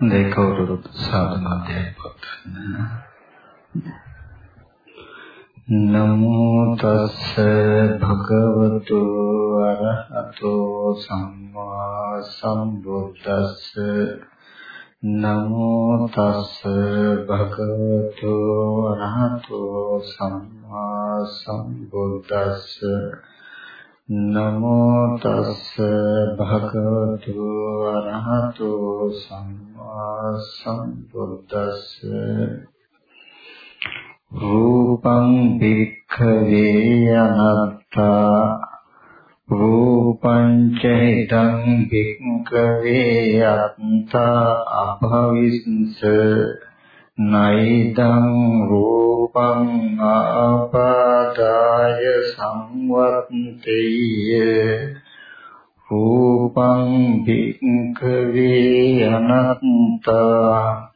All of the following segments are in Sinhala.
හොඳයි. කවුරුත් සාධනාදයක් පවත්වන්න. නමෝ තස්ස භගවතු අරහතෝ සම්මා සම්බුද්දස්ස. නමෝ තස්ස භගවතු අරහතෝ සම්මා සම්බුද්දස්ස නමෝ තස්ස භගවතු අරහතෝ සම්මා සම්බුද්දස්ස රූපං භික්ඛවේ අනත්තා රූපං ච හිතං භික්ඛවේ අත්තා අභවිස්ස නයිදං රූපං ආපාදාය සංවත්තේය රූපං භික්ඛවේ අනත්තා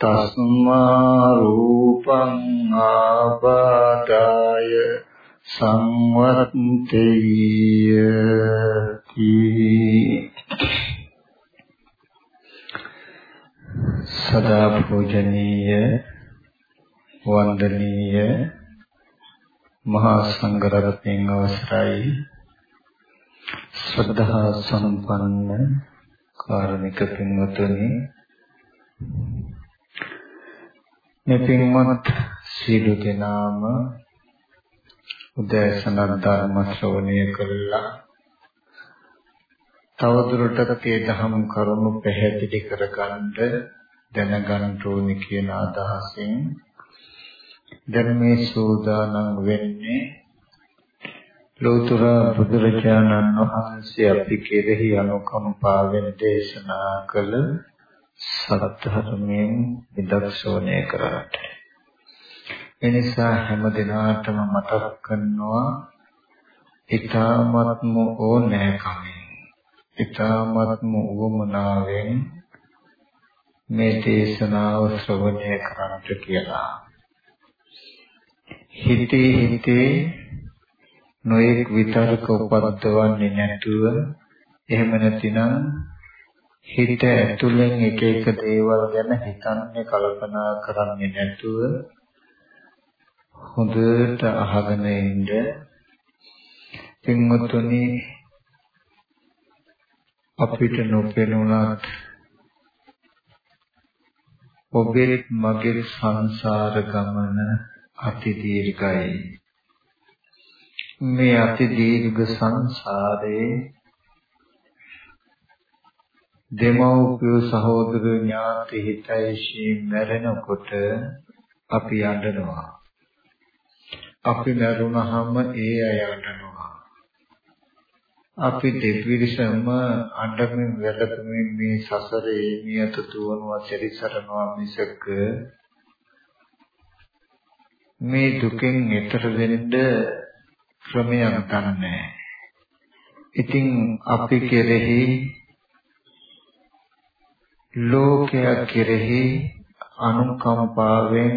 තස්මා රූපං ආපාදාය සංවත්තේය සදා පූජනීය වන්දනීය මහා සංඝරත්නයන් අවසරයි. ශ්‍රද්ධා සම්පන්න කාරුණික පින්වතුනි මේ පින්වත් සීල දෙනාම උදෑසන ධර්ම ශ්‍රවණය කළා. තවදුරටත් ඒ දහම් කරුණු පැහැදිලි කරගන්න දැනගන්න ඕනේ කියන අදහසින් දැන් මේ සූදානම් වෙන්නේ ලෝතර බුදුරජාණන් වහන්සේ අපි කෙරෙහි අනුකම්පාවෙන් දේශනා කළ සත්‍යධර්මයෙන් විදර්ශනය කරන්නට. එනිසා හැම දිනාටම මතක් කරනවා ඊ타ත්ම ඕනෑකමින් ඊ타ත්ම උවමනාවෙන් මේ දේශනාව ශ්‍රවණය කරන්නට කියලා. හිතේ හිතේ නොයෙක් විතරක උපද්දවන්නේ නැතුව එහෙම නැතිනම් හිත ඇතුලෙන් එක එක දේවල් ගැන හිතන්නේ කල්පනා කරන්නේ නැතුව හොඳට අහගෙන ඉන්න පින්වතුනි අපිට නොපෙනුණත් ඔබේ මගේ සංසාර ගමන අති දීර්ඝයි. මේ අති දීර්ඝ සංසාරේ දෙමව්පිය සහෝදර ඥාති හිතයිෂී මැරෙනකොට අපි යඬනවා. අපි මැරුණාම ඒ අය යඬනවා. අපි දෙවිරිසම අඬමින් වැළපෙමින් මේ සසරේ නියත දුවනවා සැරිසරනවා මිසක මේ දුකෙන් එතර වෙන්න ක්‍රමයක් ගන්නෑ. ඉතින් අපි කෙරෙහි ලෝකයා කෙරෙහි අනුකම්පාවෙන්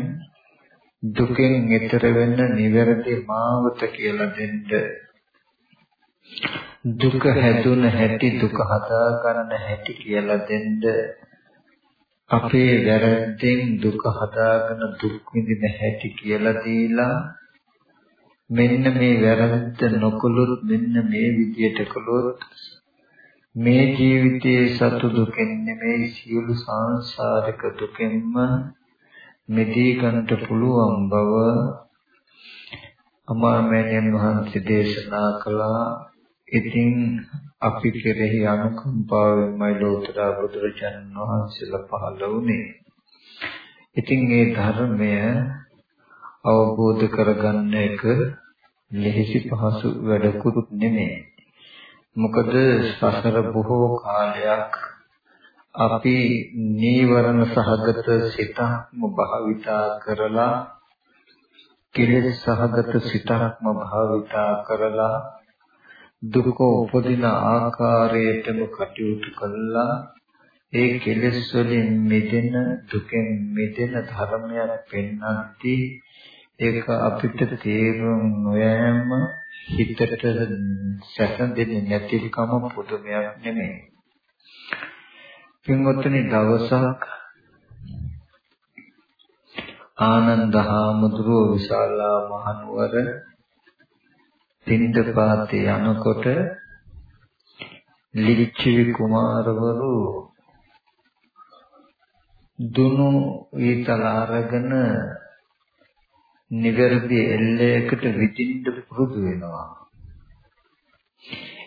දුකෙන් එතර වෙන්න නිවැරදි මාවත කියලා දෙන්න දුක හැදුන හැටි දුක හදා ගන්න හැටි කියලා දෙන්න අපේ වැරද්දෙන් දුක හදාගෙන දුක් විඳින හැටි කියලා දීලා මෙන්න මේ වැරද්ද නොකළොත් මෙන්න මේ විදියට කළොත් මේ ජීවිතයේ සතු දුකෙන් නෙමෙයි සියලු සංසාරික දුකෙන්ම මිදී ගන්නට පුළුවන් බව අමාමෑණියන් වහන්සේ දේශනා කළා. ඉතින් අපි කෙරෙහි අනුකම්පාවෙන්මයි ලෝතර බුදුරජාණන් වහන්සේලා පහළ වුණේ. ඉතින් මේ ධර්මය අවබෝධ කරගන්න එක ලෙහෙසි පහසු වැඩකුත් නෙමෙයි. මොකද සසර බොහෝ කාලයක් අපි නීවරණ සහගත සිතක්ම භාවිතා කරලා කෙලෙස් සහගත සිතක්ම භාවිතා කරලා දුක උපදින ආකාරයටම කටයුතු කළා ඒ කෙලෙස් වලින් මිදෙන දුකෙන් මිදෙන ධර්මයක් පෙන්වද්දී ඒක අපිට තේරුම් නොයෑම හිතට සැසඳෙන්නේ නැතිකම පුදුමයක් නෙමෙයි. පින්වත්නි දවසක් ආනන්ද හාමුදුරුව විශාලා මහනුවර පින්දපාතේ යනකොට ලිච්ඡවි කුමාරවරු දුනු ඊතල අරගෙන නිවැරදි එල්ලයකට විදින්න පුරුදු වෙනවා.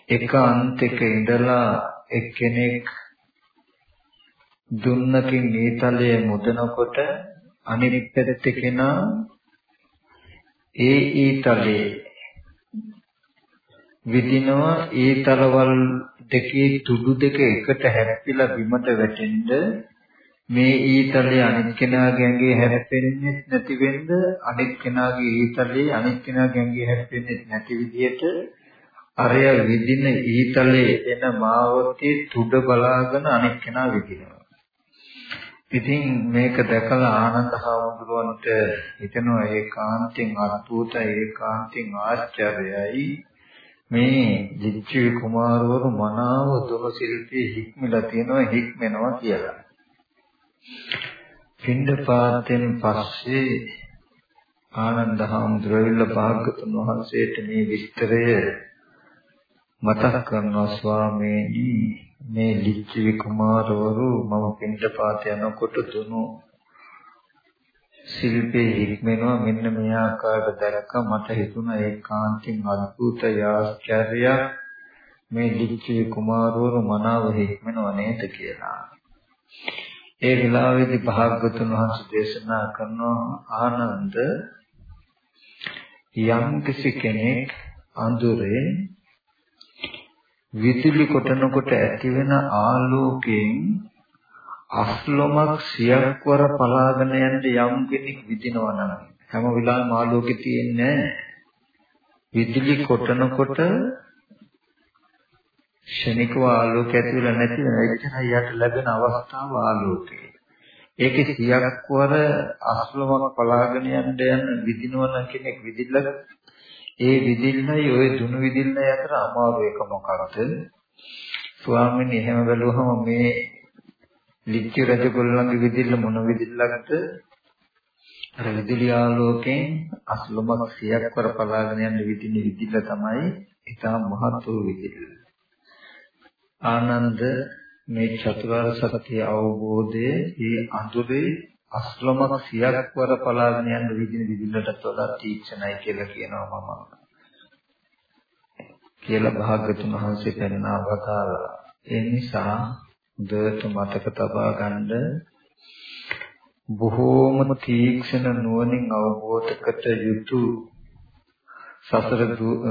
එක අන්තික ඉඳලා එක්කෙනෙක් දුන්නකින් ඊතලයේ මුදනකොට අනිත් පැත්තේ කෙනා ඒ ඊතලයේ විදිනවා ඊතලවල් දෙකේ තුඩු දෙක එකට හැප්පිලා බිමට වැටෙන්න මේ ඊතලයේ අනිත් කෙනාගේ ඇඟේ හැප්පෙන්නේ නැති වෙන්න අනිත් කෙනාගේ ඊතලයේ අනිත් කෙනාගේ ඇඟේ හැප්පෙන්නේ නැති විදිහට අරය විදින ඊතලයේ එන මාවතේ තුඩ බලාගෙන අනිත් කෙනා විදිනවා. ඉතින් මේක දැකලා ආනන්ද හාමුදුරුවන්ට හිතෙනවා ඒකාන්තයෙන් අద్భుත ඒකාන්තයෙන් ආශ්චර්යයි මේ ජිච්චි කුමාරවරු මනාව දුන ශිල්පී හික්මලා තියෙනවා හික්මනවා කියලා. පින්ඩපාතෙන් පස්සේ ආනන්ද හාමුදුරුවෝ භාග්‍යතුන් වහන්සේට මේ විස්තරය මතක් කරනවා ස්වාමීනි මේ ලිච්ඡවි කුමාරවරු මම පින්ඩපාත යනකොට දුනු ශිල්පේ හික්මෙනවා. මෙන්න මේ ආකාරයට දැක්ක මට හිතුණා ඒකාන්තින් අద్భుත යාස්චර්ය මේ ලිච්ඡවි කුමාරවරු මනාව හික්මෙනව නේද කියලා. ඒ වෙලාවේදී භාග්‍යතුන් වහන්සේ දේශනා කරනවා ආනන්ද යම් කිසි කෙනෙක් අඳුරේ විදුලි කොටනකොට ඇතිවෙන ආලෝකයෙන් අස්ලොමක් සියක් වර පලාගෙන යන්න යම් කෙනෙක් විදිනවා නම් හැම වෙලාවෙම ආලෝකෙ තියෙන්නේ විදුලි කොටනකොට ක්ෂණිකව ආලෝකය ඇති වෙලා නැති වෙන එච්චරයි යට ලැබෙන අවස්ථාව ආලෝකය. ඒකේ සියක් වර අස්ලමක් පලාගෙන යන්න යන විදිනවන කෙනෙක් විදිල්ල ඒ විදිල්ලයි ওই දුනු විදිල්ලයි අතර අමාරු එක මොකක්ද? ස්වාමීන් එහෙම බැලුවහම මේ ලිච්ඡ රජගොල්ලන්ගේ විදිල්ල මොන විදිල්ලක්ද? අර විදුලි ආලෝකයෙන් අස්ලමක් සියක් වර පලාගෙන යන විදින විදිල්ල තමයි ඊටා මහත් වූ විදිල්ල. ආනන්ද මේ චතුරාර්ය සත්‍ය අවබෝධයේ මේ අඳුරේ අස්ලමක සියක් වර පලාගෙන යන විදිහ විදිහටත් වඩා තීක්ෂණයි කියලා කියනවා මම. කියලා භාග්‍යතුන් වහන්සේ පෙන්වා වදාළා. ඒ නිසා දෙයට මතක තබා ගන්න. බොහෝම තීක්ෂණ නුවණින් අවබෝධකට යුතු සසර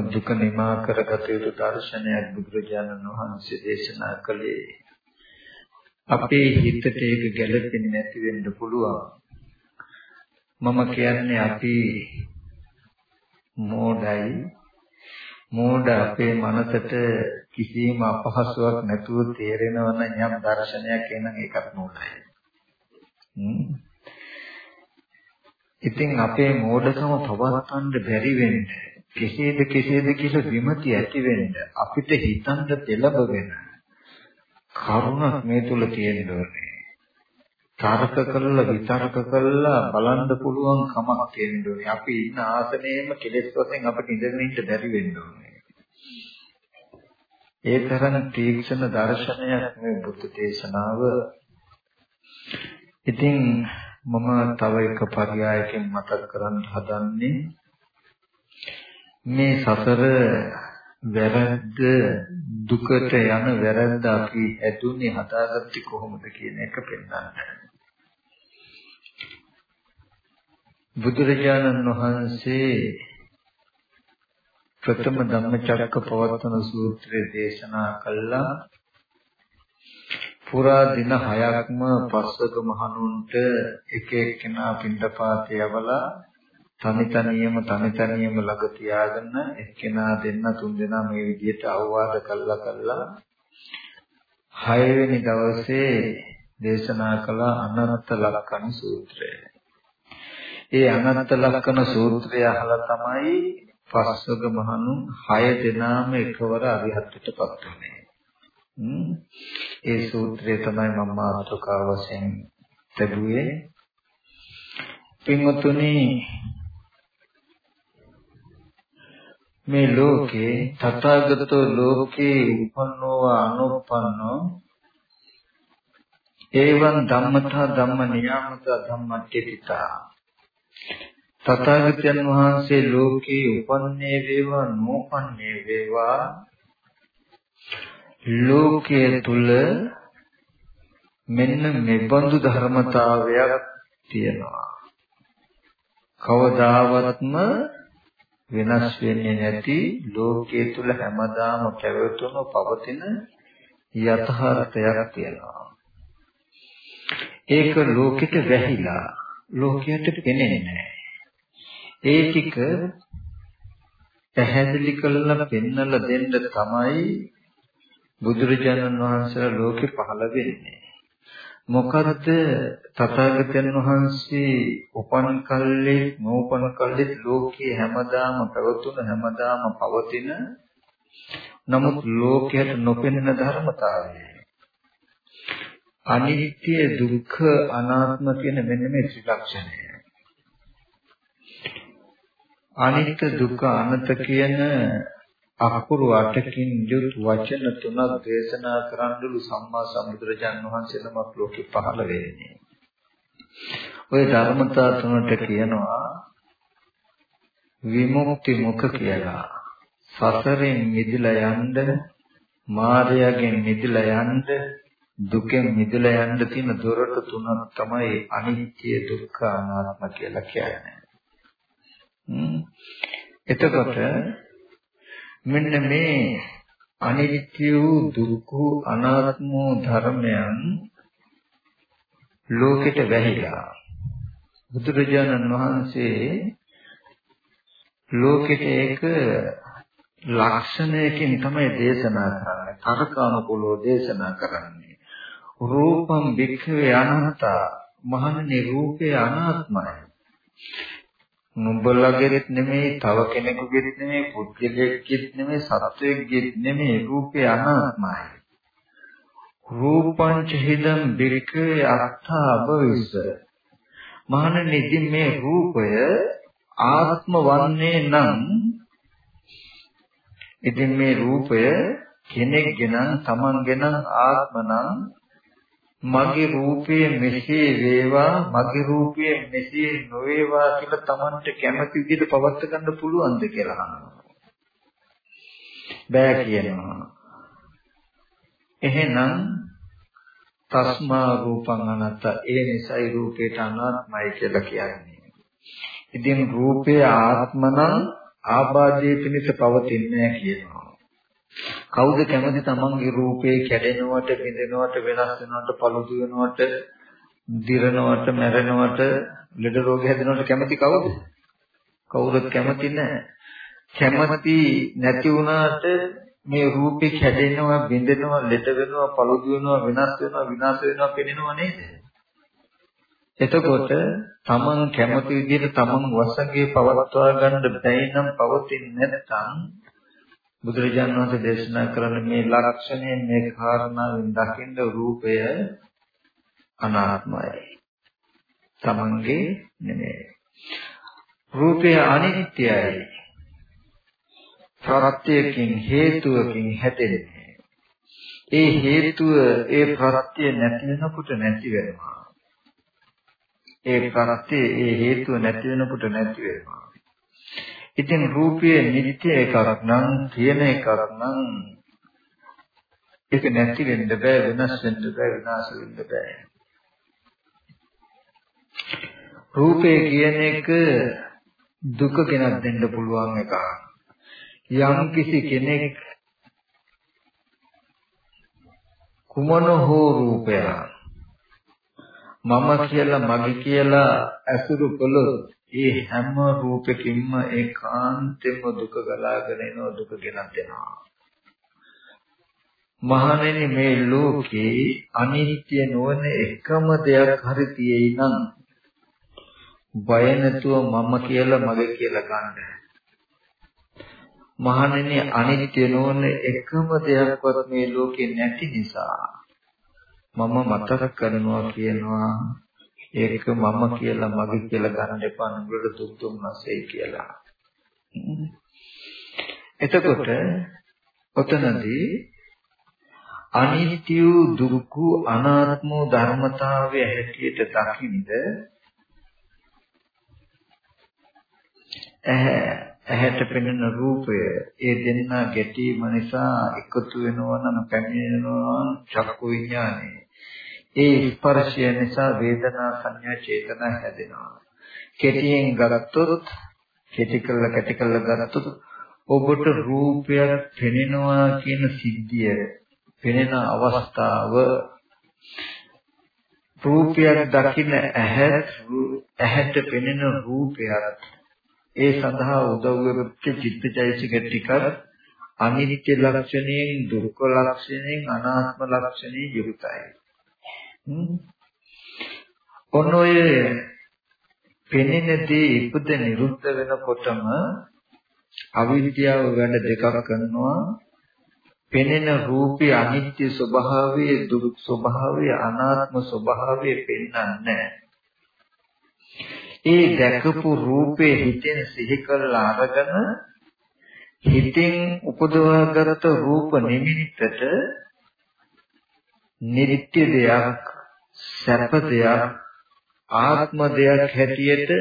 දුක නිමා කරගත යුතු දර්ශනයක් බුදුරජාණන් වහන්සේ දේශනා කළේ. අපේ හිතට ඒක ගැළපෙන්නේ නැති වෙන්න පුළුවන්. මම කියන්නේ අපි මෝඩයි. මෝඩ අපේ මනසට කිසිම අපහසුාවක් නැතුව තේරෙනවා නම් යම් දර්ශනයක් එනං ඒකත් මෝඩයි ඉතින් අපේ මෝඩකම පවත්වන්න බැරි වෙන්නේ කෙසේද කෙසේද කියලා විමති ඇති වෙන්න අපිට හිතන්න පෙළඹ වෙන කරුණක් මේ තුල තියෙන්න ඕනේ. තර්ක කරලා විතර්ක කරලා බලන්න පුළුවන් කමක් තියෙන්න ඕනේ. අපි ඉන්න ආසනයේම කෙලෙස් වශයෙන් අපිට ඉඳගෙන ඉන්න බැරි වෙන්න ඕනේ. ඒ තරම් තීක්ෂණ දර්ශනයක් මේ බුද්ධ දේශනාව. ඉතින් මම තව එක පරයයකින් මතක් කරන්න හදන්නේ මේ සසර වැරද්ද දුකට යන වැරද්ද අපි ඇතුනේ හදාගත්තේ කොහොමද කියන එක පෙන්වන්න. බුදුරජාණන් වහන්සේ ප්‍රථම ධම්මචක්ක පවත්තන සූත්‍රය දේශනා කළා පුරා දින 6ක්ම පස්වක මහණුන්ට එක එක්කෙනා පින්ඩපාතේ යවලා තනි තනියම තනි තනියම ළඟ තියාගෙන එක්කෙනා දෙන්න තුන් දෙනා මේ විදිහට අවවාද කළා කළා හයවෙනි දවසේ දේශනා කළ අනන්ත ලක්කන සූත්‍රය. ඒ අනන්ත ලක්කන සූත්‍රය අහලා තමයි පස්වග මහණුන් හය දෙනාම එකවර අරිහත්ත්වයටපත් වුනේ. ඒ සූත්‍රය තමයි මම මාතෘකාව වශයෙන් ලැබුවේ. පින්වතුනි මේ ලෝකේ තථාගතෝ ලෝකේ උපන්නෝ අනුපන්නෝ ඒවං ධම්මතා ධම්ම නියාමතා ධම්මච්චිතා තථාගතයන් වහන්සේ ලෝකේ උපන්නේ වේවා නෝපන්නේ වේවා. ලෝකයේ තුල මෙන්න මෙබඳු ධර්මතාවයක් තියෙනවා. කවදාවත්ම වෙනස් වෙන්නේ නැති ලෝකයේ තුල හැමදාම පැවතුණු පවතින යථාර්ථයක් තියෙනවා. ඒක ලෝකෙට වැහිලා ලෝකයට පෙනෙන්නේ නැහැ. ඒ ටික පැහැදිලි කරලා පෙන්වලා දෙන්න තමයි බුදුරජාණන් වහන්සේලා ලෝකෙ පහළ වෙන්නේ. මොකද තථාගතයන් වහන්සේ උපන් කල්ලි නෝපන කල්ලි ලෝකයේ හැමදාම පැවතුන හැමදාම පවතින නමුත් ලෝකයට නොපෙනෙන ධර්මතාවය අනිත්‍ය දුක්ඛ අනාත්ම කියන මෙන්න මේ ත්‍රිලක්ෂණය අනිත්‍ය දුක්ඛ අනන්ත කියන අකුරු අටකින් යුත් වචන තුනක් දේශනා කරන්නලු සම්මා සම්බුදුරජාන් වහන්සේ නමක් ලෝකෙ පහළ වෙන්නේ. ওই ධර්මතා තුනට කියනවා විමුක්ති මුඛ කියලා. සසරෙන් මිදලා යන්න මායයෙන් මිදලා යන්න දුකෙන් මිදලා යන්න තියෙන දොරටු තුනක් තමයි අනිත්‍ය දුක්ඛ අනාත්ම කියලා කියන්නේ. එතකොට මෙන්න මේ අනිත්‍ය වූ දුක්ඛ අනාත්ම වූ ධර්මයන් ලෝකෙට වැහිලා බුදුරජාණන් වහන්සේ ලෝකෙට ඒක ලක්ෂණයකින් තමයි දේශනා කරන්නේ තරකානුකූලව දේශනා කරන්නේ. රූපම් වික්ඛවේ අනාත්තා මහණනි රූපේ අනාත්මයි. නුඹලගෙත් නෙමෙයි තව කෙනෙකුගෙත් නෙමෙයි පුද්ගලයෙක්ගෙත් නෙමෙයි සත්වයෙක්ගෙත් නෙමෙයි රූපේ අනාත්මයි. රූපං චහිදම් බිරිකේ අත්ථා භවිස්ස. මහණෙනි ඉතින් මේ රූපය ආත්ම වන්නේ නම් ඉතින් මේ රූපය කෙනෙක්ගෙන තමන්ගෙන ආත්ම නම් මගේ රූපය මෙසේ වේවා මගේ රූපය මෙසේ නොවේවා කියලා Tamanට කැමති විදිහට පවත් ගන්න පුළුවන්ද කියලා අහනවා. බෑ කියනවා. එහෙනම් තස්මා රූපං අනත්ත ඒ නිසයි රූපේට අනාත්මයි කියලා කියන්නේ. ඉතින් රූපය ආත්ම නම් ආබාධයේ පිණිස පවතින්නේ නැහැ කියනවා. කවුද කැමති තමන්ගේ රූපේ කැඩෙනවට, බිඳෙනවට, වෙනස් වෙනවට, පළුදු වෙනවට, දිරනවට, මැරෙනවට, ලෙඩ රෝග හැදෙනවට කැමති කවුද? කවුරුත් කැමති නැහැ. කැමති නැති වුණාට මේ රූපේ කැඩෙනවා, බිඳෙනවා, ලෙඩ වෙනවා, පළුදු වෙනවා, වෙනස් වෙනවා, විනාශ වෙනවා පෙනෙනව නේද? එතකොට තමන් කැමති විදිහට තමන් වසඟේ පවත්වා ගන්න බැයි නම් පවතින්නේ නැත්නම් බුදුරජාණන් වහන්සේ දේශනා කරන මේ ලක්ෂණයෙන් මේ කාරණාවෙන් දකින්න රූපය අනාත්මයි. තමන්ගේ නෙමෙයි. රූපය අනිත්‍යයි. ප්‍රත්‍යයෙන් හේතුවකින් හැදෙන්නේ. ඒ හේතුව ඒ ප්‍රත්‍ය නැති වෙනකොට නැති වෙනවා. ඒ ප්‍රත්‍ය ඒ හේතුව නැති වෙනකොට නැති වෙනවා. ඉතින් රූපය නිත්‍ය එකක් නම් තියෙන එකක් නම් ඒක නැති වෙන්න බෑ වෙනස් වෙන්න බෑ විනාශ වෙන්න බෑ. රූපය කියන එක දුක කෙනක් දෙන්න පුළුවන් එකක්. යම් කිසි කෙනෙක් කුමන හෝ රූපයක් මම කියලා මගේ කියලා ඇසුරු කළොත් ඒ හැම රූපකින්ම ඒකාන්තෙම දුක ගලාගෙන එනවා දුක ගෙනත් දෙනවා. මහණෙනි මේ ලෝකේ අනිත්‍ය නොවන එකම දෙයක් හරි තියෙයි නම් බය නැතුව මම කියලා මගේ කියලා ගන්න. මහණෙනි අනිත්‍ය නොවන එකම දෙයක්වත් මේ ලෝකේ නැති නිසා මම මතක කරනවා කියනවා ඒක මම කියලා මගේ කියලා ගන්න එපා නුඹට දුක් දුන්නසේ කියලා. එතකොට ඔතනදී අනිත්‍ය දුක්ඛ අනාත්ම ධර්මතාවය හැටියට දකින්ද ඇහැට පෙනෙන රූපය ඒ දෙන්නා ගැටීම නිසා එකතු වෙනවා නම් පැමිණෙනවා චක්කු විඥානේ ඒ ස්පර්ශය නිසා වේදනා සංඥා චේතනා හැදෙනවා කෙටියෙන් ගත්තොත් කෙටි කළ කැටි කළ ගත්තොත් ඔබට රූපයක් පෙනෙනවා කියන සිද්ධිය පෙනෙන අවස්ථාව රූපයක් දකින්න ඇහැ ඇහැට පෙනෙන රූපයක් ඒ සඳහා උදව් වෙච්ච චිත්තචෛසික ටිකක් අනිත්‍ය ලක්ෂණයෙන් දුක්ඛ ලක්ෂණයෙන් අනාත්ම ලක්ෂණයෙන් යුක්තයි. ඔන්න ඔය පෙනෙන දේ ඉපද නිරුද්ධ වෙනකොටම අවිද්‍යාව වැඩ දෙකක් කරනවා. පෙනෙන රූපේ අනිත්‍ය ස්වභාවය දුක් ස්වභාවය අනාත්ම ස්වභාවය පෙන්වන්නේ ඒ දැකපු රූපේ හිතෙන් සිහි කරලා අරගෙන හිතෙන් උපදවාගත් රූප නිමිත්තට නිත්‍ය දෙයක් සැප දෙයක් ආත්ම දෙයක් හැටියට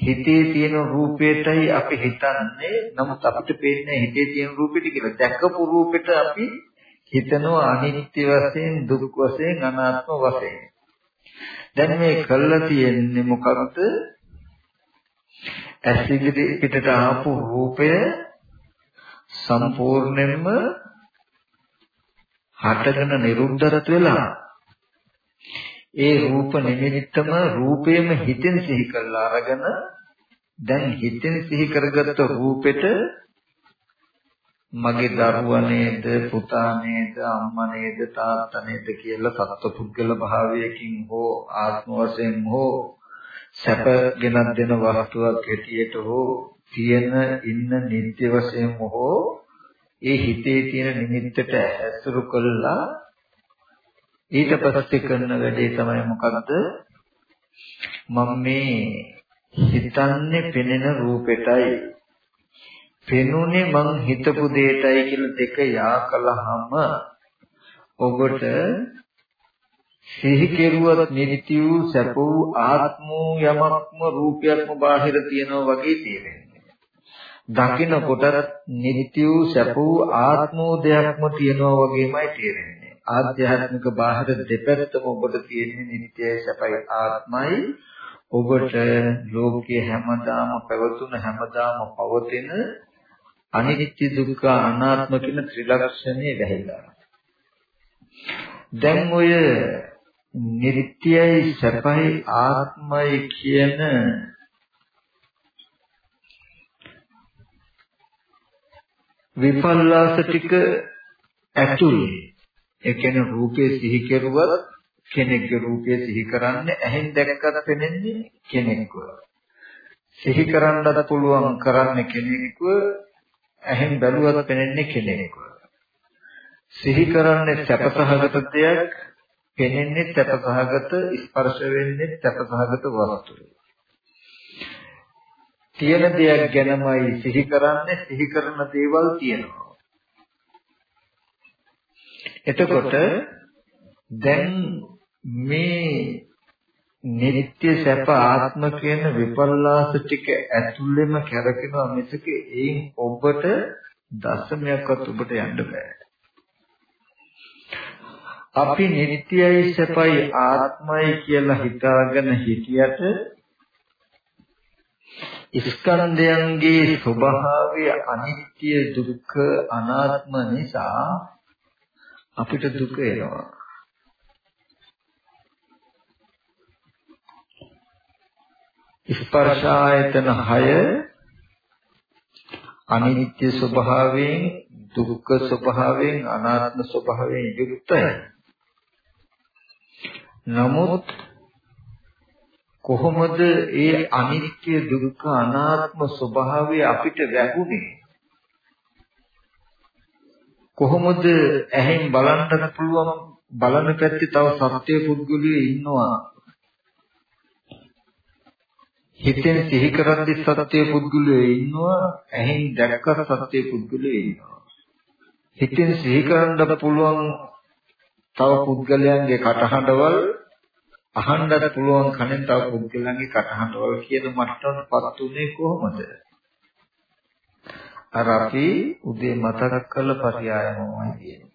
හිතේ තියෙන රූපයටයි අපි හිතන්නේ. නමුත් අපිට පේන්නේ හිතේ තියෙන රූපෙට කියලා දැකපු රූපෙට අපි හිතනවා අනිත්‍ය වශයෙන් දුක් වශයෙන් අනාත්ම වශයෙන්. දැන් මේ කළා තියෙන්නේ මොකක්ද? ඇස් ඉදිරි පිටට ආපු රූපය සම්පූර්ණයෙන්ම හටගෙන නිරුද්ධරත් වෙලා ඒ රූප නිමිත්තම රූපේම හිතෙන් සිහි කරලා අරගෙන දැන් හිතෙන් සිහි කරගත්ත රූපෙට මගේ දරුවා නේද පුතා නේද අම්මා නේද තාත්තා නේද කියලා සත්පුද්ගල භාවයකින් හෝ ආත්ම වශයෙන් හෝ සැප ගෙනත් දෙන වස්තුවක් හැටියට හෝ තියෙන ඉන්න නිත්‍ය වශයෙන් හෝ ඒ හිතේ තියෙන නිමිත්තට ඇසුරු කළා ඊට පස්සේ කරන වැඩේ තමයි මොකද්ද මම මේ හිතන්නේ පෙනෙන රූපෙටයි පෙනුනේ මං හිතපු දෙයටයි කියලා දෙක යා කළාම ඔබට සිහි කෙරුවත් නිත්‍ය වූ සැප වූ ආත්ම වූ යමක්ම රූපයක්ම බාහිර තියෙනවා වගේ තේරෙන්නේ. දකින්න කොට නිත්‍ය වූ සැප වූ ආත්ම වූ දෙයක්ම තියෙනවා වගේමයි තේරෙන්නේ. ආධ්‍යාත්මික බාහිර දෙපැත්තම ඔබට තියෙන්නේ නිත්‍යයි සැපයි ආත්මයි. ඔබට ලෝකයේ හැමදාම පැවතුන හැමදාම පවතින අනිත්‍ය දුක්ඛ අනාත්ම කියන ත්‍රිලක්ෂණය වැහිලා. දැන් ඔය නිට්ටයයි සැපයි ආත්මයි කියන විපල්ලාස ටික ඇතුළේ ඒ කියන්නේ රූපේ සිහි කෙරුවත් කෙනෙක්ගේ රූපය සිහි කරන්නේ ඇහෙන් දැක්කත් පෙනෙන්නේ කෙනෙක්ව සිහි කරන්නත් පුළුවන් කරන්නේ කෙනෙක්ව ඇහෙන් බැලුවත් පෙනෙන්නේ කෙනෙක්ව. සිහි කරන්නේ සැපසහගත දෙයක්, පෙනෙන්නේ සැපසහගත, ස්පර්ශ වෙන්නේ සැපසහගත වස්තුව. තියෙන දෙයක් ගැනමයි සිහි කරන්නේ, සිහි කරන දේවල් තියෙනවා. එතකොට දැන් මේ නිත්‍ය සැප ආත්ම කියන විපල්ලාස ටික ඇතුළෙම කැරකෙනවා මිසක ඒන් ඔබට දශමයක්වත් ඔබට යන්න බෑ. අපි නිට්ටයයි සැපයි ආත්මයි කියලා හිතාගෙන හිටියට ස්කන්ධයන්ගේ ස්වභාවය අනිත්‍ය දුක්ඛ අනාත්ම නිසා අපිට දුක එනවා. ස්පර්ශායතන 6 අනිත්‍ය ස්වභාවයෙන් දුක්ඛ ස්වභාවයෙන් අනාත්ම ස්වභාවයෙන් යුක්තයි. නමුත් කොහොමද ඒ අනිත්‍ය දුක්ඛ අනාත්ම ස්වභාවය අපිට වැහුනේ? කොහොමද ඇහෙන් බලන්නත් පුළුවන් බලන පැත්තේ තව සත්‍ය පුද්ගලයෝ ඉන්නවා. හිතෙන් සිහි කරද්දි සත්‍ය පුද්ගලයෝ ඉන්නවා ඇහෙන් දැක්ක සත්‍ය පුද්ගලයෝ ඉන්නවා. හිතෙන් සිහි කරන්න පුළුවන් තව පුද්ගලයන්ගේ කටහඬවල් අහන්නත් පුළුවන් කනෙන් තව පුද්ගලයන්ගේ කටහඬවල් කියන මට්ටමටපත් උනේ කොහොමද? අර අපි උදේ මතක් කළ පරියායමමයි කියන්නේ.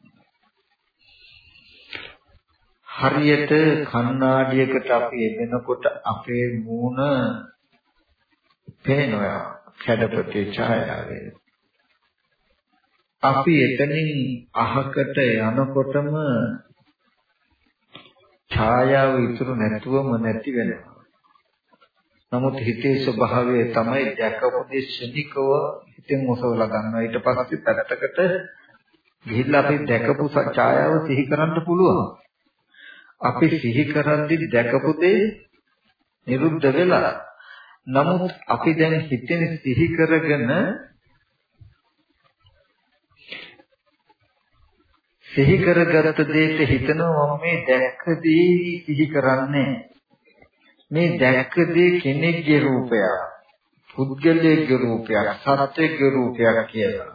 හරියට කණ්ණාඩියකට අපි එදෙනකොට අපේ මූණ පේනවා කැඩපතේ ඡායාවේ. අපි එතනින් අහකට යනකොටම ඡායාව ඉතුරු නැතුවම නැති වෙනවා. නමුත් හිතේ ස්වභාවය තමයි දැකපු දේ ශනිකව හිතෙන් ඔසවලා ගන්නවා. ඊට පස්සේ පැත්තකට ගිහිල්ලා අපි දැකපු ඡායාව සිහි කරන්න පුළුවන්. අපි සිහි කරද්දී දැකපු දේ නිරුද්ධ වෙලා. නමුත් අපි දැන් හිතෙන් සිහි කරගෙන සිහි කරගත් දෙයට හිතනවා මම මේ දැක්කදී සිහි කරන්නේ මේ දැක්ක දේ කෙනෙක්ගේ රූපයක් පුද්ගලයෙක්ගේ රූපයක් සත්‍යයේ රූපයක් කියලා.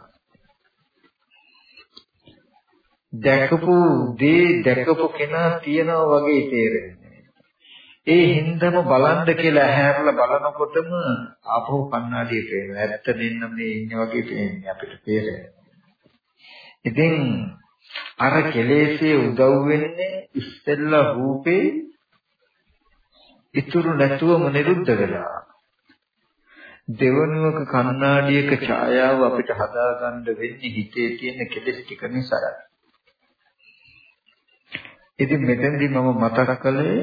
දැකපු දේ දැකපු කෙනා තියනවා වගේ තේරෙන්නේ. ඒ හින්දම බලන්න කියලා ඇහැරලා බලනකොටම ආපහු කණ්ණාඩියේ පේනවා. ඇත්ත දෙන්න මේ ඉන්නේ වගේ පේන්නේ අපිට තේරෙන්නේ. ඉතින් අර කෙලෙසේ උදව් වෙන්නේ ඉස්සෙල්ලා රූපේ ඉතුරු නැතුවම නිරුද්ධ වෙලා දෙවනුවක කණ්ණාඩියක ඡායාව අපිට හදාගන්න වෙන්නේ හිතේ තියෙන කෙලෙස් ටික නිසා. ඉතින් මෙතෙන්දී මම මතක කළේ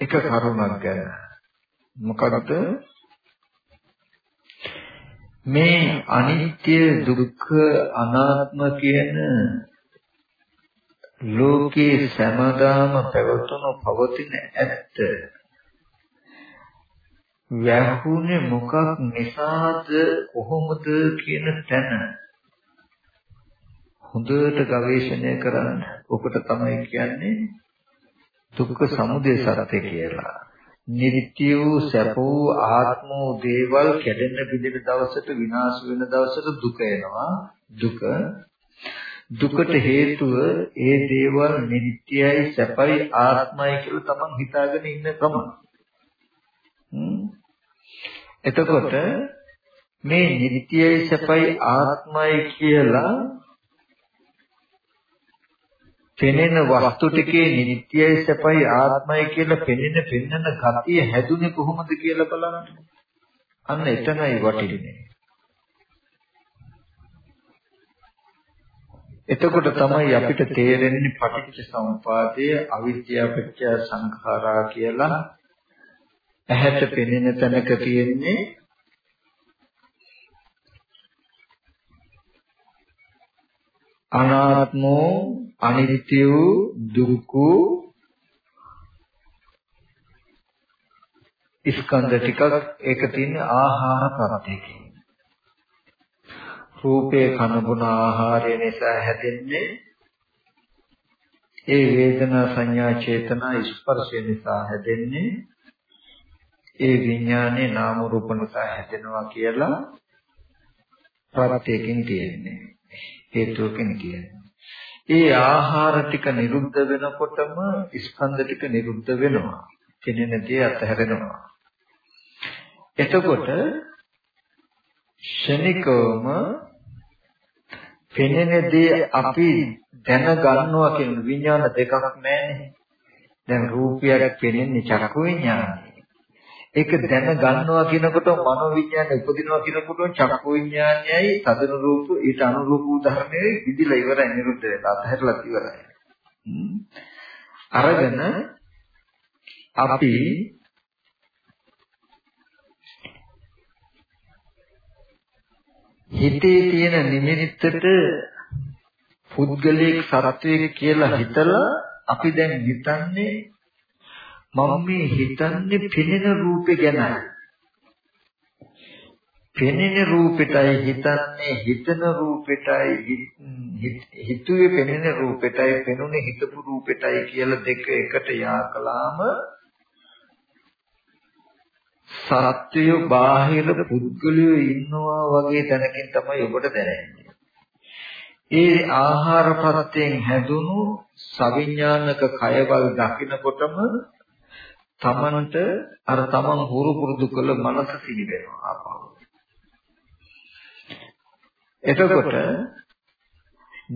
එක කරුණක් ගැන. මොකද මේ අනිත්‍ය දුක්ඛ අනාත්ම කියන ලෝකේ සමදාම පැවතුණු පවතින ඇත්ත වැහුනේ මොකක් නිසාද කොහොමද කියන තැන හොඳට ගවේෂණය කරන්න. ඔකට තමයි කියන්නේ දුක්ඛ සමුදය සත්‍ය කියලා. නිත්‍ය වූ සැප වූ ආත්ම වූ දේවල් කැඩෙන බිඳෙන දවසට විනාශ වෙන දවසට දුක එනවා. දුක දුකට හේතුව ඒ දේවල් නිට්ටයයි සැපයි ආත්මයි කියලා තමන් හිතාගෙන ඉන්න කම. එතකොට මේ නිට්ටයයි සැපයි ආත්මයි කියලා පෙනෙන වස්තු ටිකේ නිට්ටයයි සැපයි ආත්මයි කියලා පෙනෙන පෙන්නන ගතිය හැදුනේ කොහොමද කියලා බලන්න. අන්න එතනයි වටින්නේ. එතකොට තමයි අපිට තේරෙන්නේ පටිච්ච සමුපාදයේ අවිද්‍යාව පත්‍ය සංඛාරා කියලා ඇහැට පෙනෙන තැනක තියෙන්නේ අනාත්මෝ අනිත්‍යෝ දුක්ඛෝ ස්කන්ධ ටිකක්. ඒක තියෙන ආහාර ප්‍රත්‍යයෙන් රූපේ කන බොන ආහාරය නිසා හැදෙන්නේ ඒ වේදනා සංඥා චේතනා ස්පර්ශය නිසා හැදෙන්නේ ඒ විඥානේ නාම රූප නිසා හැදෙනවා කියලා ප්‍රත්‍යයෙන් තියෙන්නේ හේතුවකින් කියන්නේ. ඒ ආහාර ටික නිරුද්ධ වෙනකොටම ස්කන්ධ ටික නිරුද්ධ වෙනවා. කෙනෙන දේ අතහැරෙනවා. එතකොට ශනිකවම පෙනෙන දේ අපි දැනගන්නවා කියන විඥාන දෙකක් නැහැනේ. දැන් රූපයක් පෙනෙන්නේ චක්කු විඥානයි. ඒක දැනගන්නවා කියනකොට මනෝ විඥානය උපදිනවා කියනකොට චක්කු විඥානයයි සදන රූප ඊට අනුරූප උදාහරණයේ විදිලා ඉවරයි නිරුද්ධ වෙලා අතහැරලා ඉවරයි. අරගෙන අපි හිතේ තියෙන නිමිත්තට පුද්ගලයෙක් සත්වයෙක් කියලා හිතලා අපි දැන් හිතන්නේ මම මේ හිතන්නේ පෙනෙන රූපේ ගැනයි. පෙනෙන රූපෙටයි හිතන්නේ හිතන රූපෙටයි හිතුවේ පෙනෙන රූපෙටයි පෙනුනේ හිතපු රූපෙටයි කියලා දෙක එකට යා කළාම සත්‍යය බාහිර පුද්ගලයෝ ඉන්නවා වගේ තැනකින් තමයි ඔබට දැනෙන්නේ. ඒ ආහාර ප්‍රත්‍යයෙන් හැදුණු සවිඥානික කයවල් දකිනකොටම තමන්ට අර තමන් හුරු පුරුදු කළ මනස සිහි වෙනවා ආපහු. එතකොට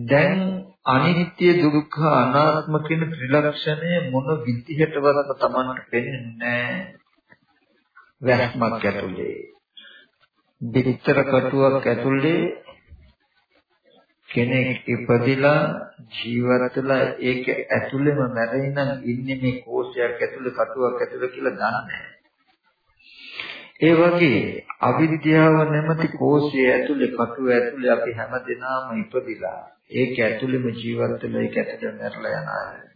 දැන් අනිත්‍ය දුක්ඛ අනාත්ම කියන ත්‍රිලක්ෂණය මොන විදිහටවත් තමන්ට පෙනෙන්නේ වැස්මක් ඇතුලේ. දෙවිතර කටුවක් ඇතුලේ කෙනෙක් ඉපදිලා ජීවත්වලා ඒක ඇතුළෙම මැරෙනනම් ඉන්නේ මේ කෝෂයක් ඇතුළේ කටුවක් ඇතුළේ කියලා දන්නේ ඒ වගේ අවිද්‍යාව නැමැති කෝෂයේ ඇතුළේ කටුව ඇතුළේ අපි හැමදෙනාම ඉපදිලා ඒක ඇතුළෙම ජීවත් වෙලා ඒක ඇතුළේ මැරලා යන අය.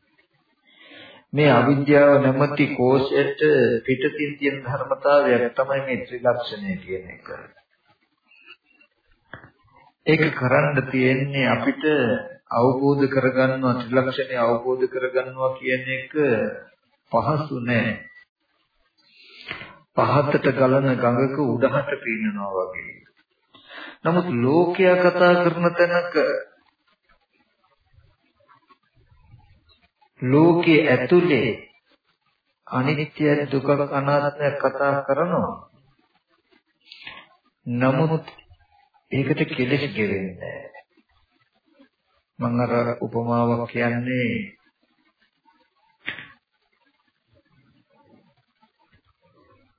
මේ අවිද්‍යාව නැමැති කෝෂයට පිටතින් තියෙන ධර්මතාවයක් තමයි මේ ත්‍රිලක්ෂණය කියන එක. ඒක කරන්න තියෙන්නේ අපිට අවබෝධ කරගන්නවා ත්‍රිලක්ෂණය අවබෝධ කරගන්නවා කියන එක පහසු නෑ. පහතට ගලන ගඟක උඩහට පීනනවා වගේ. නමුත් ලෝකයා කතා කරන තැනක ලෝකයේ ඇතුලේ අනිත්‍ය දුක අනාත්මය කතා කරනවා. නමුත් ඒකට කෙලෙස් ගෙවෙන්නේ මම අර උපමාවක් කියන්නේ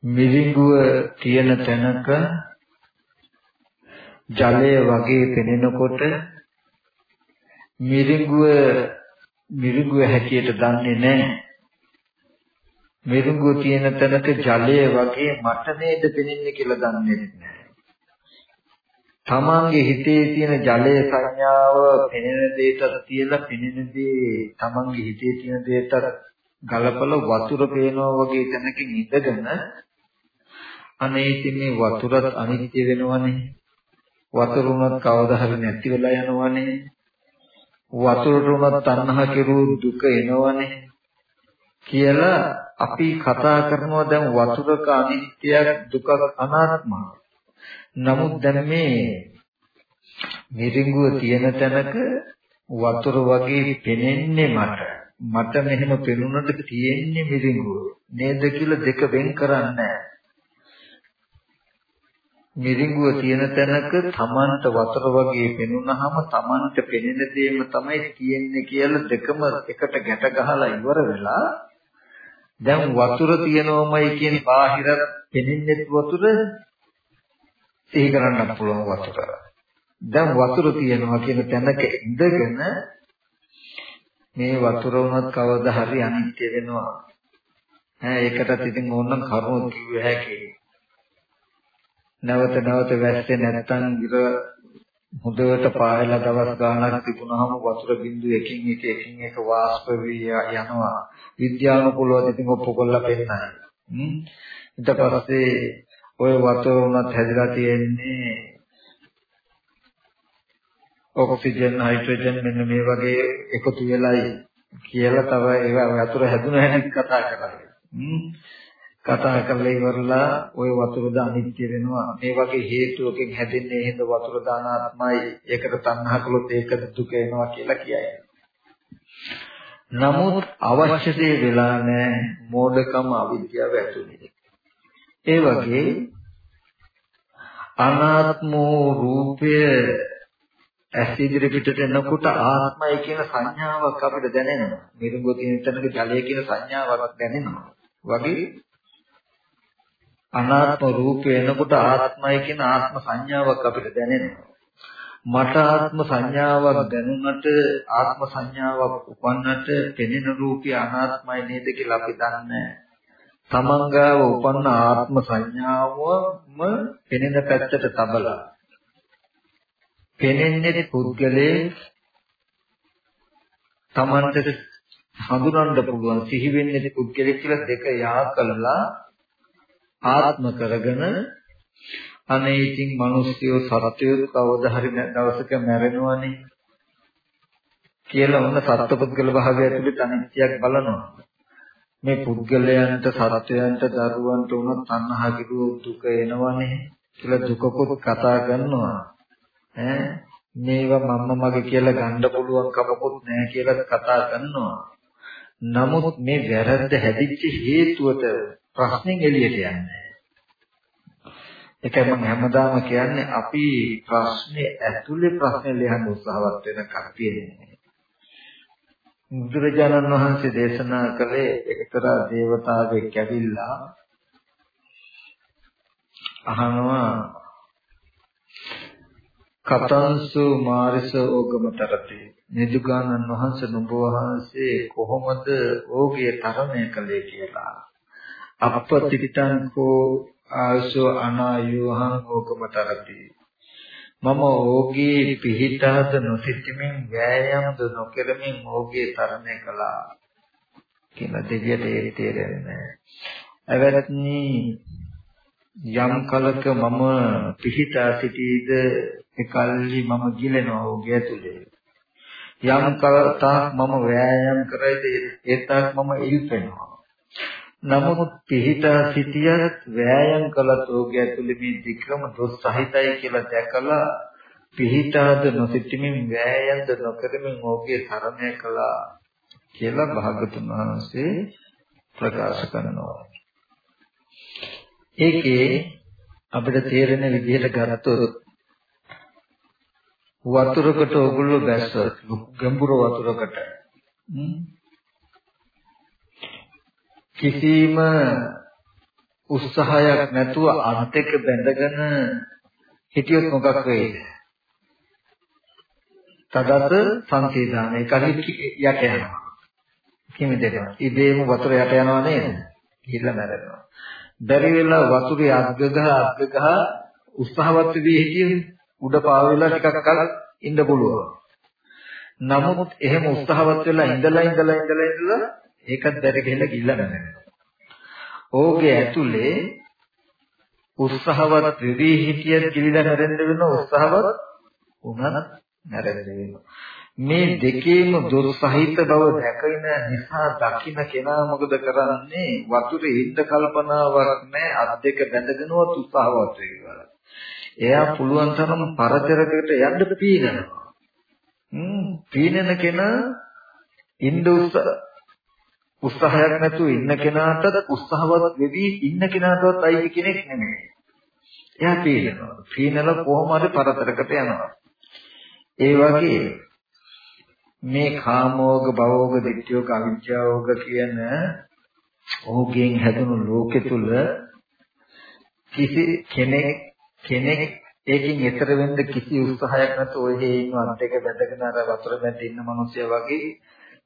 මිරිඟුව තියෙන තැනක ජලය වගේ පෙනෙනකොට මිරිඟුව මිරිඟුව හැටියට දන්නේ නැහැ. මිරිඟුව තියෙන තැනක ජලය වගේ මට නේද පෙනෙන්නේ කියලා දන්නේ නැහැ. තමන්ගේ හිතේ තියෙන ජලයේ සංඥාව පෙනෙන දෙයට තියලා පෙනෙන දේ තමන්ගේ හිතේ තියෙන දෙයට ගලපල වතුර පේනවා වගේ තැනකින් ඉඳගෙන අනේ ඉතින් මේ වතුරත් අනිත්‍ය වෙනවනේ. වතුර උනත් කවදා හරි නැති වෙලා යනවනේ. වතුරට උනත් තණ්හා කෙරූ දුක එනවනේ කියලා අපි කතා කරනවා දැන් වතුරක අනිත්‍යයක් දුකක් අනාත්මයි නමුත් දැන් මේ මිරිඟුව තියෙන තැනක වතුර වගේ පෙනෙන්නේ මට. මට මෙහෙම පෙනුනට තියෙන්නේ මිරිඟුව. නේද කියලා දෙක වෙන් කරන්නේ මිරිඟුව තියෙන තැනක Tamanට වතුර වගේ පෙනුනහම Tamanට පෙනෙන දේම තමයි තියෙන්නේ කියලා දෙකම එකට ගැට ගහලා ඉවර වෙලා දැන් වතුර තියෙනවමයි කියන බාහිර පෙනෙන්නේ වතුර සිහි කරන්නත් පුළුවන් වතුර. දැන් වතුර තියෙනවා කියන තැනක ඉඳගෙන මේ වතුර උනත් කවදා හරි අනිත්‍ය වෙනවා. ඈ ඒකටත් ඉතින් ඕනනම් කරුණු කිව්ව හැකි. නැවත නැවත වැස්සේ නැත්තම් ඉර හොඳට පායලා දවස් ගාණක් තිබුණාම වතුර බින්දුව එකින් එක එකින් එක වාෂ්ප වී යනවා. විද්‍යානුකූලව ඉතින් ඔප්පු කරලා පෙන්නනවා. ඊට පස්සේ ඔය වතුර උනත් හැදිලා තියෙන්නේ ඔක්සිජන් හයිඩ්‍රජන් මෙන්න මේ වගේ එකතු වෙලයි කියලා තව ඒවා වතුර හැදුන හැටි කතා කරලා. කතා කරලා ඉවරලා ওই වතුර ද අනිත්‍ය වෙනවා. මේ වගේ හේතුවකින් හැදෙන්නේ හිඳ වතුර දානාත්මයි. ඒකට තණ්හා කළොත් ඒක දුක එනවා කියලා කියයි. නමුත් අවශ්‍ය දේ වෙලා නැහැ. මෝඩකම අවිද්‍යාව ඇතුළේ. ඒ වගේ අනාත්මෝ රූපය ඇස් ඉදිරි පිටට එනකොට ආත්මය කියන සංඥාවක් අපිට දැනෙනවා. මිරිඟුව තියෙන තැනක ජලය කියන සංඥාවක් දැනෙනවා. වගේ අනාත්ම රූපය එනකොට ආත්මය කියන ආත්ම සංඥාවක් අපිට දැනෙනවා. මට ආත්ම සංඥාවක් දැනුණට ආත්ම සංඥාවක් උපන්නට පෙනෙන රූපය අනාත්මයි නේද කියලා අපි දන්නේ තමන්ගාව උපන්න ආත්ම සංඥාවම පෙනෙන පැත්තට තබලා පෙනෙන්නේ පුද්ගලයේ තමන්ට හඳුනන්න පුළුවන් සිහි වෙන්නේ පුද්ගලයෙක් කියලා දෙක යා කළා ආත්ම කරගෙන අනේ ඉතින් මිනිස්සුયો සත්‍යය කවදා හරි දවසක මැරෙනවනේ කියලා ඔන්න සත්පුද්ගල භාවය ඇතුළේ අනිත්‍යයක් බලනවා. මේ පුද්ගලයන්ට සත්‍යයන්ට දරුවන්ට උනත් තණ්හා කිරුව දුක එනවනේ කියලා දුකකුත් කතා කරනවා. ඈ මේවා මම්ම මගේ කියලා ගන්න පුළුවන් කමකුත් නැහැ කියලා කතා කරනවා. නමුත් මේ වැරද්ද හැදිච්ච හේතුවට ප්‍රශ්نයෙන් එළියට යන්නේ. ඒකයි මම හැමදාම කියන්නේ අපි ප්‍රශ්නේ ඇතුලේ ප්‍රශ්නේ ලියන්න උත්සාහවත් වෙන කට්ටියනේ. බුදුරජාණන් වහන්සේ දේශනා කළේ එක්තරා දේවතාවෙක් ඇවිල්ලා අහනවා කතන්සු මාරිස ඕගමතරති නිදුගානන් වහන්සේ නුඹ වහන්සේ කොහොමද ඕගේ තරණය කළේ කියලා අපපතිතං කෝ ආසෝ අනායෝහං ඕගමතරති මම ඕගේ පිහිටාද නොසිතමින් වෑයම්ද නොකරමින් ඕගේ තරණය කළා කියලා දෙවියට ඒ තේරෙන්නේ ඇවැත්නි යම් කලක මම පිහිටා සිටීද එකල්හි මම ගිලෙනවා ඕගේ ඇතුලේ. යම් කලක මම වෑයම් කරයිද ඒතක් මම ඉල්පෙනවා. නමුත් පිහිටා සිටියත් වෑයම් කළත් ඕගය ඇතුලේ මේ වික්‍රම දොස් සහිතයි කියලා දැකලා පිහිටාද නොසිටීමෙන් වෑයම්ද නොකරමින් ඕගේ තරණය කළා කියලා භාගතුන් වහන්සේ ප්‍රකාශ කරනවා. ඒකේ අපිට තේරෙන විදිහට ගත්තොත් වතුරකට ඕගොල්ලෝ බැස්සොත් ගැඹුරු වතුරකට කිසිම උත්සාහයක් නැතුව අත් එක්ක බැඳගෙන හිටියොත් මොකක් වෙයිද? තදත සංකේදාන ඒකයි යට යනවා. කිමිදෙනවා. ඉබේම වතුර යට යනවා නේද? ගිහිල්ලා මැරෙනවා. බැරි වෙලා වතුරේ අග්ගගහ අග්ගගහ උත්සාහවත් වී හිටියොත් උඩ පාවෙලා ටිකක් කල ඉන්න පුළුවන්. නමුත් එහෙම උත්සාහවත් වෙලා ඉඳලා ඉඳලා ඉඳලා ඉඳලා ඒකත් බැරි ගිහලා ගිල්ල නැරෙනවා. ඕකේ ඇතුලේ උත්සාහවත් වෙවි හිටියත් කිලිලා නැරෙන්න වෙන උත්සාහවත් උනත් නැරෙන්න වෙනවා. මේ දෙකේම දොස් සහිත බව දැකින නිසා දකින්න කෙනා මොකද කරන්නේ වතුරේ ඉන්න කල්පනාවක් නැහැ අත් දෙක බැඳගෙනවත් උත්සාහවත් වෙනවා. එයා පුළුවන් තරම් පරතරයකට යන්න පීනනවා. හ්ම් පීනන කෙනා ඉන්න උත්සාහ උත්සාහයක් නැතුව ඉන්න කෙනාට උත්සාහවත් වෙවි ඉන්න කෙනාටවත් අයිති කෙනෙක් නෙමෙයි. එයා පීනනවා. පීනලා කොහොම හරි පරතරකට යනවා. ඒ වගේ මේ කාමෝග භවෝග දිට්ඨියෝග අවිජ්ජාෝග කියන ඕගෙන් හැදුණු ලෝකෙ තුල කිසි කෙනෙක් කෙනෙක් ඒකෙන් එතර වෙන්න කිසි උත්සාහයක් නැතුව ඔය හේ ඉන්නවත් එක බැඳගෙන අර වතුර මැද ඉන්න මිනිස්සයා වගේ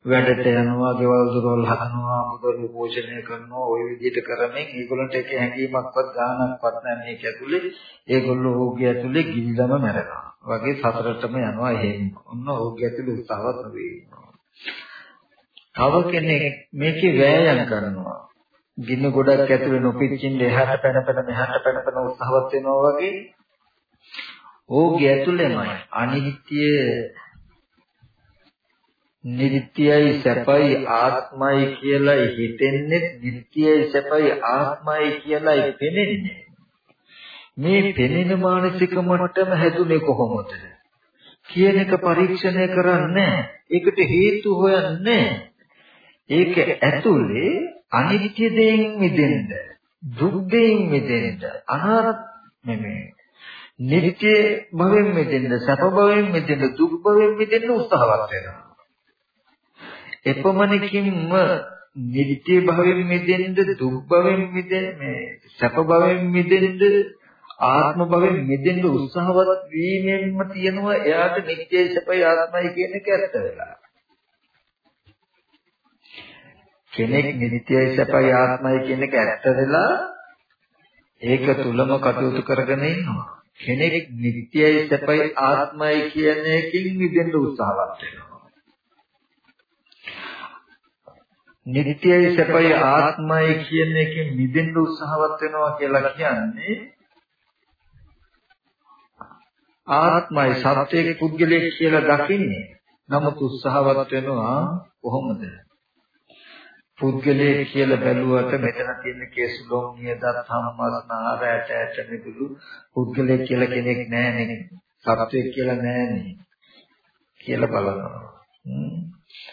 වැඩට යනවා, ගෙවල් දොරවල් හදනවා, මුදල් පෝෂණය කරනවා, ওই විදිහට කරමින් ඒගොල්ලන්ට එක හැඟීමක්වත් ගානක්වත් නැහැ මේක ඇතුලේ. ඒගොල්ලෝ ඕගය ඇතුලේ ගිල්ලම මැරෙනවා. වගේ සතරටම යනවා එහෙම. ඔන්න ඕගය ඇතුලේ උත්සාහවත් වෙනවා. තව කෙනෙක් මේකේ වෑයම් කරනවා. ගින්න ගොඩක් ඇතුලේ නොපිච්චින්න එහාට පැන පැන මෙහාට පැන පැන උත්සාහවත් වෙනවා වගේ ඕගය ඇතුලේමයි අනිත්‍ය නිට්ටයයි සැපයි ආත්මයි කියලා හිතෙන්නේ. නිට්ටයයි සැපයි ආත්මයි කියලායි පෙනෙන්නේ. මේ පෙනෙන මානසික මට්ටම හැදුනේ කොහොමද? කියන එක පරීක්ෂණය කරන්නේ ඒකට හේතු හොයන්නේ ඒක ඇතුලේ අනිත්‍ය දෙයින් මිදෙන්න දුක් දෙයින් මිදෙන්න අනාත්ම නෙමෙයි. නිත්‍ය භවෙන් මිදෙන්න සැප භවෙන් මිදෙන්න දුක් භවෙන් මිදෙන්න උත්සාහවත් වෙනවා. එපමණකින්ම නිත්‍ය භවෙන් මිදෙන්න දුක් භවෙන් මිදෙන්න මේ සැප භවෙන් මිදෙන්න ආත්ම භවෙන් මිදෙන්න උත්සාහවත් වීමෙන්ම තියෙනවා එයාට නිත්‍ය සැපයි ආත්මයි කියන එක ඇත්ත වෙලා. කෙනෙක් නිත්‍යයි සැපයි ආත්මයි කියන එක ඇත්ත වෙලා ඒක තුලම කටයුතු කරගෙන ඉන්නවා. කෙනෙක් නිත්‍යයි සැපයි ආත්මයි කියන එකකින් මිදෙන්න උත්සාහවත් වෙනවා. නිට්ටයයි සැපයි ආත්මයි කියන එකෙන් මිදෙන්න උත්සාහවත් වෙනවා කියලා කියන්නේ ආත්මයි සත්‍යයේ පුද්ගලයෙක් කියලා දකින්නේ. නමුත් උත්සාහවත් වෙනවා කොහොමද? පුද්ගලයෙක් කියලා බැලුවට මෙතන තියෙන කේසුලොම් නියදත් සම්මාසනාර ඇට ඇට නිදුළු පුද්ගලයෙක් කියලා කෙනෙක් නැහැ නේ. සත්‍යයක් කියලා නැහැ නේ. කියලා බලනවා.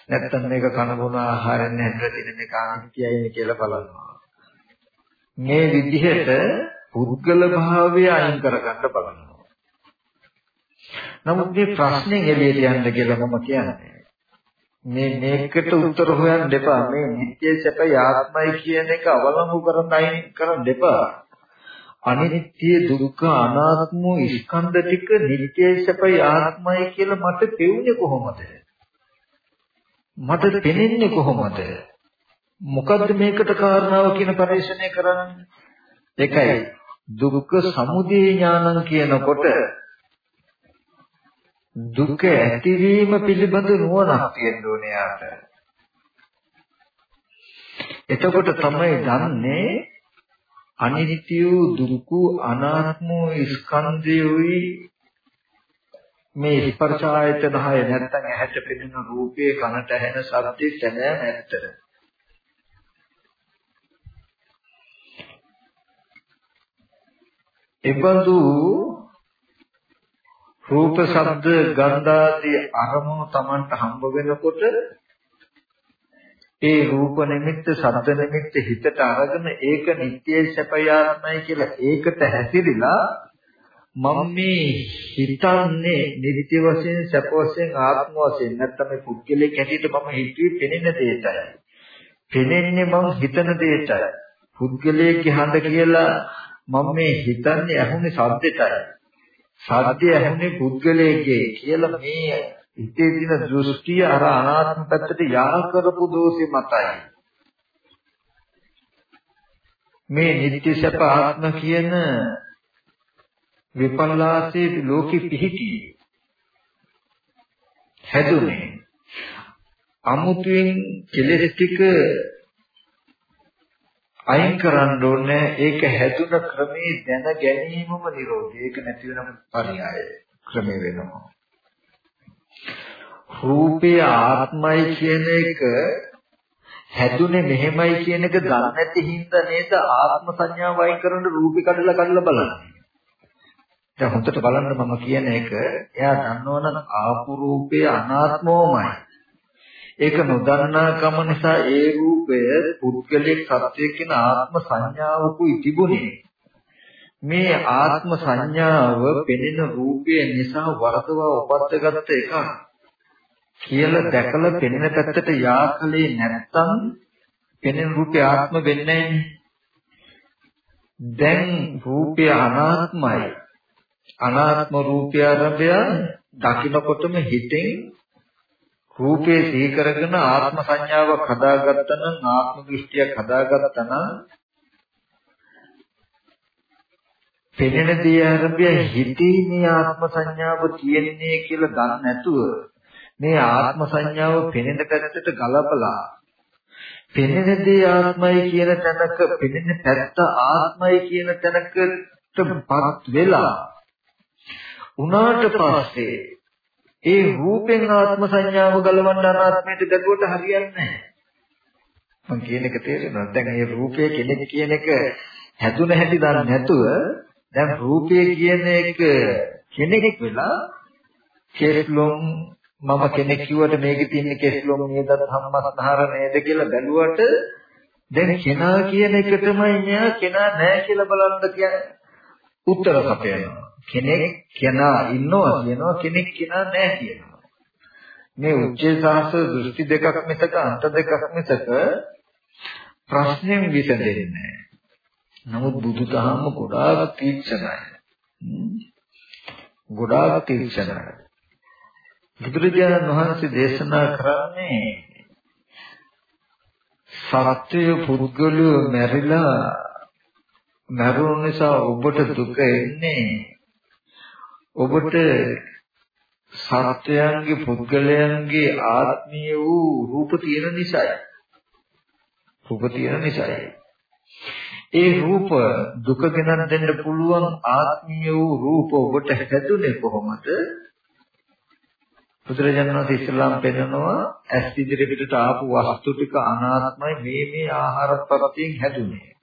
නැත්තම් මේක කන බොන ආහාරයෙන් හැදලා තියෙන මේක අනිත්‍යයි කියලා බලනවා. මේ විදිහට පුද්ගල භාවය අයින් කරගන්න බලනවා. නමුත් මේ ප්‍රශ්නේ එළියට යන්න කියලා මම කියන්නේ. මේ මේකට උත්තර හොයන්න එපා. මේ නිත්‍ය සැප ආත්මයි කියන එක අවලංගු කරන් අයින් කරන්න එපා. අනිත්‍ය දුක්ඛ අනාත්ම ස්කන්ධ ටික නිත්‍ය සැපයි ආත්මයි කියලා මට පෙවුනේ කොහොමද? මට පෙනෙන්නේ කොහොමද? මොකද්ද මේකට කාරණාව කියන පරිශ්‍රණය කරන්නේ? ඒකයි දුක්ඛ සමුදය ඥානං කියනකොට දුක ඇතිවීම පිළිබඳ නුවණක් තියෙන්න ඕනේ යාට. එතකොට තමයි දන්නේ අනිත්‍ය දුක්ඛ අනාත්ම ස්කන්ධයෝයි මේ ස්පර්ශ ආයතන 10 නැත්තම් ඇහැට පෙනෙන රූපේ කනට ඇහෙන ශබ්දේ සැනෑ නැත්තර. එබඳු රූප ශබ්ද ගන්ධ ආදී අරමුණු Tamanට හම්බ වෙනකොට ඒ රූප නිමිත්ත ශබ්ද නිමිත්ත හිතට අරගෙන ඒක නිත්‍යයි සැපයාත්මයි කියලා ඒකට හැසිරিলা මම මේ හිතන්නේ නිත්‍ය වශයෙන් සැප වශයෙන් ආත්ම වශයෙන් නැත්නම් මේ පුද්ගලයෙක් හැටියට මම හිතුවේ පෙනෙන දෙයටයි. පෙනෙන්නේ මම හිතන දෙයටයි. පුද්ගලයෙක්ගේ හඬ කියලා මම මේ හිතන්නේ ඇහුනේ සද්දෙටයි. සද්දය ඇහුනේ පුද්ගලයෙක්ගේ කියලා මේ හිතේ තියෙන දෘෂ්ටිය අර අනාත්ම පැත්තට යා කරපු දෝෂෙ මතයි. මේ නිත්‍ය සැප ආත්ම කියන විපල්ලාසයේ ලෝකෙ පිහිටි හැදුනේ. අමුතුවෙන් කෙලෙස් ටික අයින් කරන්න ඕනේ. ඒක හැදුන ක්‍රමේ දැන ගැනීමම නිරෝධය. ඒක නැති වෙනම පරියාය ක්‍රමේ වෙනවා. රූපය ආත්මයි කියන එක හැදුනේ මෙහෙමයි කියන එක දන්නේ නැති හින්දා නේද? ආත්ම සංඥාව වයින් කරන රූපේ කඩලා කඩලා බලන්නේ. දැන් හොඳට බලන්න මම කියන එක එයා දන්නවනම් ආපු රූපය අනාත්මෝමයි. ඒක නොදන්නාකම නිසා ඒ රූපය පුද්ගලික සත්‍යයක් කියන ආත්ම සංඥාවකුයි තිබුණේ. මේ ආත්ම සංඥාව පෙනෙන රූපය නිසා වරදවා උපද්දගත්ත එක කියලා දැකලා පෙනෙන පැත්තට යාකලේ නැත්තම් පෙනෙන රූපය ආත්ම වෙන්නේ දැන් රූපය අනාත්මයි අනාත්ම රූපය ආරම්භය දකින්නකොටම හිතෙන් රූපේ සිහි කරගෙන ආත්ම සංඥාවක් හදාගත්තා නම් ආත්ම දෘෂ්ටියක් හදාගත්තා නම් පෙනෙන දේ ආරම්භය හිතේ මේ ආත්ම සංඥාව තියෙන්නේ කියලා දන්නේ නැතුව මේ ආත්ම සංඥාව පෙනෙන පැත්තට ගලපලා පෙනෙන දේ ආත්මයි කියන තැනක පෙනෙන පැත්ත ආත්මයි කියන තැනකටපත් වෙලා උනාට පස්සේ ඒ රූපෙන් ආත්ම සංඥාව ගලවන්න අනාත්මයට ගැදුවට හරියන්නේ නැහැ. මම කියන එක තේරෙනවද? දැන් මේ රූපය කෙනෙක් කියන එක හැදුන හැටි දන්නේ නැතුව දැන් රූපය කියන එක කෙනෙක් වෙලා කෙස්ලොම් මම කෙනෙක් කිව්වට මේකේ තියෙන කෙස්ලොම් නේද සම්මස්තහර නේද කියලා බැලුවට දැන් කෙනා කියන එකටමයි මෙයා කෙනා නැහැ කියලා බලන්න කියන්නේ උත්තර සපයනවා. කෙනෙක් කෙනා ඉන්නවා කියනවා කෙනෙක් කෙනා නැහැ කියනවා. මේ උච්චේ සාහස දෘෂ්ටි දෙකක් මිසක අන්ත දෙකක් මිසක ප්‍රශ්නෙන් විසඳෙන්නේ නැහැ. නමුත් බුදුදහම ගොඩාක් තීක්ෂණයි. ගොඩාක් තීක්ෂණයි. බුදුරජාණන් වහන්සේ දේශනා කරන්නේ සත්‍ය පුද්ගලයෝ මැරිලා මරුණු නිසා ඔබට දුක එන්නේ ඔබට සත්‍යයන්ගේ පුද්ගලයන්ගේ ආත්මීය වූ රූප තියෙන නිසායි. රූප තියෙන නිසායි. ඒ රූප දුක ගෙනත් දෙන්න පුළුවන් ආත්මීය වූ රූප ඔබට හැදුනේ කොහොමද? බුදුරජාණන් වහන්සේ ඉස්ලාම් පෙන්නනවා ඇස් ඉදිරියට ආපු වස්තු ටික අනාත්මයි මේ මේ ආහාර ප්‍රත්‍යයෙන් හැදුනේ.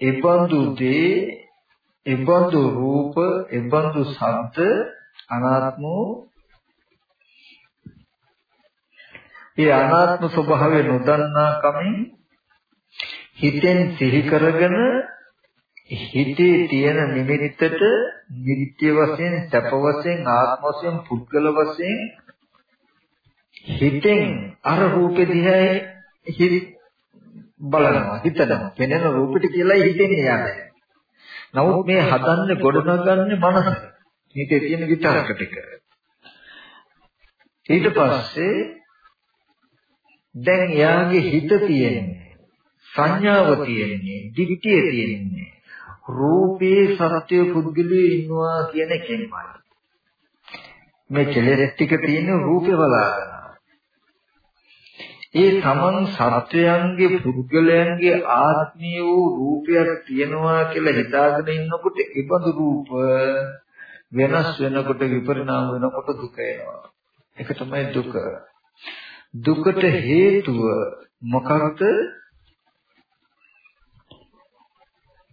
ඒබඳු දේ, ඒබඳු රූප, ඒබඳු ශබ්ද අනාත්ම ඒ අනාත්ම ස්වභාවය නොදන්නා කමින් හිතෙන් සිහි කරගෙන හිතේ තියෙන නිමිත්තට නිත්‍ය වශයෙන්, සැප වශයෙන්, ආත්ම වශයෙන්, පුද්ගල වශයෙන් හිතෙන් අර රූපෙ දිහා බලනවා, හිතනවා. පෙනෙන රූපෙට කියලායි හිතෙන්නේ යන්නේ. නමුත් මේ හදන්නේ ගොඩනගන්නේ මනස. මේකේ තියෙන විතරක ටික. ඊට පස්සේ දැන් යාගේ හිත තියෙන්නේ සංඥාව තියෙන්නේ, දිට්ඨිය තියෙන්නේ රූපේ සත්‍ය පුද්ගලයේ ඉන්නවා කියන එකෙන්මයි. මේ කෙලෙස් ටික තියෙන රූපේ බලාගෙන. ඒ තමන් සත්‍යයන්ගේ පුද්ගලයන්ගේ ආත්මීය වූ රූපයක් තියෙනවා කියලා හිතාගෙන ඉන්නකොට ඒබඳු රූප වෙනස් වෙනකොට විපරිණාම වෙනකොට දුක එනවා. ඒක තමයි දුක. දුකට හේතුව මොකක්ද?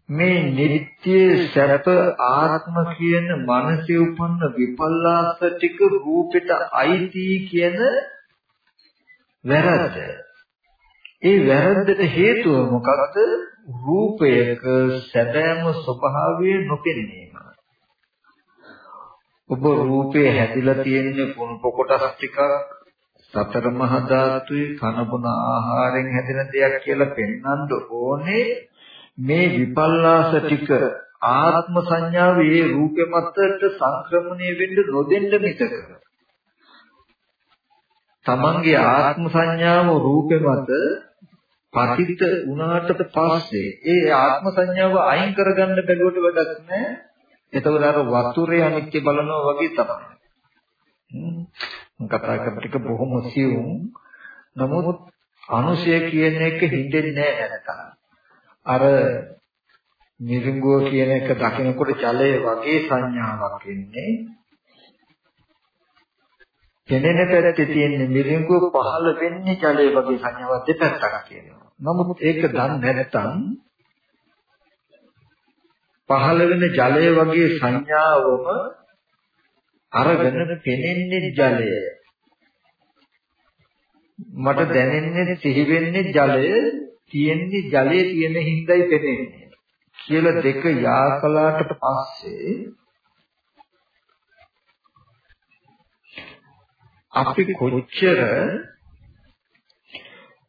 මේ නිත්‍ය සැප ආත්ම කියන මනසේ උපන්න විපල්ලාස ටික රූපෙට අයිති කියන වැරද්ද. ඒ වැරද්දට හේතුව මොකක්ද? රූපයක සැබෑම ස්වභාවය නොපෙනීම. ඔබ රූපේ හැදිලා තියෙන කුණප කොටස් ටිකක් සතර මහා ධාතුයි කනබුන ආහාරයෙන් හැදෙන දෙයක් කියලා පෙන්වන්න ඕනේ මේ විපල්ලාස ටික ආත්ම සංඥාව ඒ රූපෙ මතට සංක්‍රමණය වෙන්න නොදෙන්න මිසක තමන්ගේ ආත්ම සංඥාව රූපෙ මත පතිත වුණාට පස්සේ ඒ ආත්ම සංඥාව අයින් කරගන්න බැලුවට වැඩක් නැහැ. එතකොට අර වතුරේ අනිත්‍ය බලනවා වගේ තමයි. කතා කරන ටික බොහොම සියුම්. නමුත් අනුශය කියන එක හිතෙන්නේ නැහැ නැත්නම්. අර නිරිඟුව කියන එක දකිනකොට ජලය වගේ සංඥාවක් එන්නේ. පෙනෙන පැත්තේ තියෙන නිරිඟුව පහළ වෙන්නේ ජලය වගේ සංඥාවක් දෙපැත්තක් කියනවා. නමුත් ඒක දන්නේ නැත්නම් පහළ වෙන ජලය වගේ සංඥාවම අරගෙන පෙනෙන්නේ ජලය. මට දැනෙන්නේ සිහි වෙන්නේ ජලය තියෙන්නේ ජලයේ තියෙන හිඳයි පෙනෙන්නේ කියලා දෙක යා කළාට පස්සේ අපි කොච්චර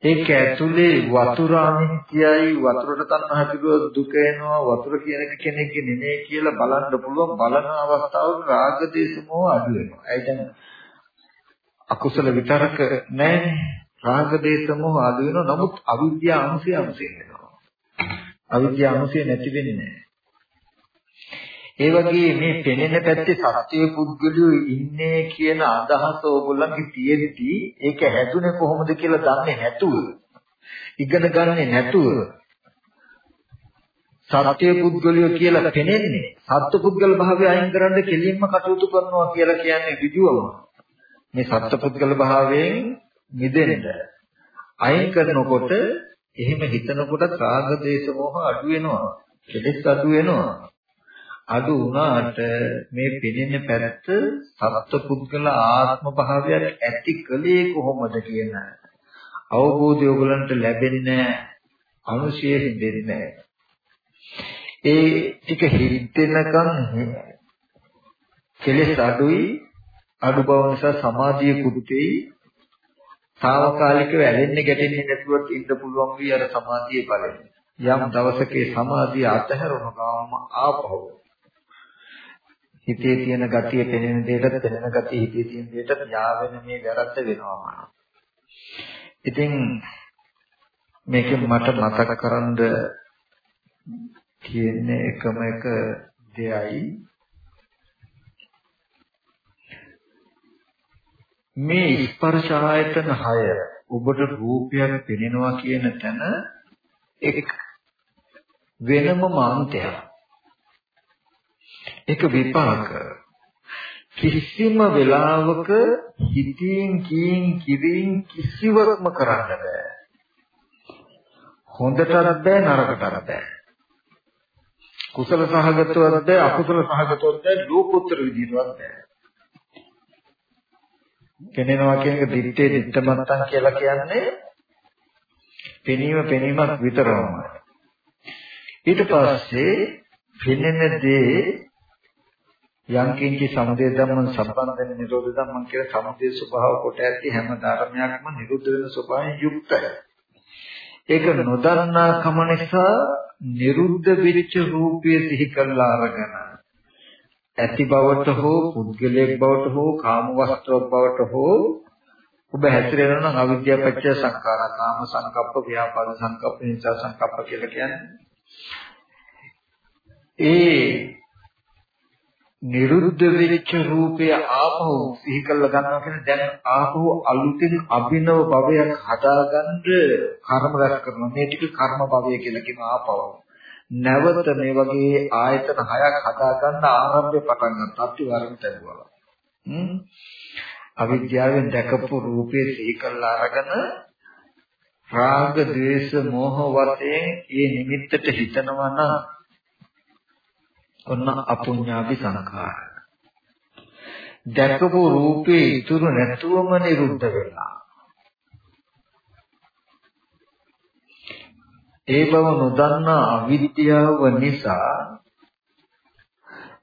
ඒක ඇතුලේ වතුර අනිත්‍යයි වතුරට තණ්හා පිළිව දුක එනවා වතුර කියන එක කෙනෙක්ගේ නෙමෙයි කියලා බලන්න පුළුවන්. බලන අවස්ථාවක රාග දේශ මොහ අඩු වෙනවා. ඒ කියන්නේ අකුසල විතරක නැහැ රාග දේශ මොහ අඩු වෙනවා. නමුත් අවිද්‍යාව අනුසය අනුසය වෙනවා. අවිද්‍යාව අනුසය නැති වෙන්නේ නැහැ ඒ වගේ මේ පෙනෙන පැත්තේ සත්‍ය පුද්ගලයෝ ඉන්නේ කියන අදහස ඕගොල්ලන්ගේ තියෙද්දි ඒක හැදුනේ කොහොමද කියලා දන්නේ නැතුව ඉගෙන ගන්නේ නැතුව. සත්‍ය පුද්ගලයෝ කියලා පෙනෙන්නේ සත්‍ය පුද්ගල භාවය අයින් කරන්න කෙලින්ම කටයුතු කරනවා කියලා කියන්නේ විදුවම මේ සත්‍ය පුද්ගල භාවයෙන් මිදෙන්න. අයින් කරනකොට එහෙම හිතනකොට රාග දේශ මොහ අඩු වෙනවා. කෙලෙස් අඩු වෙනවා. අඩු වුණාට මේ පෙනෙන පැත්ත සත්පුද්ගල ආත්ම භාවයක් ඇති කලේ කොහොමද කියන අවබෝධය ඔයගලන්ට ලැබෙන්නේ අනුශය හිතෙන්නේ ඒ ටික හිතෙනකන් කෙලෙස් අඩුයි. අඩු බව නිසා සමාධිය කුඩුතෙයි. తాවකාලිකව ඇලෙන්නේ ගැටෙන්නේ නැතුව ඉන්න පුළුවන් වී අර සමාධියේ බලය. යම් දවසකේ සමාධිය අතහැරුණ ගාම ආපහු හිතේ තියෙන ගතිය පෙනෙන දෙයට පෙනෙන ගතිය හිතේ තියෙන දෙයට යාවෙන මේ වැරද්ද වෙනවා. ඉතින් මේකෙන් මට මතක කරන්ද තියෙන එකම එක දෙයයි මේ ස්පර්ශ ආයතන 6 ඔබට රූපයක් පෙනෙනවා කියන තැන එක් වෙනම මාන්තයක්. ඒක විපාක. කිසිම වෙලාවක හිතින් කීන් කිරින් කිසිවක්ම කරන්න බෑ. හොඳටත් බෑ නරකටත් බෑ. කුසල සහගතවත් බෑ අකුසල සහගතවත් බෑ ලෝකෝත්තර විදිහටවත් බෑ. කෙනෙනවා කියන එක දිත්තේ දිත්තමත්තන් කියලා කියන්නේ පෙනීම පෙනීමක් විතරමයි. ඊට පස්සේ පෙනෙන දේ යම් කිංචි සමුදය ධම්මං සම්බන්ධන නිරෝධ ධම්මං කියලා සමුදය ස්වභාව කොට ඇති හැම ධර්මයක්ම නිරුද්ධ වෙන ස්වභාවයෙන් යුක්තයි. ඒක නොදන්නා කම නිසා නිරුද්ධ වෙච්ච රූපය සිහි කරලා අරගෙන ඇති බවට හෝ පුද්ගලයෙක් බවට හෝ කාම වස්තුවක් බවට හෝ ඔබ හැසිරෙනවා නම් අවිද්‍යාව පත්‍ය සංඛාර කාම සංකප්ප ව්‍යාපාද සංකප්ප නිසා සංකප්ප කියලා කියන්නේ ඒ නිරුද්ධ වෙච්ච රූපය ආපහු සිහි කරලා ගන්නවා කියන්නේ දැන් ආපහු අලුතින් අභිනව භවයක් හදාගන්න කර්ම රැස් කරනවා. මේ ටික කර්ම භවය කියලා කියන ආපහු. නැවත මේ වගේ ආයතන හයක් හදාගන්න ආරම්භය පටන් ගන්න අත්විවරණ තැබුවා. හ්ම්. අවිද්‍යාවෙන් දැකපු රූපේ සිහි කරලා අරගෙන රාග ద్వේෂ මෝහ වශයෙන් ඒ නිමිත්තට හිතනවා නම් ඔන්න අපුඤ්ඤාපි සංඛාර. දැකපු රූපේ ඉතුරු නැතුවම නිරුද්ධ වෙලා. ඒ බව නොදන්නා අවිද්‍යාව නිසා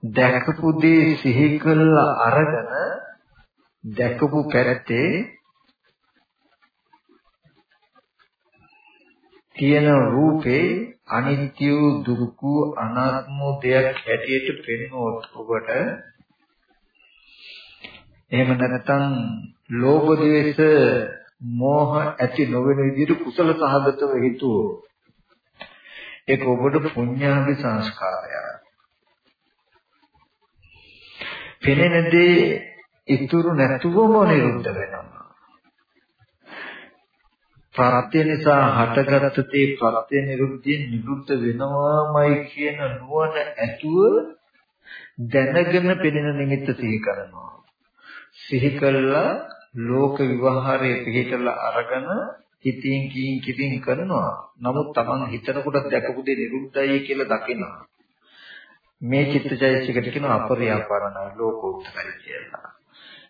දැකපු දේ සිහි කළා අරගෙන දැකපු පැත්තේ තියෙන රූපේ අනිත්‍ය දුක්ඛ අනාත්ම දෙයක් හැටියට පෙනෙනොත් ඔබට එහෙම නැත්නම් ලෝභ ද්වේෂ මෝහ ඇති නොවන විදිහට කුසල සහගතව හිතුවෝ ඒක ඔබට පුණ්‍යාභි සංස්කාරය. පෙනෙන දේ ඉතුරු නැතුවම නිරුද්ධ වෙනවා. ප්‍රත්‍ය නිසා හටගත් තේ ප්‍රත්‍ය නිරුද්ධිය නිරුද්ධ වෙනවාමයි කියන නුවණ ඇතුව දැනගෙන පෙනෙන නිමිත්ත සිහි කරනවා. සිහි කළා ලෝක විවහාරයේ පිළිතලා අරගෙන හිතින් කියින් කියින් කරනවා. නමුත් Taman හිතනකොට දැකපු දේ නිරුද්ධයි කියලා දකිනවා. මේ චිත්තචෛතසිකට කියනවා අපරියාපරණ ලෝකෝත්තරයි කියලා.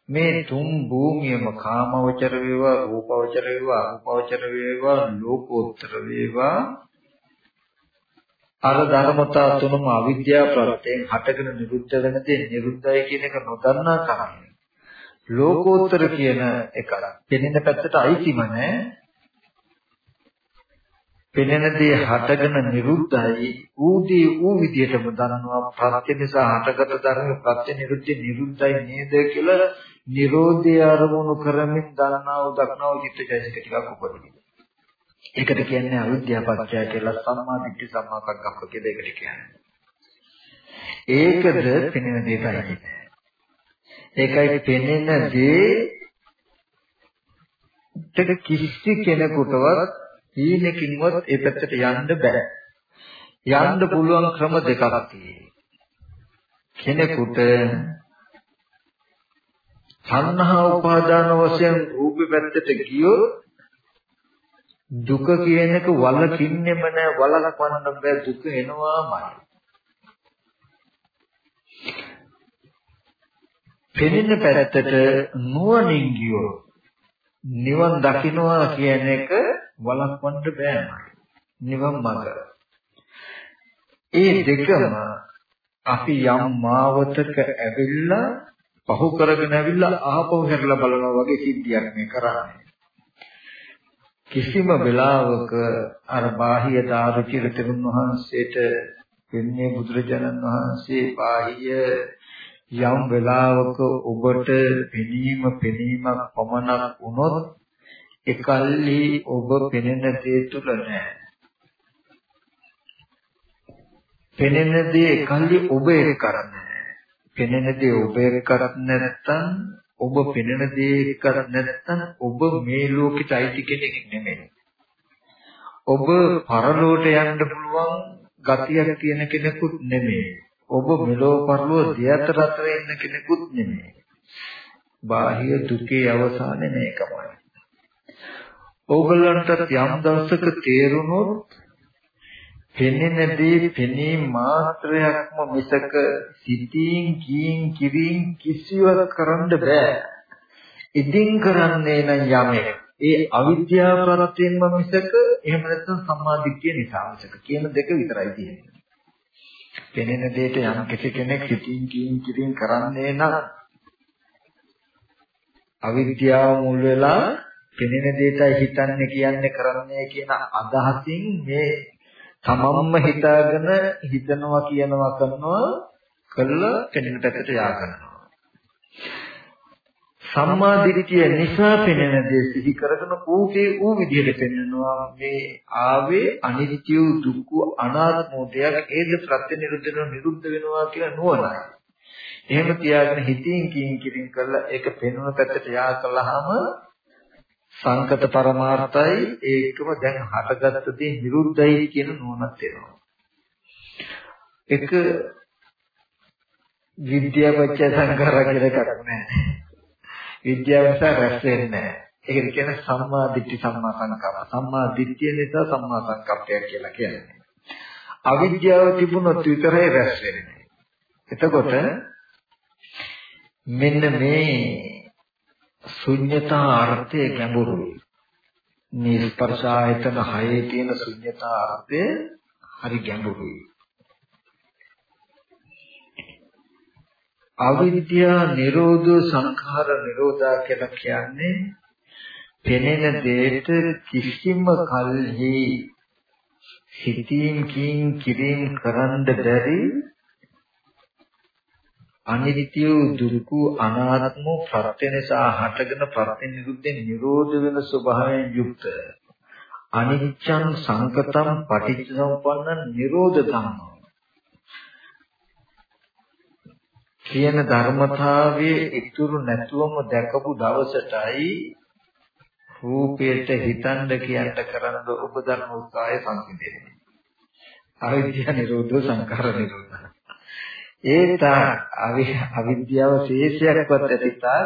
මේ තුන් භූමියම කාමවචර වේවා රූපවචර වේවා අරූපවචර වේවා ලෝකෝත්තර වේවා. අර ධර්මතා තුනම අවිද්‍යාව ප්‍රත්‍යයෙන් හටගෙන නිරුද්ධ වෙන දේ නිරුද්ධයි කියන එක නොදන්නා කම ලෝකෝත්තර කියන එක පෙනෙන පැත්තට අයිතිම නැහැ පෙනෙන දේ හටගෙන නිරුද්ධයි ඌදී ඌ විදියටම දරනවා. ප්‍රත්‍ය නිසා හටගත ධර්ම ප්‍රත්‍ය නිරුද්ධ නිරුද්ධයි නේද කියලා නිරෝධය අරමුණු කරමින් දරනා වූ දක්නා වූ චිත්තචෛතසික ටිකක් උපදිනවා. ඒකට කියන්නේ අවිද්‍යාව පත්‍ය කියලා සම්මා දිට්ඨි සම්මා සංකප්ප කියලා ඒකට කියන්නේ. ඒකද පෙනෙන දෙයයි. ඒකයි පෙනෙන දේ කිසි කෙනෙකුටවත් හීනකින්වත් ඒ පැත්තට යන්න බෑ. යන්න පුළුවන් ක්‍රම දෙකක් කෙනෙකුට සංහා උපාදාන වශයෙන් රූපේ පැත්තට ගියොත් දුක කියන එක වලකින්නෙම නෑ වලලක්වන්න බෑ දුක එනවාමයි. පෙනෙන පැත්තට නුවණින් ගියොත් නිවන් දකින්නවා කියන එක වළක්වන්න බෑමයි. නිවන් මඟ. ඒ දෙකම අපි යම් මාවතක ඇවිල්ලා පහු කරගෙන ඇවිල්ලා ආපහු හැරලා බලනවා වගේ සිද්ධියක් මේ කරන්නේ. කිසිම වෙලාවක අර බාහිය දාරුචිර තෙරුන් වහන්සේට වෙන්නේ බුදුරජාණන් වහන්සේ බාහිය යම් වෙලාවක ඔබට පෙනීම පෙනීමක් පමණක් වුණොත් එකල්හි ඔබ පෙනෙන දේ තුල නැහැ. පෙනෙන දේ එකල්හි ඔබ ඒක කරන්නේ පෙනෙන දේ ඔබ ඒක කරන්නේ නැත්නම් ඔබ පෙනෙන දේ කරන්නේ නැත්නම් ඔබ මේ ලෝකෙට අයිති කෙනෙක් නෙමෙයි. ඔබ පරලෝට යන්න පුළුවන් ගතියක් තියෙන කෙනෙකුත් නෙමෙයි. ඔබ මෙලෝ පරලෝ දෙයතර අතර ඉන්න කෙනෙකුත් නෙමෙයි. බාහිර දුකේ අවසානේ මේකමයි. ඕගලන්ට යම් දවසක තේරුණොත් පෙනෙන දේ පෙනී මාත්‍රයක්ම මිසක සිතින් කීන් කිරින් කිසිවක් කරන්න බෑ. ඉදින් කරන්නේ නම් යමෙක් ඒ අවිද්‍යාව ප්‍රත්‍යයෙන්ම මිසක එහෙම නැත්නම් සම්මාදිට්ඨිය නිසා මිසක කියන දෙක විතරයි තියෙන්නේ. පෙනෙන දෙයට යම් කිසි කෙනෙක් සිතින් කීන් කිරින් කරන්නේ නම් අවිද්‍යාව මුල් වෙලා පෙනෙන දෙයටයි හිතන්නේ කියන්නේ කරන්නේ කියන අදහසින් මේ තමන්ම හිතාගෙන හිතනවා කියනවා කරනවා කළා පෙනෙන පැත්තට යා කරනවා. සම්මා දිට්ඨිය නිසා පෙනෙන දේ සිහි කරගෙන ඌගේ ඌ විදිහට පෙන්වනවා මේ ආවේ අනිත්‍ය දුක්ඛ අනාත්ම දෙයක් ඒද ප්‍රත්‍ය නිරුද්ධ නිරුද්ධ වෙනවා කියලා නුවණයි. එහෙම තියාගෙන හිතින් කියින් කිරින් කරලා ඒක පෙන්වන පැත්තට යා කළාම සංකත පරමාර්ථයි ඒකම දැන් හටගත්ත දේ නිරුද්ධයි කියන නුවණක් එනවා. එක විද්‍යාවච්ච සංකාර කියලා එකක් නැහැ. විද්‍යාව නිසා රැස් වෙන්නේ නැහැ. ඒකට කියන්නේ සම්මා දිට්ඨි සම්මා සංකප්ප. සම්මා දිට්ඨිය නිසා සම්මා සංකප්පය කියලා කියන්නේ. අවිද්‍යාව තිබුණොත් විතරයි රැස් වෙන්නේ. එතකොට මෙන්න මේ ශුන්්‍යතා අර්ථය ගැඹුරුයි. මේ ස්පර්ශ ආයතන හයේ තියෙන ශුන්්‍යතා අර්ථය හරි ගැඹුරුයි. අවිද්‍යා නිරෝධ සංඛාර නිරෝධා කියලා කියන්නේ පෙනෙන දෙයට කිසිම කල්හි සිතින් කින් කිරින් කරන්න බැරි අනිත්‍ය දුක්ඛ අනාත්ම ප්‍රත්‍ය නිසා හටගෙන ප්‍රත්‍ය නිරුද්ධෙන් නිරෝධ වෙන ස්වභාවයෙන් යුක්ත. අනිච්ඡං සංකතං පටිච්චසමුප්පන්න නිරෝධ ධම්ම කියන ධර්මතාවයේ ඉතුරු නැතුවම දැකපු දවසටයි රූපයට හිතන්න කියන්න කරන ඔබ ධර්ම උත්සාහය සංසිඳෙන්නේ. අවිද්‍යා නිරෝධ සංඛාර නිරෝධ. ඒ තා අවිද්‍යාව ශේෂයක්වත් ඇතිතා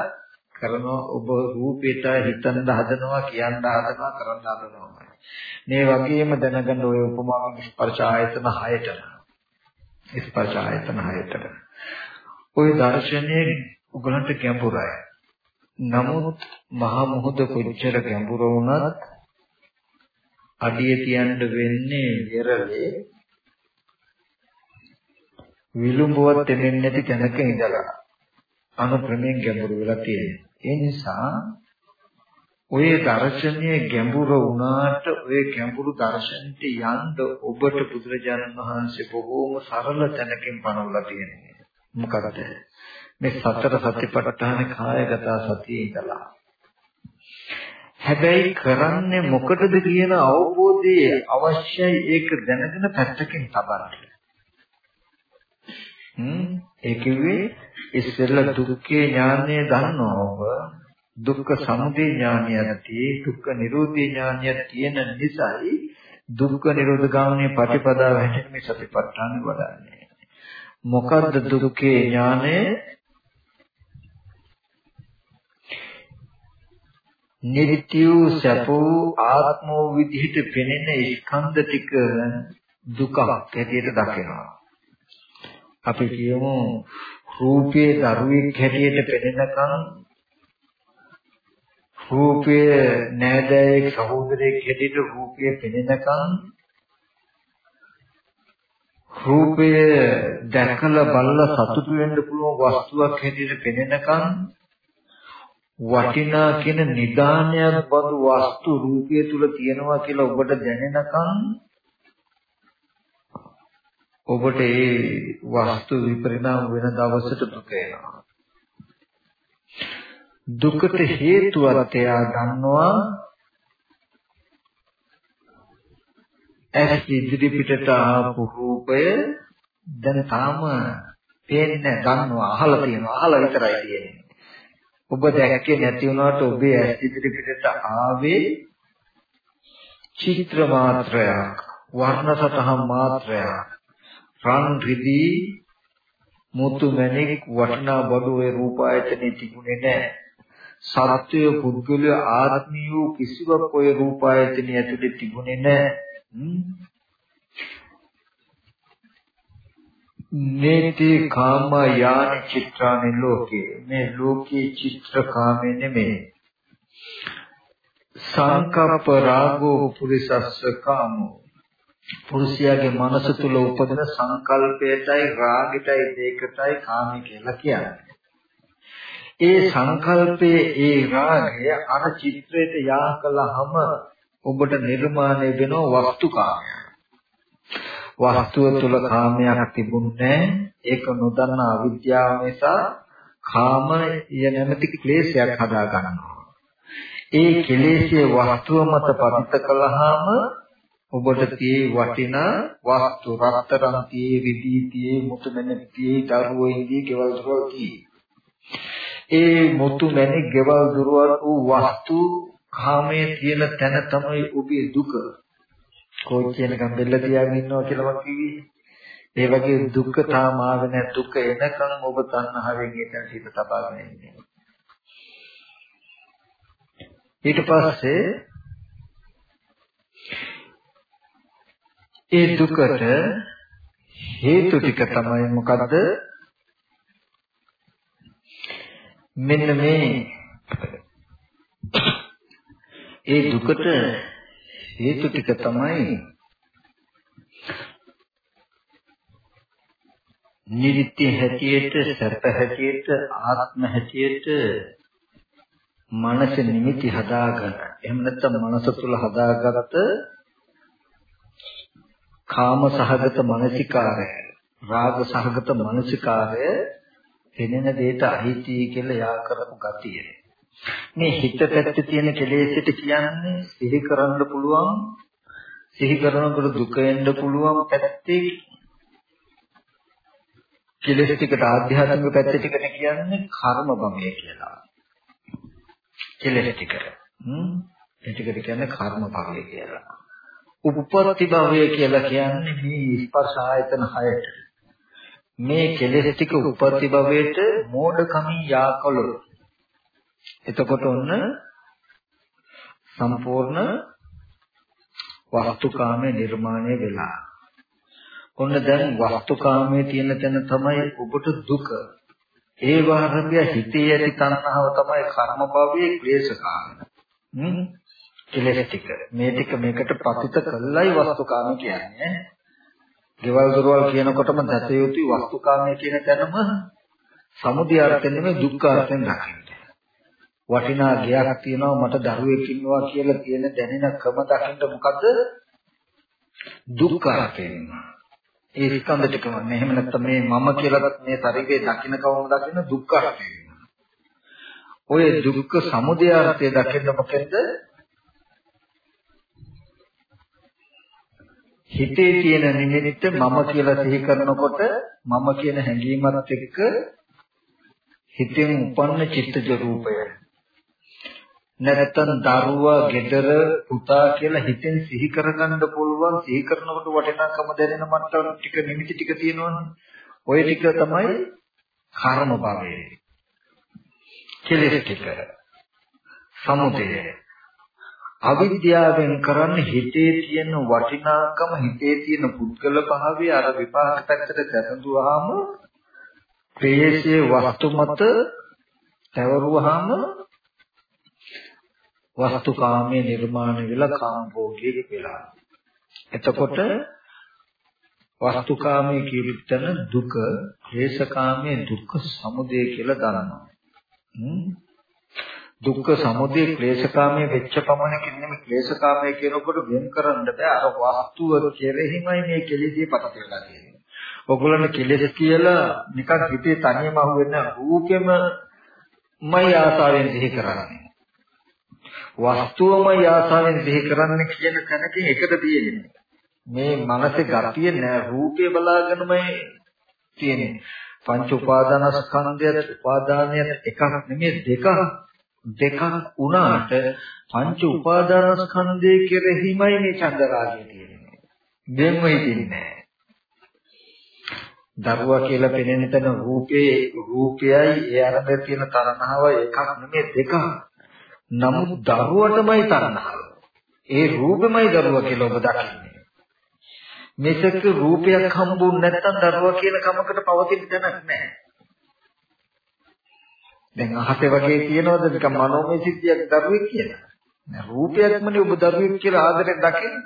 කරන ඔබ රූපේට හිතන්න හදනවා කියන්න හදනවා කරන්න හදනවා. මේ වගේම දැනගන්න ඔය උපමාවෙන් ස්පර්ශ ආයතන 6ට ස්පර්ශ ආයතන 6ට ওই දර්ශනයේ උගලන්ට ගැඹුරයි. නමුත් මහා මොහොත කොච්චර ගැඹුර වුණත් අඩිය තියන්න වෙන්නේ විරලේ විලුඹුවක් තෙමෙන්නේ නැති තැනක ඉඳලා අනුක්‍රමයෙන් ගැඹුරු වෙලා තියෙනවා. ඒ නිසා ඔය දර්ශනීය ගැඹුරු වුණාට ඔය ගැඹුරු දර්ශනෙට යන්න ඔබට බුදුරජාණන් වහන්සේ බොහෝම සරල තැනකින් පනවලා තියෙනවා. මොකද මේ සතර සතිපට්ඨාන කායගත සතියේ ඉඳලා හැබැයි කරන්නේ මොකටද කියන අවබෝධය අවශ්‍යයි ඒක දැනගෙන පැත්තකින් තබන්න. ඒ කිව්වේ ඉස්සෙල්ලා දුක්ඛේ ඥානය දන්නවව දුක්ඛ සමුදය ඥානය ඇති දුක්ඛ නිරෝධී ඥානය තියෙන නිසායි දුක්ඛ නිරෝධ ගාමනේ ප්‍රතිපදාව හැටියට මේ සතිපට්ඨාන වඩන්නේ. මොකද්ද දුක්ඛේ ඥානය? නිත්‍ය සපෝ ආත්මෝ විදිහට පෙනෙන ස්කන්ධ ටික දුකක් හැටියට දකිනවා. අපි කියමු රූපයේ දරුවෙක් හැටියට පෙනෙනකන් රූපයේ නෑදෑයෙක් සහෝදරයෙක් හැටියට රූපයේ පෙනෙනකන් රූපය දැකලා බලලා සතුටු වෙන්න පුළුවන් වස්තුවක් හැටියට පෙනෙනකන් වටිනා කියන නිදානයක් බඳු වස්තු රූපය තුල තියෙනවා කියලා ඔබට දැනෙනකන් ඔබට ඒ වස්තු විපරිණාම වෙන දවසට දුක එනවා. දුකට හේතුවත් එයා දන්නවා ඇස් ඉදිරි පිටට ආපු රූපය දැන් තාම පේන්නේ දන්නවා අහලා තියෙනවා අහලා විතරයි තියෙන්නේ. ඔබ දැක්කේ නැති වුණාට ඔබේ ඇස් ඉදිරි පිටට ආවේ චිත්‍ර මාත්‍රයක් වර්ණ සතහන් මාත්‍රයක් රන් රිදී මුතු මැණික් වටිනා බඩු ඒ රූපායතනෙ තිබුණේ නැහැ. සත්‍ය පුද්ගලය ආත්මීය වූ කිසිවක් ඔය රූපායතනෙ ඇතුලේ තිබුණේ නැහැ. නේති කාම යාන චිත්‍රානි ලෝකේ මේ ලෝකේ චිත්‍ර කාමේ නෙමෙයි සංකප්ප රාගෝ පුරිසස්ස කාමෝ පුරුෂයාගේ මනස තුල උපදින සංකල්පයටයි රාගයටයි දෙකටයි කාමී කියලා කියන්නේ. ඒ සංකල්පයේ ඒ රාගය අර චිත්‍රයට යා කළාම ඔබට නිර්මාණය වෙන වස්තුකාමය. වස්තුව තුල කාමයක් තිබුණේ ඒක නොදන්න අවිද්‍යාව නිසා කාමය නැමැති ක්ලේශයක් හදා ගන්නවා. ඒ කෙලෙස්යේ වස්තුව මත පරිත කළාම ඔබට tie වටිනා වස්තු රත්තරන් tie රිදී tie මුතු මැණික් tie දරුවෝ ඉදී ගෙවල් දරුවෝ tie ඒ මුතු මැණික් ගෙවල් දරුවෝ වූ වස්තු කාමයේ තියෙන තැන තමයි ඔබේ දුක. කොයි කියන ගම්බෙල්ල තියාගෙන ඉන්නවා කියලා මම කිව්වේ. ඒ වගේ දුක තාම ආවේ නැ දුක එනකන් ඔබ තණ්හාවෙන් එතන හිත තබාගෙන ඉන්නේ. ඊට පස්සේ ඒ දුකට හේතු ටික තමයි මොකද්ද? මෙන්න මේ ඒ දුකට හේතු ටික තමයි නිරිත්‍ය හැටියට සර්ප හැටියට ආත්ම හැටියට මනස නිමිති හදාගන්න. එහෙම නැත්නම් මනස තුල හදාගත්ත කාම සහගත මානසිකාරය රාග සහගත මානසිකාරය පෙනෙන දෙයට අහිති කියලා යා කරපු ගතිය. මේ හිත පැත්තේ තියෙන කෙලෙසට කියන්නේ සිහි කරන්න පුළුවන් සිහි කරනකොට දුක එන්න පුළුවන් පැත්තේ. කෙලෙස් ටිකට ආධ්‍යාත්මික පැත්ත ටිකට කියන්නේ කර්ම භවය කියලා. කෙලෙස් ටික හ්ම්. ඒ ටිකට කියන්නේ කර්ම භවය කියලා. උපපති භවය කියලා කියන්නේ මේ ස්පර්ශ ආයතන හයට. මේ කෙලෙස් ටික උපපති භවයට මෝඩකමින් යාකලොත්. එතකොට ඔන්න සම්පූර්ණ වස්තුකාමයේ නිර්මාණය වෙලා. ඔන්න දැන් වස්තුකාමයේ තියෙන තැන තමයි ඔබට දුක. ඒ වාරණ්‍ය හිතේ ඇති තණ්හාව තමයි කර්ම භවයේ ක්ලේශකාම. කෙලෙස් ටික. මේ ටික මේකට පතිත කළයි වස්තුකාමී කියන්නේ. ගෙවල් දොරවල් කියනකොටම දත යුතුයි වස්තුකාමී කියන තැනම සමුදය අර්ථයෙන් නෙමෙයි දුක්ඛ අර්ථයෙන් දකින්න. වටිනා ගයක් තියෙනවා මට දරුවෙක් ඉන්නවා කියලා තියෙන දැනෙන ක්‍රම දකින්න මොකද්ද? දුක්ඛ අර්ථයෙන්. ඒ ස්කන්ධ ටිකම මෙහෙම නැත්නම් මේ මම කියලාත් මේ ශරීරයේ දකින්න කවම දකින්න දුක්ඛ අර්ථයෙන්. ඔය දුක්ඛ සමුදය අර්ථය දකින්න මොකෙන්ද? හිතේ තියෙන නිමිත්ත මම කියලා සිහි කරනකොට මම කියන හැඟීමත් එක්ක හිතෙන් උපන්න චිත්තජ රූපය නැත්නම් දරුවා, gedara, පුතා කියලා හිතෙන් සිහි කරගන්න පුළුවන් සිහි කරනකොට වටිනාකම දැනෙන මට්ටම ටික නිමිති ටික තියෙනවනේ. ওই ටික තමයි කර්ම භවය. කෙලෙස් ටික. සමුදය. අවිද්‍යාවෙන් කරන්නේ හිතේ තියෙන වටිනාකම හිතේ තියෙන පුද්ගල භාවය අර විපාක පැත්තට දැනුවාම ප්‍රේයසේ වස්තු මත තවරුවාම වස්තුකාමයේ නිර්මාණය වෙලා කාම භෝගී වෙලා. එතකොට වස්තුකාමයේ කිරිතන දුක ක්ලේශකාමයේ දුක්ඛ සමුදය කියලා දන්නවා දුක්ඛ සමුදය ක්ලේශකාමයේ වෙච්ච පමණකින් නෙමෙයි ක්ලේශකාමයේ කියනකොට වෙන් කරන්න බෑ අර වස්තුව කෙරෙහිමයි මේ කෙලෙසිය පතත වෙලා තියෙන්නේ. ඔයගොල්ලන්ට කෙලෙස් කියලා නිකන් හිතේ තනියම අහුවෙන්න රූපෙම මයි ආසාවෙන් සිහි කරන්නේ. වස්තුවමයි ආසාවෙන් සිහි කරන්න කියන තැනකින් එකට තියෙන්නේ. මේ මනසේ ගතිය නෑ රූපය බලාගෙනමයි තියෙන්නේ. පංච උපාදානස්කන්ධයත් උපාදානයත් එකක් නෙමෙයි දෙකක් දෙකක් වුණාට පංච උපාදානස්කන්ධය කෙරෙහිමයි මේ චන්දරාගය තියෙන්නේ. දෙන්න හිතින්නේ දරුවා කියලා පෙනෙන තැන රූපේ රූපයයි ඒ අරඹ තියෙන තරණාව එකක් නෙමෙයි දෙකක්. නමුත් දරුවටමයි තරණාව. ඒ රූපෙමයි දරුවා කියලා ඔබ දකින්නේ. මේසක රූපයක් හම්බුනේ නැත්නම් දරුවා කියන කමකට පවතින තැනක් නැහැ. දැන් අහසේ වගේ කියනවද නිකන් මනෝමය සිද්ධියක් දරුවෙක් කියලා? නෑ රූපයක්මනේ ඔබ දරුවෙක් කියලා ආදරෙන් දකින්නේ.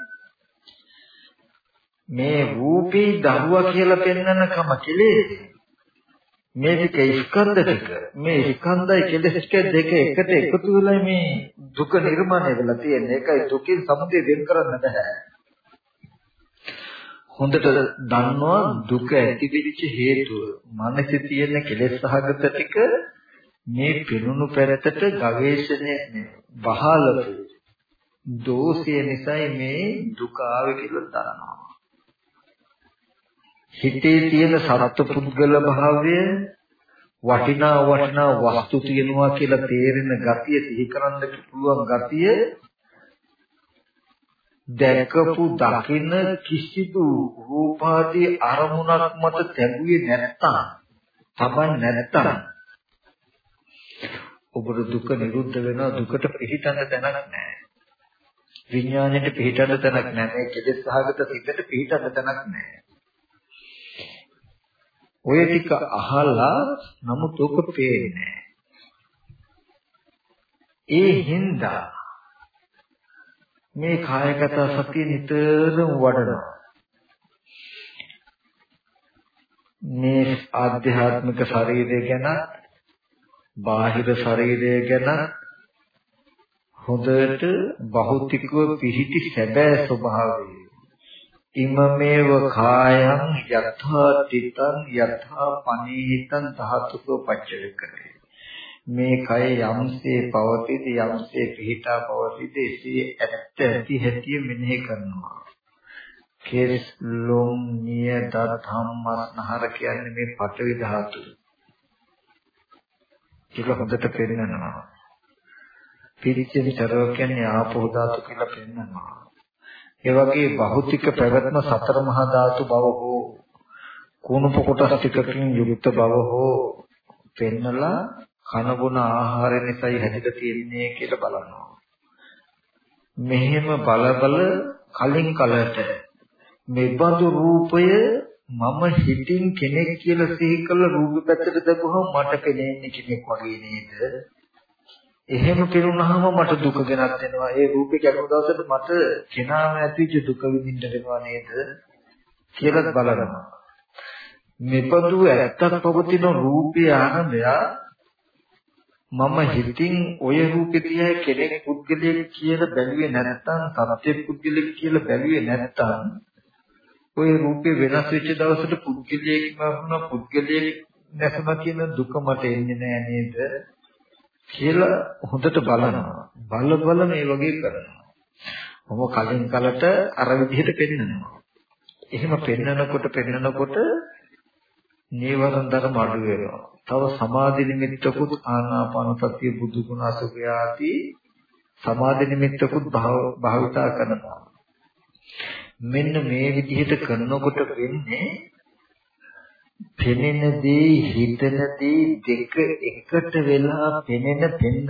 මේ රූපේ දරුවා කියලා පෙන්වන කම කෙලෙස්. මේ ටික ස්කන්ධ ටික මේ ස්කන්ධයි කෙලෙස් ටික දෙක එකට එකතු වෙලා මේ දුක නිර්මාණය වෙලා තියෙන්නේ. ඒකයි දුකින් සමුදය වෙන් කරන්න බෑ. හොඳට දන්නවා දුක ඇතිවෙච්ච හේතුව මනසේ තියෙන කෙලෙස් සහගත ටික මේ පිරුණු පෙරතට ගවේෂණය බහලපු දෝෂය නිසායි මේ දුක ආවේ කියලා දන්නවා හිතේ තියෙන සත්ව පුද්ගල භාවය වටිනා වටිනා වස්තු තියෙනවා කියලා තේරෙන ගතිය සිහි කරන්න පුළුවන් ගතිය දැකපු දකින කිසිදු රූපාදී අරමුණක් මත තැබුවේ නැත්තම් තබන් නැත්තම් ඔබට දුක නිරුද්ධ වෙනවා දුකට පිටිටන්න තැනක් නැහැ. විඥාණයට පිටිටන්න තැනක් නැහැ. මේ කෙලෙස් සහගත සිතට පිටිටන්න තැනක් නැහැ. ඔය ටික අහලා නමුත් ඔක පේන්නේ ඒ හින්දා මේ කායගත සතිය නිතරම වඩනවා. මේ ආධ්‍යාත්මික ශරීරය ගැන බාහිර ශරීරය ගැන හොඳට භෞතිකව පිහිටි සැබෑ ස්වභාවය. ඉමමේව කායං යථා තිතං යථා පනීතං ධාතුකෝ පච්චවේකරේ. මේ කය යම්සේ පවතිද යම්සේ පිහිටා පවතිද එසේ ඇත්ත ඇති හැටි මෙනෙහි කරනවා. කෙස් ලොම් නිය දත් හම්මස්නහර කියන්නේ මේ පඨවි ධාතු ඒක හොඳට පෙන්නනවා පිරිච්චේ විතරව කියන්නේ ආපෝ ධාතු කියලා පෙන්නනවා ඒ වගේ භෞතික පැවැත්ම සතර මහා ධාතු බව හෝ කුණප කොටස් ටිකකින් යුක්ත බව හෝ පෙන්නලා කන බොන ආහාර නිසායි හැදිලා තියෙන්නේ කියලා බලනවා. මෙහෙම බල බල කලින් කලට මෙබඳු රූපය මම හිතින් කෙනෙක් කියලා සිහි කළ රූප පැත්තට දැකුවම මට පෙනෙන්නේ කෙනෙක් වගේ නේද? එහෙම පෙනුනහම මට දුක ගෙනත් දෙනවා. ඒ රූපේ කැඩුණු දවසට මට කෙනාම ඇතිවෙච්ච දුක විඳින්න වෙනවා නේද? කියලා බලනවා. මෙපදු ඇත්තක් පවතින රූපය ආනන්දය මම හිතින් ඔය රූපේ තියා කෙනෙක් පුද්ගලයෙක් කියලා බැලුවේ නැත්නම් සත්‍ය පුද්ගලයෙක් කියලා බැලුවේ නැත්නම් ඔය රූපේ වෙනස් වෙච්ච දවසට පුද්ගලයෙක් වුණා පුද්ගලයෙක් නැසම කියන දුක මට එන්නේ නෑ නේද කියලා හොඳට බලනවා. බල බල මේ වගේ කරනවා. මොම කලින් කලට අර විදිහට පෙන්නනවා. එහෙම පෙන්නනකොට පෙන්නනකොට නීවරණ ධර්ම අඩු වෙනවා. තව සමාධි නිමිත්තකුත් ආනාපාන සතිය බුදු ගුණ අසුභය ආදී සමාධි නිමිත්තකුත් භාවිතා කරනවා. මෙන්න මේ විදිහට කරනකොට වෙන්නේ පෙනෙන දේ හිතන දේ දෙක එකට වෙලා පෙනෙන පෙන්නන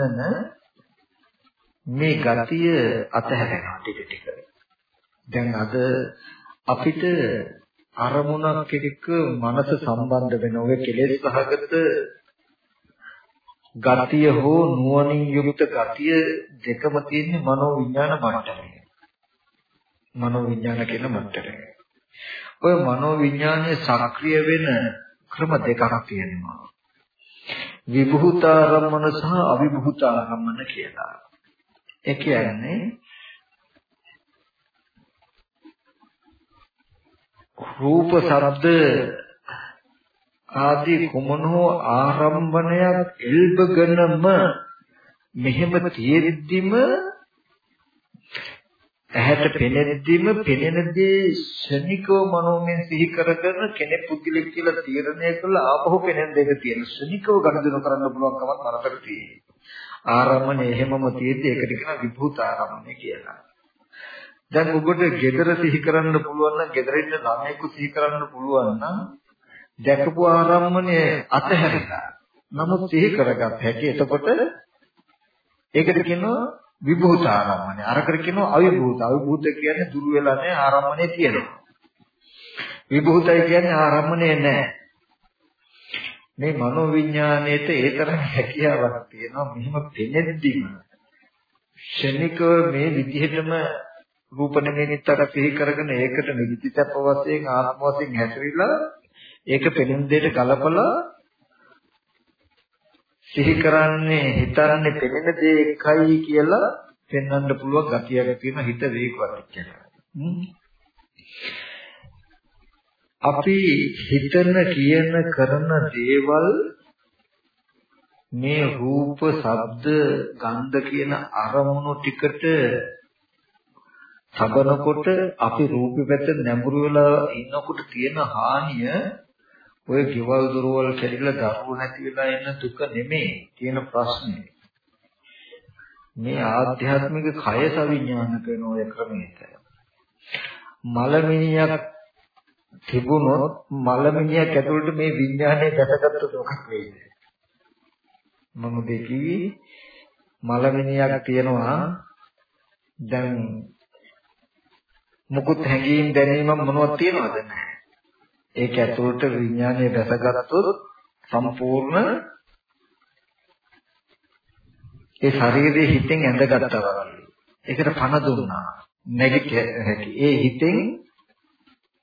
මේ ගතිය අතහැරෙනවා ටික ටික. දැන් අද අපිට අරමුණක් එක්ක මනස සම්බන්ධ වෙන ඔය කෙලෙස් සහගත ගතිය හෝ නුවණින් යුක්ත ගතිය දෙකම තියෙන්නේ මනෝ විඥාන මට්ටමේ. මනෝ විඥාන කියන මට්ටමේ. ඔය මනෝ විඥානයේ සක්‍රිය වෙන ක්‍රම දෙකක් තියෙනවා. විභූතාරම්මන සහ අවිභූතාරම්මන කියලා. ඒ කියන්නේ රූප ශබ්ද ආදී කුමනෝ ආරම්භණයක් එල්බගෙනම මෙහෙම තියෙද්දිම ඇහැට පෙනෙද්දිම පෙනෙන දේ ශනිකව මනෝමයෙන් සිහි කරගෙන කෙනෙක් පුද්ගලෙක් කියලා තීරණය කළා ආපහු පෙනෙන දෙක තියෙන ශනිකව ගනුදෙනු කරන්න පුළුවන් කමක් මනසට තියෙනවා. ආරම්මණය එහෙමම තියෙද්දි ඒකට කියන විභූත ආරම්මණය කියලා. දැන් ඔබට gedara සිහි කරන්න පුළුවන් නම් gedara ඉන්න ළමයෙකු සිහි කරන්න පුළුවන් නම් දැකපු ආරම්මණය අතහැරලා නමුත් සිහි කරගත් හැටි එතකොට ඒකට කියනවා විභූත ආරම්මණය අරකට කියනවා අවිභූත. අවිභූත කියන්නේ දුරු වෙලා නැහැ ආරම්මණය තියෙනවා. විභූතයි කියන්නේ ආරම්මණය නැහැ. මේ මනෝවිඤ්ඤාණයට ඒ තරම් හැකියාවක් තියෙනවා. මෙහෙම පෙනෙද්දිම ශනිකව මේ විදිහටම රූප නිමිත්තට සිහි කරගෙන ඒකට නිදිතප වශයෙන් ආත්ම වශයෙන් හැසිරීලා ඒක පෙනෙන දෙයට ගලපලා සිහි කරන්නේ හිතන්නේ පෙනෙන දේ එකයි කියලා පෙන්වන්න පුළුවන් ගතියක් තියෙන හිත වේගවත් කියලා. අපි හිතන කියන කරන දේවල් මේ රූප, ශබ්ද, ගන්ධ කියන අරමුණු ටිකට සබනකොට අපි රූපේ පැත්ත නැඹුරු වෙලා ඉන්නකොට තියෙන හානිය ඔය ගෙවල් දොරවල් කැඩිලා දරුවෝ නැති වෙලා ඉන්න දුක නෙමෙයි තියෙන ප්‍රශ්නේ. මේ ආධ්‍යාත්මික කය සවිඥානික වෙන ඔය ක්‍රමයට. මලමිනියක් තිබුණොත් මලමිනියක් ඇතුළට මේ විඥානය දැකගත්ත මොකක් වෙයිද? මම දෙකී මලමිනියක් තියෙනවා දැන් මුකුත් හැඟීම් දැනීමක් මොනවද තියනවද නැහැ. ඒක ඇතුළට විඥානය දැසගත්තොත් සම්පූර්ණ ඒ ශරීරයේ හිතෙන් ඇඳගත්තා වගේ. ඒකට පණ දුන්නා. නැගිට හැකි. ඒ හිතෙන්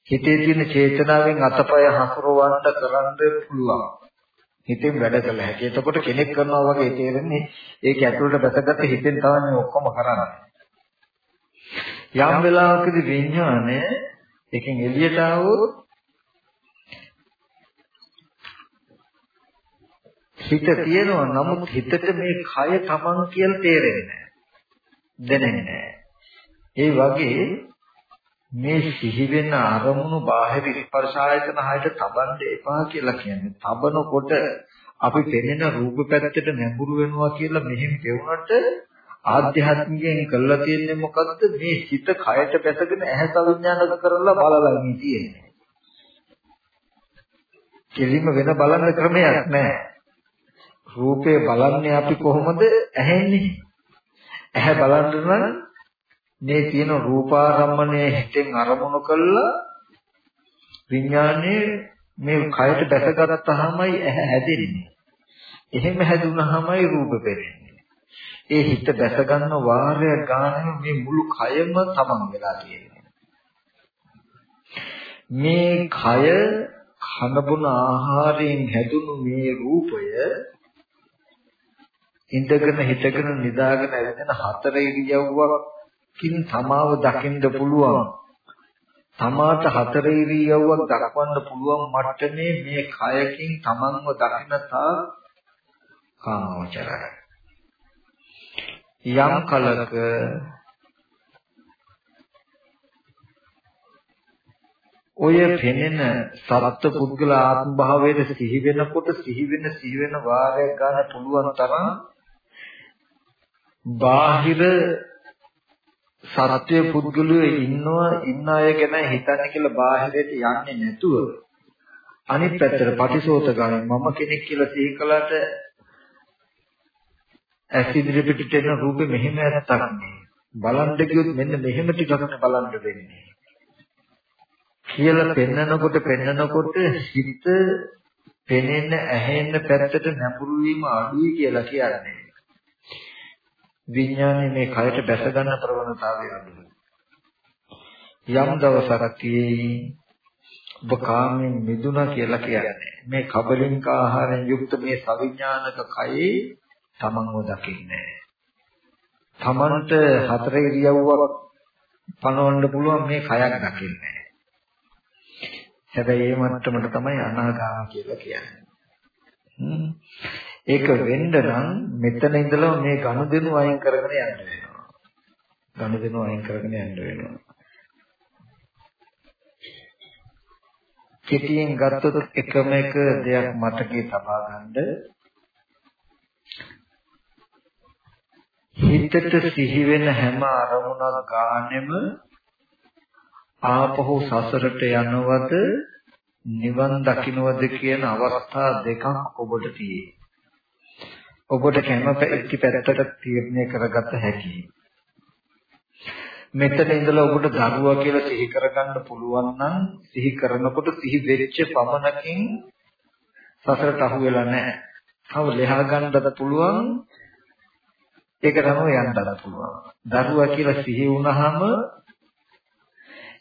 හිතේ තියෙන චේතනාවෙන් අතපය හසුරවන්න කරන්න පුළුවන්. හිතෙන් වැඩ කළ හැකි. එතකොට කෙනෙක් කරනවා වගේ තේරෙන්නේ ඒක ඇතුළට බැසගත්ත හිතෙන් තමයි ඔක්කොම කරන්නේ. යම් වෙලාවකදී විඥානය එකෙන් එළියට ආවොත් හිත තියෙනවා නමුත් හිතට මේ කය තමන් කියලා තේරෙන්නේ නැහැ. දැනෙන්නේ ඒ වගේ මේ සිහි වෙන අරමුණු බාහිර ස්පර්ශ ආයතන හයට තබන්න එපා කියලා කියන්නේ. තබනකොට අපි පෙනෙන රූප පැත්තට නැඹුරු වෙනවා කියලා මෙහෙම කියුණාට ආධ්‍යාත්මිකයෙන් කළා තියෙන්නේ මොකද්ද මේ හිත කයට පැසගෙන ඇහැ සවිඥානික කරලා බලලා ඉන්නේ තියෙන්නේ. කෙලින්ම වෙන බලන්න ක්‍රමයක් නැහැ. රූපේ බලන්නේ අපි කොහොමද ඇහෙන්නේ? ඇහැ බලන්න නම් මේ තියෙන රූපාරම්මණය හිතෙන් අරමුණු කළා විඥානයේ මේ කයට දැකගත්තාමයි ඇහැ හැදෙන්නේ. එහෙම හැදුනහමයි රූප පෙරෙන්නේ. ඒ හිත දැස ගන්න වාරය ගානෙම මේ මුළු කයම තමන් වෙලා තියෙනවා. මේ කය කනබුන ආහාරයෙන් හැදුණු මේ රූපය ඉඳගෙන හිටගෙන නිදාගෙන ඇවිදින හතර ඉරියව්වකින් තමාව දකින්න පුළුවන්. තමාට හතර ඉරියව්වක් දක්වන්න පුළුවන් මට්ටමේ මේ කයකින් තමන්ව දකින්න තා කාමචරය. යම් කලක ඔය පෙනෙන සත්ත්ව පුද්ගල ආත්ම භාවයේ සිහි වෙනකොට සිහි වෙන සිහි වෙන වාරයක් ගන්න පුළුවන් තරම් බාහිර සත්‍ය පුද්ගලයෝ ඉන්නවා ඉන්න අය ගැන හිතන්න කියලා බාහිරට යන්නේ නැතුව අනිත් පැත්තට පටිසෝත ගන්න මම කෙනෙක් කියලා සිහි කළාට ඇස් ඉදිරි පිටට එන රූපෙ මෙහෙම නැත්තක් නේ. බලන්න ගියොත් මෙන්න මෙහෙම ටිකක් බලන්න වෙන්නේ. කියලා පෙන්නකොට පෙන්නකොට හිත පෙනෙන ඇහෙන පැත්තට නැඹුරු වීම අඩුයි කියලා කියන්නේ. විඥානේ මේ කයට බැස ගන්න ප්‍රවණතාවය අඩුයි. යම් දවසක් තියෙයි ඔබ කාමෙන් මිදුණා කියලා කියන්නේ. මේ කබලින්ක ආහාරයෙන් යුක්ත මේ සවිඥානික කයේ තමන්ව දකින්නේ තමන්ට හතර ඉරියව්වක් පනවන්න පුළුවන් මේ කයක් දකින්නේ හැබැයි ඒ මට්ටමට තමයි අනාගාම කියලා කියන්නේ. ඒක වෙන්න නම් මෙතන ඉඳලා මේ ගනුදෙනු අයින් කරගෙන යන්න වෙනවා. ගනුදෙනු අයින් කරගෙන යන්න වෙනවා. කෙටියෙන් ගත්තොත් එකම එක දෙයක් මතකේ තබා ගන්න හිතට සිහි වෙන හැම අරමුණක් ගානෙම ආපහු සසරට යනවද නිවන් දකින්නවද කියන අවස්ථා දෙකක් ඔබට තියෙයි. ඔබට කැමති පැත්තට තීරණය කරගත හැකියි. මෙතන ඉඳලා ඔබට දරුවා කියලා සිහි කරගන්න පුළුවන් නම් සිහි කරනකොට සිහි වෙච්ච පමණකින් සසරට අහු වෙලා නැහැ. තව ලෙහා ගන්නද පුළුවන් ඒක තමයි යන්නද පුළුවන්. දරුවා කියලා සිහි වුණාම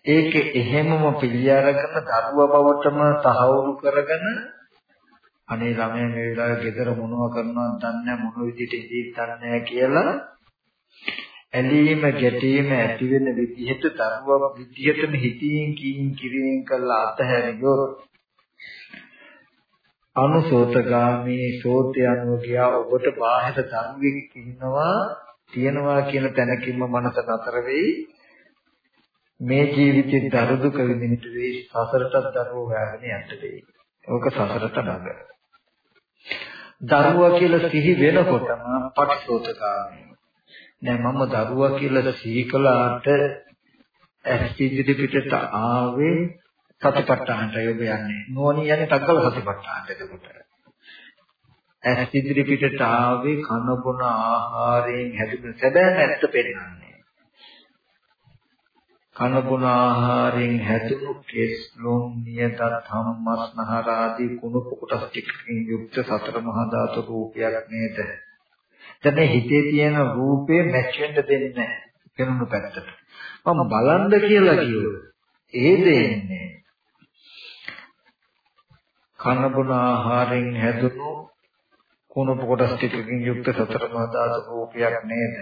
ඒක එහෙමම පිළි අරගෙන දරුවා බවටම තහවුරු කරගෙන අනේ ළමයා මේ වෙලාවේ ගෙදර මොනව කරනවද දන්නේ නැහැ මොන විදිහට ඉඳී දන්නේ කියලා ඇලීම ගැටීම ඇති වෙන විදිහට දරුවා විදිහටම හිතින් කීින් කිරින් කළා අතහැරියොත් අනුසෝතගාමී සෝතය අනුව ගියා ඔබට බාහිර ධර්මයක ඉන්නවා තියනවා කියන තැනකින්ම මනස නතර වෙයි මේ ජීවිතේ දරු දුක විඳින්නට වෙයි සසරටත් දරුවෝ හොයාගෙන යන්න වෙයි. ඕක සසරට නගර. දරුවා කියලා සිහි වෙනකොටම පටිසෝතගාමී දැන් මම දරුවා කියලා සිහි කළාට ඇස් ඉදිරි පිටට ආවේ සතිපට්ඨානට යොබ යන්නේ. නෝනිය යන්නේ තක්කල සතිපට්ඨානට එතකොට. ඇස් ඉදිරි පිටට ආවේ කන බොන ආහාරයෙන් හැදුණු සැබෑම ඇත්ත පෙන්නන්නේ. කන බොන ආහාරයෙන් හැදුණු කෙස් ලොම් නියත ධම්මස්නහර ආදී කුණු කොටස් ටිකකින් යුක්ත සතර මහා ධාතු රූපයක් නේද? දැන් මේ හිතේ තියෙන රූපේ මැච් වෙන්න දෙන්නේ නැහැ. පෙනුණු පැත්තට. මම බලන්න කියලා කිව්වොත් ඒ දෙන්නේ කන බොන ආහාරයෙන් හැදුණු කුණප කොටස් ටිකකින් යුක්ත සතර මහා ධාතු රූපයක් නේද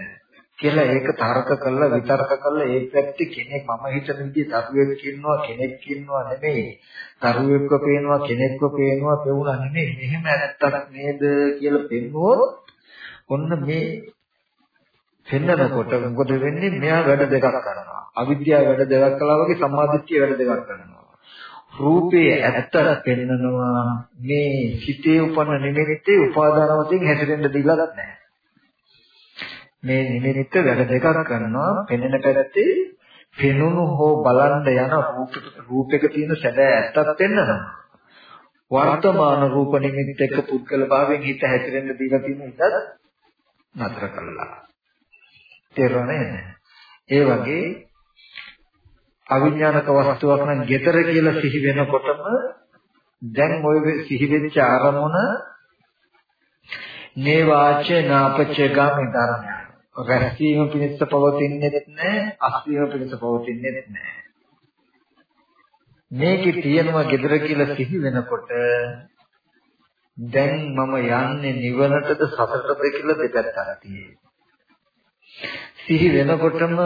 කියලා ඒක තර්ක කළා විතර්ක කළා ඒ පැත්තේ කෙනෙක් මම හිතන විදිහේ තරුවෙක් ඉන්නවා කෙනෙක් ඉන්නවා නෙමෙයි තරුවෙක්ව පේනවා කෙනෙක්ව පේනවා පෙවුනා නෙමෙයි මෙහෙම ඇත්තක් නේද කියලා පෙන්වුවොත් ඔන්න මේ පෙන්නකොට මොකද වෙන්නේ? මෙයා වැඩ දෙකක් කරනවා. අවිද්‍යාව වැඩ දෙකක් කළා වගේ සම්මාදිට්ඨිය වැඩ දෙකක් කරනවා. රූපේ ඇත්තට පෙන්නනවා මේ හිතේ උපන්න නිමිත්තේ උපාදාන වශයෙන් හැසිරෙන්න දීලා නැහැ. මේ නිමිත්ත වැඩ දෙකක් කරනවා. පෙනෙන පැත්තේ පෙනුණු හෝ බලන්න යන රූපයක තියෙන සැබෑ ඇත්තක් පෙන්නනවා. වර්තමාන රූප නිමිත්ත එක පුද්ගල භාවයෙන් හිත හැසිරෙන්න දීලා තියෙන හිතත් නතර කළා. තේරුණා ඒ වගේ අවිඥානික වස්තුවක් නම් gedara කියලා සිහි වෙනකොටම දැන් ওই සිහි වෙච්ච ආරමුණ මේ වාච නාපච ගාමි ධර්මය. රැස්වීම පිණිස පවතින්නේ නැහැ, අස්වීම පිණිස පවතින්නේ නැහැ. මේකේ තියෙනවා gedara කියලා සිහි වෙනකොට දැන් මම යන්නේ නිවනටද සසරටද කියලා දෙපැත්තක් තියෙනවා. සිහි වෙනකොටම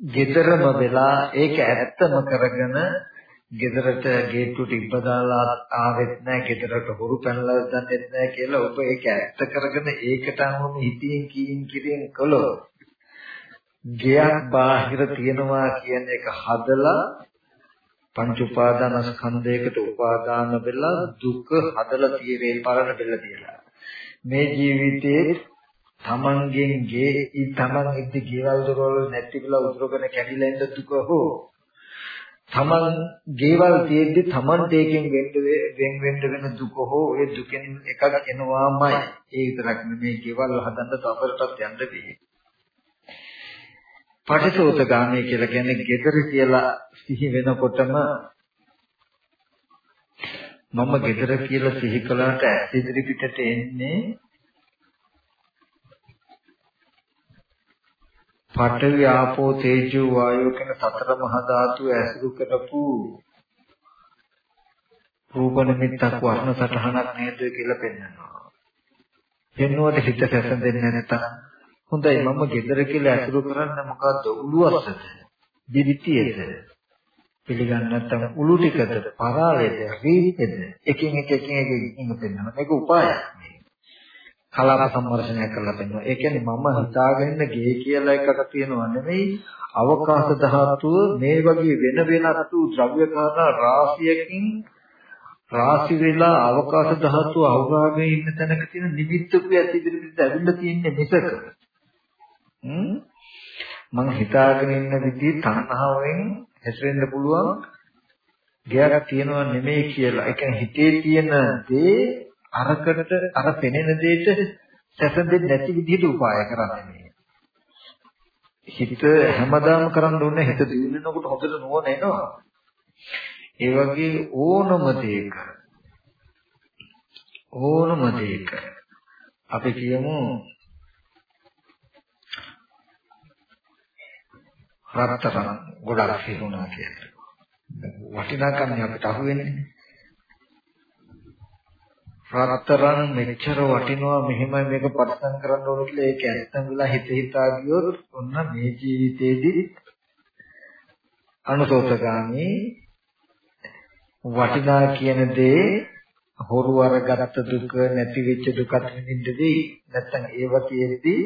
gedarම වෙලා ඒක ඇත්තම කරගෙන ගෙදරට ගේට්ටු ටිබ්බ දාලා ආවෙත් නැහැ ගෙදරට හොරු පැනලා දන්නෙත් නැහැ කියලා ඔබ ඒක ඇත්ත කරගෙන ඒකට අනුවම හිතින් කීින් කිරින් කළොත් ගයක් බාහිර තියනවා කියන එක හදලා පංච උපාදාන ස්කන්ධයකට උපාදාන වෙලා දුක හදලා තියෙන්නේ පරණ බෙල්ල තියලා. මේ ජීවිතයේ තමන්ගෙන් ගේ තමන් ඉද්දි ගෙවල් දොරවල් නැති කියලා උදුරගෙන කැඩිලා ඉඳ දුක හෝ තමන් ගෙවල් තියෙද්දි තමන්ට ඒකෙන් වෙන්න වෙන්න වෙන දුක හෝ ඒ දුකෙන් එකක් එනවාමයි. ඒ විතරක් නෙමේ ගෙවල් හදන්න තවරටත් යන්න බෑ. පටිසෝතගාමී කියලා කියන්නේ gedara කියලා සිහි වෙනකොටම මම gedara කියලා සිහි කළාට ඉදිරි පිටට එන්නේ පඨවි ආපෝ තේජෝ වායෝ කියන සතර මහා ධාතු ඇසුරු කරපු රූප නිමිත්තක් වර්ණ සටහනක් නේද කියලා පෙන්වනවා. පෙන්වුවට හිත සැසඳෙන්නේ නැත්නම් හොඳයි මම ගෙදර කියලා ඇසුරු කරන්නේ මොකද්ද? උළුවස්සද? දිවිතියද? පිළිගන්න නැත්නම් උළු ටිකද? පරාලේද රීතිද එකින් එක එකින් එක එකින් පෙන්වනවා මේක උපායක් මේ කලාප සම්වර්ෂණය කරලා පෙන්වනවා. ඒ කියන්නේ මම හිතාගෙන ගේ කියලා එකක් තියෙනව නෙමෙයි. අවකාශ ධාතුව මේ වගේ වෙන වෙනත් වූ ද්‍රව්‍ය කාරණා රාශියකින් රාශි වෙලා අවකාශ ධාතුව අවගාමී ඉන්න තැනක තියෙන නිමිත්තක ඇති ඉදිරියට ඇවිල්ලා තියෙන්නේ මිසක. මං හිතාගෙන ඉන්න විදිහ තණ්හාවෙන් හැසිරෙන්න පුළුවන්. ගයක් තියෙනවා නෙමෙයි කියලා. ඒ කියන්නේ හිතේ තියෙන දේ අරකට අර පෙනෙන දෙයට සැසඳෙන්නේ නැති විදිහට උපාය කරන්නේ මේ. හිත හැමදාම කරන්න ඕනේ හිත දිනනකොට හොඳට නුවණ එනවා. ඒ වගේ ඕනම දෙයක ඕනම දෙයක අපි කියමු රත්තරන් ගොඩක් හිරුණා කියලා. වටිනාකම් අපිට අහුවෙන්නේ. රත්තරන් මෙච්චර වටිනවා මෙහෙමයි මේක පරිස්සම් කරන්න ඕන කියලා ඒක ඇත්තම වෙලා හිත හිතා ගියොත් ඔන්න මේ ජීවිතේදී අනුසෝතගාමී වටිනා කියන දේ හොරු අරගත්ත දුක නැති වෙච්ච දුකත් විඳින්න දෙයි. නැත්නම් ඒව තියෙද්දී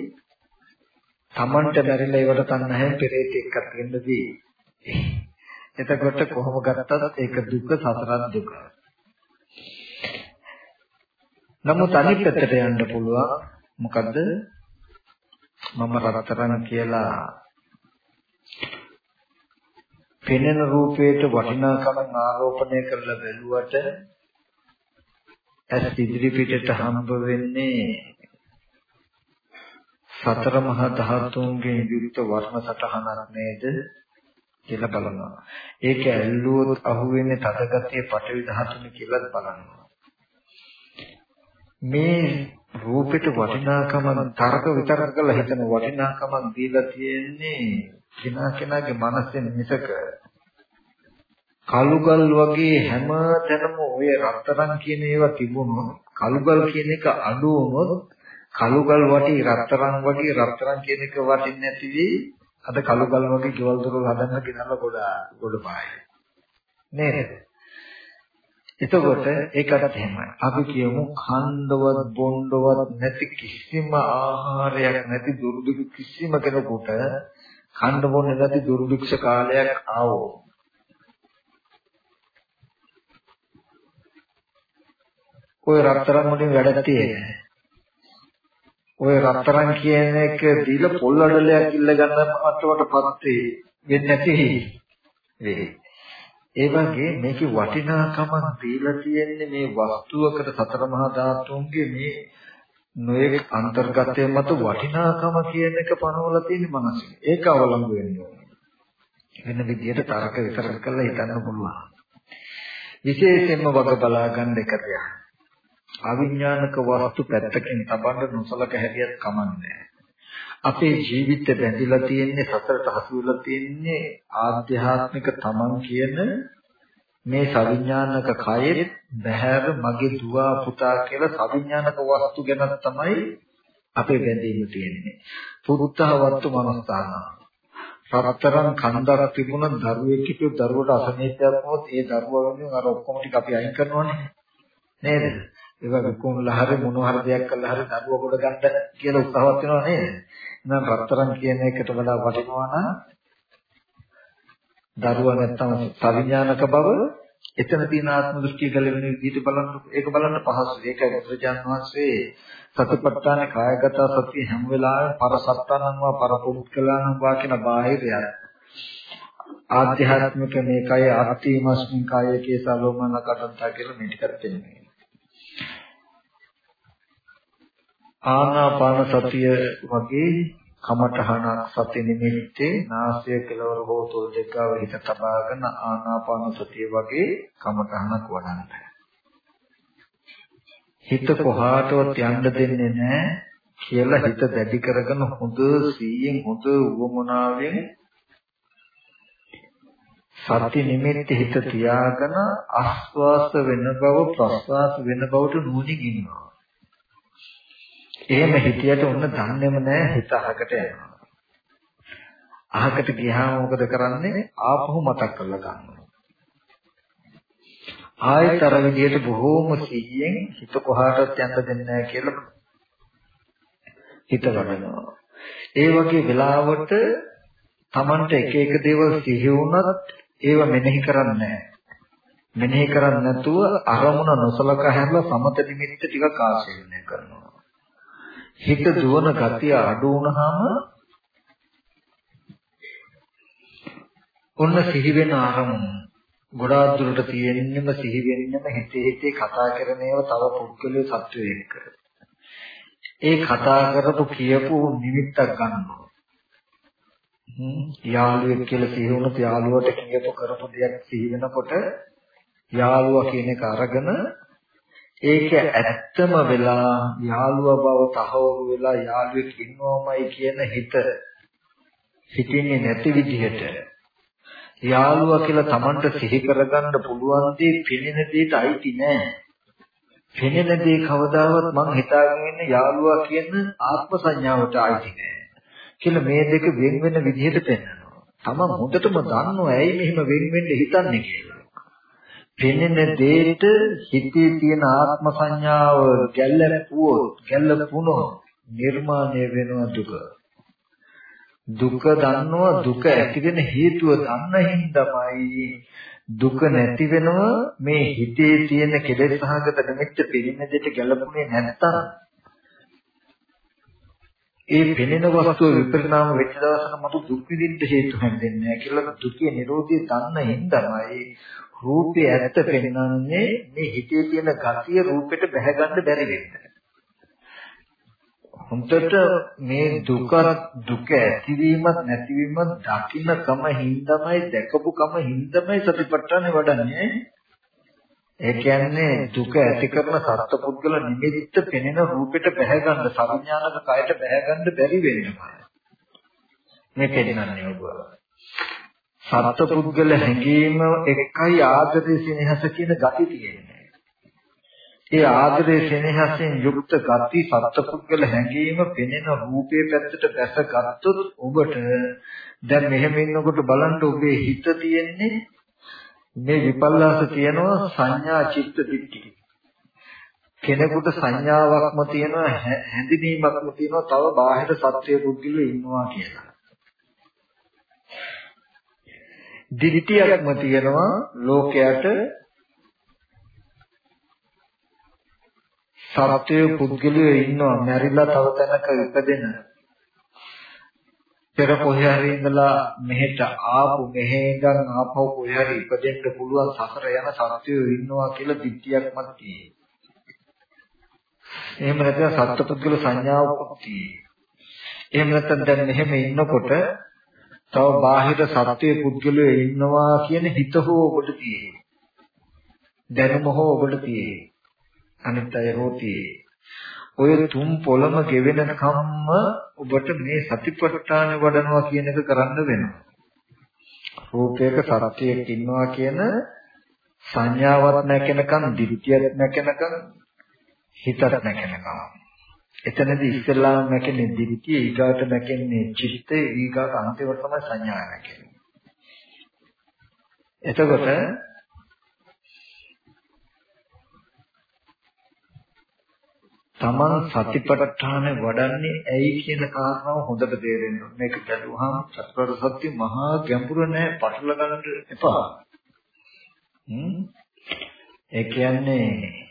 Tamanට බැරිලා ඒවට තණ්හයෙන් පෙරේත එක්කත් වෙන්න දෙයි. එතකොට කොහොම ගත්තත් ඒක දුක සතරක් දුක. නමුත් අනිත් පැත්තට යන්න පුළුවන් මොකද්ද මම රත්තරන් කියලා පෙනෙන රූපයට වටිනාකම ආරෝපණය කරලා බැලුවට ඇස් ඉදිරි පිටට හම්බ වෙන්නේ සතර මහා ධාතුන්ගේ යුක්ත වර්ණ සටහනක් නේද කියලා බලනවා. ඒක ඇල්ලුවොත් අහුවෙන්නේ තදගතිය පටවි ධාතුනේ කියලා බලනවා. මේ රූපෙට වටිනාකම තරක විතරක් කරලා හිතන වටිනාකමක් දීලා තියෙන්නේ කෙනා කෙනාගේ මනසෙන් මිසක. කලුගල් වගේ හැම තැනම ඔය රත්තරන් කියන ඒවා තිබුණොත් කලුගල් කියන එක අඩු වුණොත් කලුගල් වටි රත්තරන් වගේ රත්තරන් කියන එක වටින්නේ නැති වෙයි. අද කලුගල් වගේ ගෙවල් දොරවල් හදන්න ගෙනල්ලා ගොඩ ගොඩ පායි නේද? එතකොට ඒකටත් එහෙමයි. අපි කියමු ඛණ්ඩවත් බොණ්ඩවත් නැති කිසිම ආහාරයක් නැති දුර්භික්ෂ කිසිම කෙනෙකුට ඛණ්ඩ බොන්න නැති දුර්භික්ෂ කාලයක් ආවෝ. ඔය රත්තරන් වලින් වැඩ තියෙන්නේ. ඔය රත්තරන් කියන එක දීලා පොල් අඩලයක් ඉල්ල ගන්න මට්ටමටපත් වෙන්නේ නැති වෙයි. ඒ වගේ මේකේ වටිනාකමක් දීලා තියෙන්නේ මේ වස්තුවකට සතර මහා ධාතුන්ගේ මේ නොයෙක් අන්තර්ගතය මත වටිනාකම කියන එක පනවලා තියෙන මනසේ. ඒක අවලංගු වෙන්න ඕනේ. වෙන විදියට තරක විතරක් කරලා හිතන්න පුළුවන්. විශේෂයෙන්ම වග බලා ගන්න එක දෙයක්. අවිඥානික වස්තු පැත්තකින් තබන්න නොසලක හැදියත් කමන්නේ අපේ ජීවිත බැඳිලා තියෙන්නේ සතරට හසු වෙලා තියෙන්නේ ආධ්‍යාත්මික තමන් කියන මේ සවිඥානික කයෙත් බහැර මගේ දුව පුතා කියලා සවිඥානික වස්තු ගැන තමයි අපේ බැඳීම තියෙන්නේ. පුරුත්තහවත්තු මනස්ථාන. රත්තරන් කන්දරක් තිබුණ දරුවෙක් හිටියොත් දරුවට අසනීපයක් වුණොත් ඒ දරුවා වෙනුවෙන් අර ඔක්කොම ටික අපි අයින් කරනවනේ. නේද? ඒක විකුණලා හරි මොනවා හරි දෙයක් කළා හරි දරුවා කොට ගන්න කියලා උත්සාහවත් වෙනවා නේද? නම් රත්තරන් කියන එකට වඩා වටිනවා නම් දරුවා නැත්තම් සවිඥානික බව එතන තියෙන ආත්ම දෘෂ්ටිය ගැලවෙන විදිහට බලන්න ඒක බලන්න පහසුයි. ඒකයි බුදුරජාන් වහන්සේ සතිපට්ඨාන කායගත සතිය හැම වෙලාවෙම පරසත්තනං වා පරපුත්කලං වා කියන බාහිරය ආධ්‍යාත්මික මේකයි අත්ථීමස්මින් කායයේ සලෝමන කටන්තා කියලා මේ ටිකත් දෙන්නේ. ආනාපාන සතිය වගේ කමඨහන සති නිමිත්තේ නාසය කෙලවර හෝ තොල් දෙකව හිත තබාගෙන ආනාපාන සතිය වගේ කමඨහනක් වඩන්න. හිත කොහාටවත් යන්න දෙන්නේ නැහැ කියලා හිත දැඩි කරගෙන හොඳ සීයෙන් හොඳ උවමනාවෙන් සති නිමිති හිත තියාගෙන ආස්වාස වෙන බව ප්‍රස්වාස වෙන බවට නුවණින් ඉන්නවා. එහෙම හිතියට ඔන්න දන්නේම නැහැ හිත අහකට යනවා. අහකට ගියාම මොකද කරන්නේ? ආපහු මතක් කරලා ගන්නවා. ආයතර විදියට බොහෝම සිහියෙන් හිත කොහාටවත් යන්න දෙන්නේ නැහැ කියලා හිත ගන්නවා. ඒ වගේ වෙලාවට Tamanට එක එක දේවල් සිහි වුණත් ඒව මෙනෙහි කරන්නේ නැහැ. මෙනෙහි කරන්නේ නැතුව අරමුණ නොසලකා හැරලා සමත නිමිත්ත ටිකක් ආශීර්වාදනය කරනවා. හිත දුවන ගතිය අඩු වුණාම ඔන්න සිහි වෙන අරමුණ ගොඩාක් දුරට තියෙන්නම සිහි වෙන්නම හිතේ හිතේ කතා කරන ඒවා තව පුද්ගලයේ සත්වයේ එක්ක. ඒ කතා කරපු කියපු නිමිත්තක් ගන්නවා. යාළුවෙක් කියලා සිහි වුණොත් යාළුවට කියපු කරපු දෙයක් සිහි වෙනකොට යාළුවා කියන එක අරගෙන ඒක ඇත්තම වෙලා යාළුවා බව තහවුරු වෙලා යාළුවෙක් ඉන්නවමයි කියන හිත හිතින්නේ නැති විදිහට යාළුවා කියලා Tamanට සිහි කරගන්න පුළුවන් දේ පෙනෙන දෙයට අයිති නෑ. පෙනෙන දේ කවදාවත් මං හිතාගෙන ඉන්නේ යාළුවා කියන ආත්ම සංඥාවට අයිති නෑ. කියලා මේ දෙක වෙන වෙන විදිහට පෙන්වනවා. Taman හොඳටම දන්නවා ඇයි මෙහෙම වෙන වෙන්න හිතන්නේ කියලා. පෙනෙන දෙයට හිතේ තියෙන ආත්ම සංඥාව ගැල්ලපුවොත් ගැල්ලපුණොත් නිර්මාණය වෙනවා දුක. දුක දන්නවා දුක ඇති වෙන හේතුව දන්න හින්දාමයි දුක නැති වෙනවා මේ හිතේ තියෙන කෙලෙස් සහගත නිමිත්ත පිරිමැදට ගැලපුණේ නැත්තම් ඒ පෙනෙන වස්තුව විපරිණාම වෙච්ච දවසක මතු දුක් විඳින්න හේතු හැදෙන්නේ නැහැ කියලා දුකේ නිරෝධය දන්න හින්දාමයි රූපේ ඇත්ත පෙන්වන්නේ මේ හිතේ තියෙන ගතිය රූපෙට බැහැ ගන්න බැරි වෙන්නේ. හොඳට මේ දුක දුක ඇතිවීමත් නැතිවීමත් දකින්නකම හින්දමයි දැකපු කම හින්දමයි සතිපට්ඨානෙ වඩන්නේ. ඒ කියන්නේ දුක ඇති කරන සත්පුද්ගල නිමිත්ත පෙනෙන රූපෙට බැහැ ගන්න සංඥානක කයට බැහැ ගන්න බැරි වෙනවා. මේ පෙන්නන්නේ ඔබ. සත්පුද්ගල හැඟීම එකයි ආදරේ සිනහස කියන gati තියෙන්නේ ඒ ආදරේ සෙනෙහසෙන් යුක්ත ගති සත්පුද්ගල හැඟීම පෙනෙන රූපේ පැත්තට දැස ගත්තොත් ඔබට දැන් මෙහෙම ඉන්නකොට බලන්න ඔබේ හිත තියෙන්නේ මේ විපල්ලාස තියෙනවා සංඥා චිත්ත දිට්ඨි කෙනෙකුට සංඥාවක්ම තියෙනවා හැඳිනීමක්ම තියෙනවා තව බාහිර සත්‍ය පුද්ගලෙ ඉන්නවා කියලා. දිට්ඨියක්ම තියෙනවා ලෝකයට සත්වයේ පුද්ගලයෝ ඉන්නවා මැරිලා තව තැනක ඉපදෙන පෙර කොහේ හරි ඉඳලා මෙහෙට ආපු මෙහෙ ඉඳන් ආපහු කොහේ හරි ඉපදෙන්න පුළුවන් සසර යන සත්වයෝ ඉන්නවා කියලා දිට්ඨියක්මත් තියෙයි. එහෙම නැත්නම් සත්පුද්ගල සංඥාවක් තියෙයි. එහෙම නැත්නම් දැන් මෙහෙම ඉන්නකොට තව බාහිර සත්වයේ පුද්ගලයෝ ඉන්නවා කියන හිත හෝ ඔබට තියෙයි. දැනුම හෝ ඔබට තියෙයි. අනිත් අය රෝති ඔය තුන් පොළම ගෙවෙන කම්ම ඔබට මේ සතිපට්ඨාන වඩනවා කියන එක කරන්න වෙනවා. රූපයක සත්‍යයක් ඉන්නවා කියන සංඥාවක් නැකෙනකන් දිවිතියක් නැකෙනකන් හිතක් නැකෙනකන්. එතනදී ඉස්සෙල්ලාම නැකෙන්නේ දිවිතිය ඊගාට නැකෙන්නේ චිත්තය ඊගාට අන්තිමට තමයි සංඥා නැකෙන්නේ. එතකොට තමන් සතිපට්ඨාන වඩන්නේ ඇයි කියන කාරණාව හොඳට තේරෙන්න ඕනේ. මේක ගැලුවාම චතුරාර්ය සත්‍ය මහා ගැඹුර නෑ පටල ගන්න එපා. හ්ම් ඒ කියන්නේ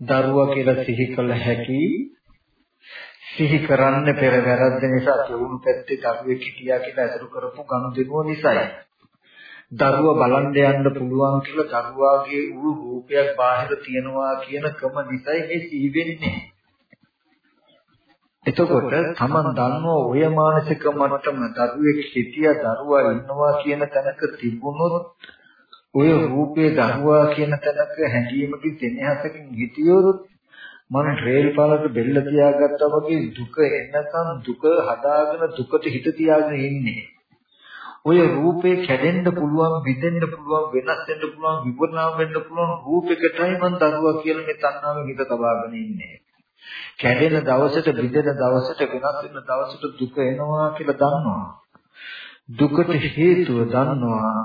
දරුවා කියලා සිහි කළ හැකි සිහි කරන්න පෙර වැරද්ද නිසා කෙවුණු පැත්තේ දරුවෙක් හිටියා කියලා අසුරු කරපු ගනුදෙනුව නිසායි. දරුවා බලන්න යන්න පුළුවන් කියලා දරුවාගේ උරු රූපයක් බාහිර තියනවා කියන ක්‍රම නිසයි මේ සිහි වෙන්නේ. එතකොට තමන් දන්නෝ ඔය මානසික මට්ටම දරුවෙක් සිටියා දරුවා ඉන්නවා කියන තැනක තිබුණොත් ඔය රූපේ දරුවා කියන තැනක හැඟීමකින් සෙනෙහසකින් හිටියොත් මම රේල් පාලට බෙල්ල තියාගත්තා වගේ දුක එනකන් දුක හදාගෙන දුකට හිත තියාගෙන ඉන්නේ. ඔය රූපේ කැඩෙන්න පුළුවන්, විදෙන්න පුළුවන්, වෙනස් වෙන්න පුළුවන්, විපරණාම වෙන්න පුළුවන් රූපයකටයි මම දරුවා කියලා මේ තණ්හාවෙන් හිත තබාගෙන ඉන්නේ. කැඩෙන දවසට, විදෙන දවසට, වෙනස් වෙන දවසට දුක එනවා කියලා දන්නවා. දුකට හේතුව දන්නවා.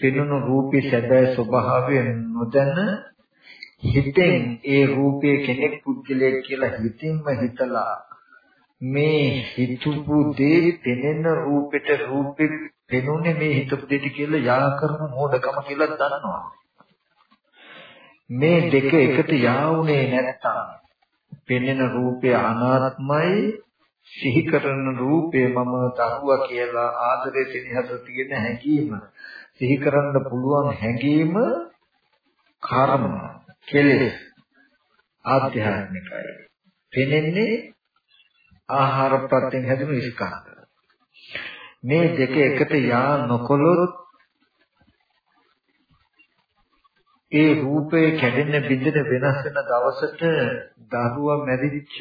පෙනුණු රූපේ සැබෑ ස්වභාවය නොදැන හිතෙන් ඒ රූපයේ කෙනෙක් පුද්ගලයෙක් කියලා හිතින්ම හිතලා මේ හිතුපු දේ පෙනෙන රූපෙට රූපෙ පෙනුනේ මේ හිතපු දෙයට කියලා යා කරන මොඩකම කියලා දන්නවා. මේ දෙක එකට යාවුනේ නැත්තම් පෙනෙන රූපය අනාත්මයි සිහි කරන රූපේ මම දරුවා කියලා ආදරේ සෙනෙහස තියෙන හැඟීම සිහි කරන්න පුළුවන් හැඟීම කර්ම කෙලෙස් ආධ්‍යාත්මිකයි. පෙනෙන්නේ ආහාර ප්‍රත්‍යයෙන් හැදුණු ස්කන්ධ. මේ දෙක එකට යා නොකොලොත් ඒ රූපේ කැඩෙන බිඳෙන වෙනස් වෙන දවසට දරුවා මැරිච්ච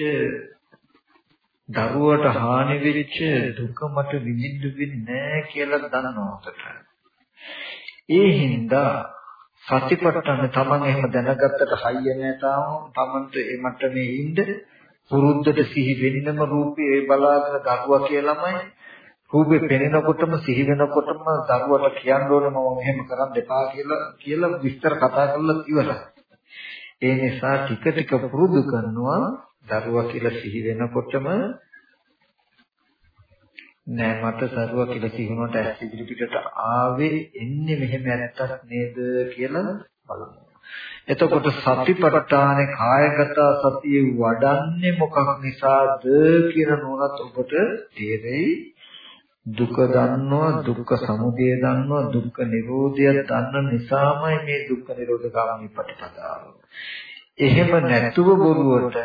දරුවට හානි වෙච්ච දුක මට විඳින්න වෙන්නේ නැහැ කියලා දන්නවකට. ඒ හින්දා සතිපට්ඨාන තමන් එහෙම දැනගත්තට හයිය නැතාම තමන්ට ඒ මට්ටමේ ඉන්න පුරුද්දට සිහි වෙන්නම රූපේ ඒ බලාගෙන දරුවා කියලාමයි රූපේ පෙනෙනකොටම සිහි වෙනකොටම දරුවට කියන්න ඕනේ මම මෙහෙම කරන්න එපා කියලා කියලා විස්තර කතා කරලා ඉවරයි. ඒ නිසා ටික ටික පුරුදු කරනවා දරුවා කියලා සිහි වෙනකොටම නෑ මට දරුවා කියලා සිහි වුණාට ඇස් ඉදිරි පිටට ආවේ එන්නේ මෙහෙම නැත්තක් නේද කියලා බලමු. එතකොට සතිපට්ඨානේ කායගත සතිය වඩන්නේ මොකක් නිසාද කියන නෝනත් ඔබට තේරෙයි. දුක දන්නවා දුක්ඛ සමුදය දන්නවා දුක්ඛ නිරෝධය දන්න නිසාමයි මේ දුක්ඛ නිරෝධ ගාමී ප්‍රතිපදාව. එහෙම නැතුව බොරුවට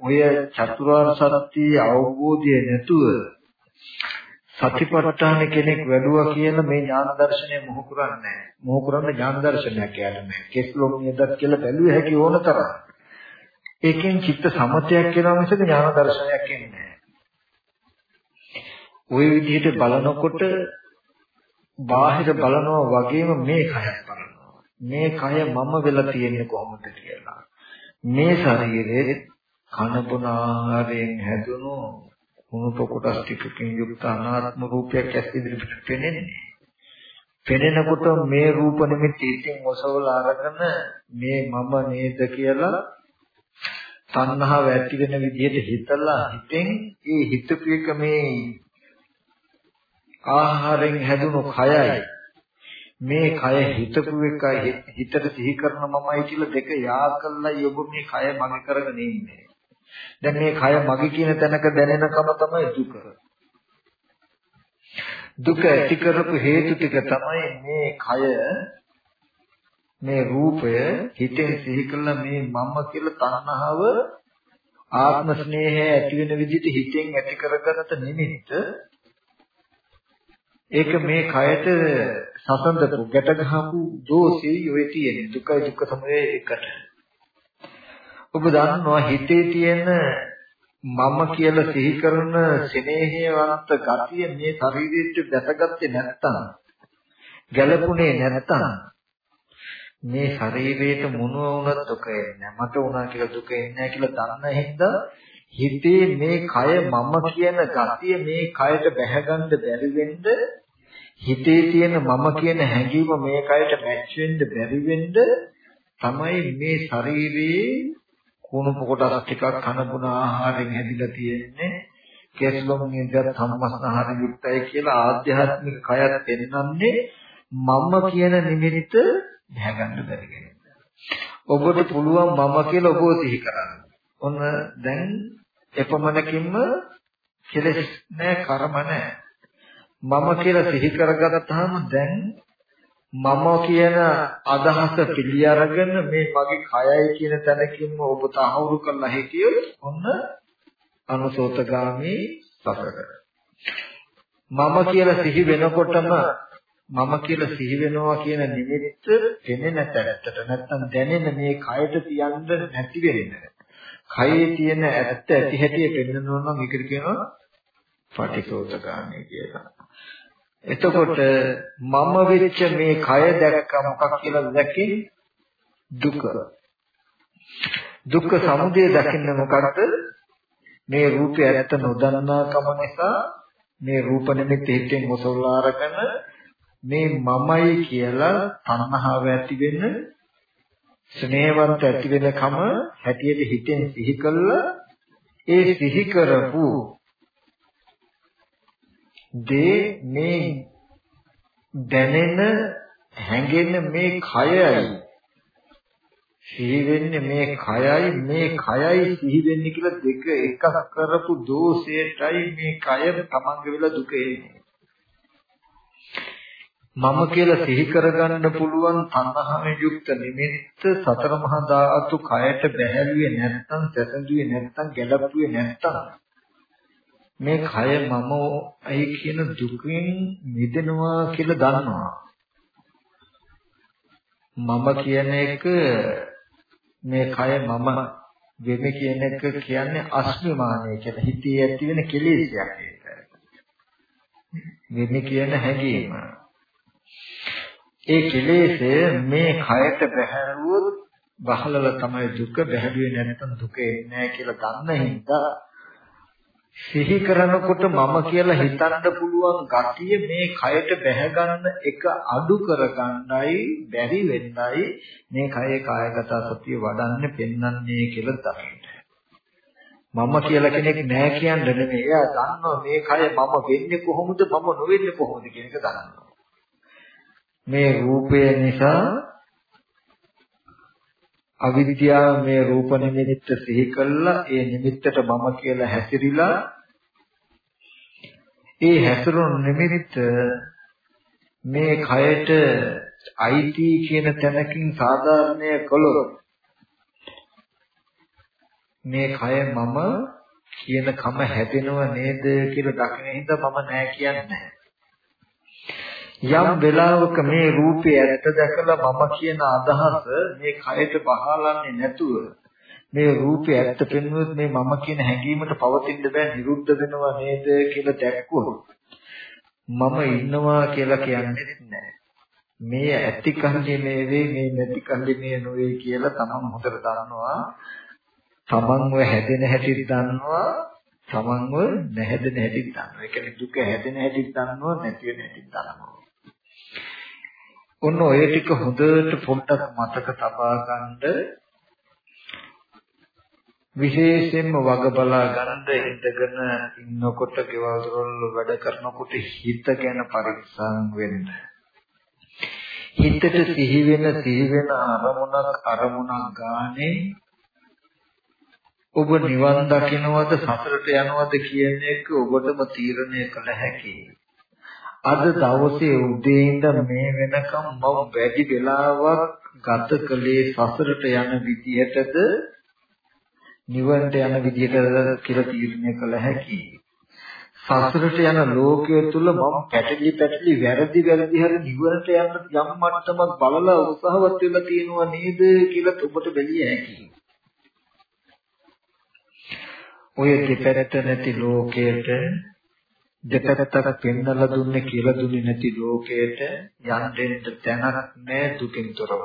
ඔය චතුරාර්ය සත්‍ය අවබෝධය නැතුව සතිපට්ඨාන කෙනෙක් වැඩුවා කියලා මේ ඥාන දර්ශනය මොහු කරන්නේ නැහැ. මොහු කරන්න ඥාන දර්ශනයක් යාට නැහැ. කෙස්ලොම් නියදත් කියලා බැලුවේ හැකි ඕන තරම්. ඒකෙන් චිත්ත සමතයක් කියලා මිසක ඥාන දර්ශනයක් එන්නේ නැහැ. ওই විදිහට බලනකොට බාහිර බලනවා වගේම මේ කයත් බලනවා. මේ කය මම වෙලා තියෙන්නේ කොහොමද කියලා. මේ ශරීරයේ කන බොන ආහාරයෙන් හැදුණු කුණුප කොටස් ටිකකින් යුක්ත අනාත්ම රූපයක් ඇස් ඉදිරියට පෙනෙන්නේ. පෙනෙනකොට මේ රූප නිමිති ඉතින් ඔසවලා අරගෙන මේ මම නේද කියලා තණ්හාව ඇති වෙන විදිහට හිතලා හිතෙන් ඒ හිතපු එක මේ ආහාරයෙන් හැදුණු කයයි මේ කය හිතපු එකයි හිතට සිහි කරන මමයි කියලා දෙක යා කළායි ඔබ මේ කය මගේ කරගෙන ඉන්නේ. දැන් මේ කය මගේ කියන තැනක දැනෙනකම තමයි දුක. දුක ඇති කරපු හේතු ටික තමයි මේ කය මේ රූපය හිතෙන් සිහි කළා මේ මම කියලා තණ්හාව ආත්ම ස්නේහය ඇති වෙන විදිහට හිතෙන් ඇති කරගත්ත නිමිත්ත ඒක මේ කයට සසඳපු ගැට ගහපු දෝෂي ඔය තියෙන දුකයි දුක්ඛ සමුදය එකට. ඔබ දන්නවා හිතේ තියෙන මම කියලා සිහි කරන ස්නේහයවන්ත ගතිය මේ ශරීරයට දැසගත්තේ නැත්තම් ගැළපුණේ නැත්තම් මේ ශරීරයට මොනවා වුණත් දුක එන්නේ මට වුණා කියලා දුක එන්නේ නැහැ කියලා දන්න හින්දා හිතේ මේ කය මම කියන ගතිය මේ කයට බැහැගන්න බැරි වෙන්න හිතේ තියෙන මම කියන හැඟීම මේ කයට මැච් වෙන්න බැරි වෙන්න තමයි මේ ශරීරයේ කුණු කොටස් ටිකක් කන බොන ආහාරයෙන් හැදිලා තියෙන්නේ කෙස්ලොම් ඉඳන් සම්මස්නහර යුක්තයි කියලා ආධ්‍යාත්මික කයත් පෙන්වන්නේ මම කියන නිමිරිත දැනගන්න බැරි කෙනෙක්. ඔබට පුළුවන් මම කියලා ඔබ සිහි කරන්න. ඔන්න දැන් එපමණකින්ම කෙලෙස් නැහැ කර්ම නැහැ. මම කියලා සිහි කරගත්තාම දැන් මම කියන අදහස පිළි අරගෙන මේ මගේ කයයි කියන තැනකින්ම ඔබ තහවුරු කරලා හිටියොත් ඔන්න අනුසෝතගාමි සසර. මම කියලා සිහි වෙනකොටම මම කියලා සිහි වෙනවා කියන නිමිත්ත පෙනෙන තැනට නැත්තම් දැනෙන මේ කයට තියන්න නැති වෙන්නේ. කයේ තියෙන ඇත්ත ඇති හැටි පෙන්වනවා නම් ඒකට කියනවා පටිසෝතගාමි කියලා. එතකොට මම වෙච්ච මේ කය දැක්ක මොකක් කියලා දැකේ දුක. දුක්ඛ සමුදය දකින්න මොකක්ද? මේ රූපය ඇත්ත නොදන්නා කම නිසා මේ රූප නිමිති හිතෙන් මොසොල්ලා අරගෙන මේ මමයි කියලා තණ්හාව ඇති වෙන ස්නේහවන්ත ඇති වෙන කම හැටියට හිතෙන් සිහි කළා ඒ සිහි කරපු දේ මේ දැනෙන හැඟෙන මේ කයයි සිහි වෙන්නේ මේ කයයි මේ කයයි සිහි වෙන්නේ කියලා දෙක එකක් කරපු දෝෂයටයි මේ කය තමන්ගේ වෙලා දුක එන්නේ. මම කියලා සිහි කරගන්න පුළුවන් තණ්හාවෙන් යුක්ත නිමිත්ත සතර මහා ධාතු කයට බැහැලුවේ නැත්නම් සැසඳුවේ නැත්නම් ගැලපුවේ නැත්නම් මේ කය මම අයි කියන දුකින් මිදෙනවා කියලා දන්නවා මම කියන එක මේ කය මම වෙමි කියන එක කියන්නේ අස්මිමානය කියලා හිතේ ඇති වෙන කෙලෙසයක් ඒක. වෙමි කියන හැඟීම. ඒ කෙලෙසය මේ කයට බැහැරුවොත් බහලල තමයි දුක බැහැදුවේ නැත්නම් දුක එන්නේ නැහැ කියලා දන්න හින්දා සිහි කරනකොට මම කියලා හිතන්න පුළුවන් ගතිය මේ කයට බැහැ ගන්න එක අඩු කරගන්නයි බැරි වෙන්නයි මේ කයේ කායගත සතිය වඩන්නේ පෙන්වන්නේ කියලා දකින්න. මම කියලා කෙනෙක් නැහැ කියන්න නෙමෙයි. එයා දන්නවා මේ කය මම වෙන්නේ කොහොමද මම නොවෙන්නේ කොහොමද කියන එක දන්නවා. මේ රූපය නිසා අවිද්‍යාව මේ රූප නිමිත්ත සිහි කළා. ඒ නිමිත්තට මම කියලා හැසිරිලා ඒ හැසිරුණු නිමිත්ත මේ කයට අයිති කියන තැනකින් සාධාරණය කළොත් මේ කය මම කියන කම හැදෙනව නේද කියලා දකින හින්දා මම නෑ කියන්නේ යම් වෙලාවක මේ රූපය ඇත්ත දැකලා මම කියන අදහස මේ කයට බහලන්නේ නැතුව මේ රූපය ඇත්ත පෙන්වුවොත් මේ මම කියන හැඟීමට පවතින්න බෑ නිරුද්ධ වෙනවා නේද කියලා දැක්කොත් මම ඉන්නවා කියලා කියන්නේ නැහැ. මේ ඇති කන්නේ නෙවෙයි මේ නැති කන්නේ මේ නෙවෙයි කියලා තමන් හොඳට දන්නවා. තමන්ව හැදෙන හැටි දන්නවා. තමන්ව නැහැදෙන හැටි දන්නවා. ඒ කියන්නේ දුක හැදෙන හැටි දන්නවා නැති වෙන හැටි දන්නවා. ඔන්න ඔය ටික හොඳට පොඩ්ඩක් මතක තබා ගන්න විශේෂයෙන්ම වග බලා ගන්න ඉඳගෙන ඉන්නකොට ගෙවල් දොරවල් වැඩ කරනකොට හිත ගැන පරිස්සම් වෙන්න. හිතට සිහි වෙන සිහි වෙන අරමුණක් අරමුණක් ගානේ ඔබ නිවන් දකින්නවද සසරට යනවද කියන එක ඔබටම තීරණය කළ හැකියි. අද දවසේ උදේ ඉඳන් මේ වෙනකම් මම වැඩි වෙලාවක් ගත කළේ සසරට යන විදිහටද නිවනට යන විදිහට කියලා තීරණය කළ හැකියි. සසරට යන ලෝකයේ තුල මම පැටලි පැටලි වැරදි වැරදි හරි නිවනට යන්න යම් මට්ටමක් බලලා උත්සාහවත් වෙලා තියෙනවා නේද කියලා ඔබට බැලිය හැකියි. ඔය දෙපැත්ත නැති ලෝකයට දෙපැත්තක් පෙන්නලා දුන්නේ කියලා දුන්නේ නැති ලෝකයට යන්න දෙන්න තැනක් නැහැ දුකින් තොරව.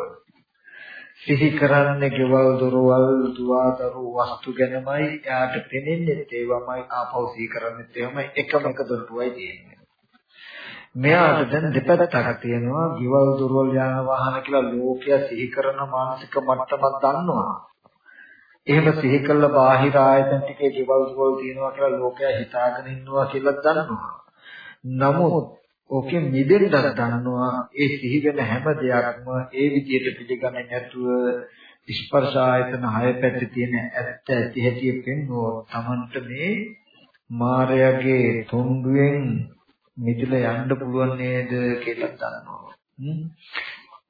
සිහි කරන්නේ ගෙවල් දොරවල් දුවදරු වස්තු ගැනමයි එයාට පෙනෙන්නේ. ඒවමයි ආපහු සිහි කරන්නේ ඒවමයි එකම එක දොරටුවයි තියෙන්නේ. මෙයාට දැන් දෙපැත්තක් තියෙනවා. ගෙවල් දොරවල් යාන වාහන කියලා ලෝකයා සිහි කරන මානසික මට්ටමක් දන්නවා. එහෙම සිහි කළ බාහිර ආයතන ටිකේ ගෙවල් දොරවල් තියෙනවා කියලා ලෝකයා හිතාගෙන ඉන්නවා කියලා දන්නවා නමුත් ඕකෙන් මිදෙන්නත් දන්නවා ඒ සිහි වෙන හැම දෙයක්ම ඒ විදිහට පිළිගන්නේ නැතුව ස්පර්ශ ආයතන හය පැත්තේ තියෙන ඇත්ත ඇති හැටි පෙන්වෝ තමන්ට මේ මායගේ තොණ්ඩුවෙන් මිදලා යන්න පුළුවන් නේද කියලා දන්නවා.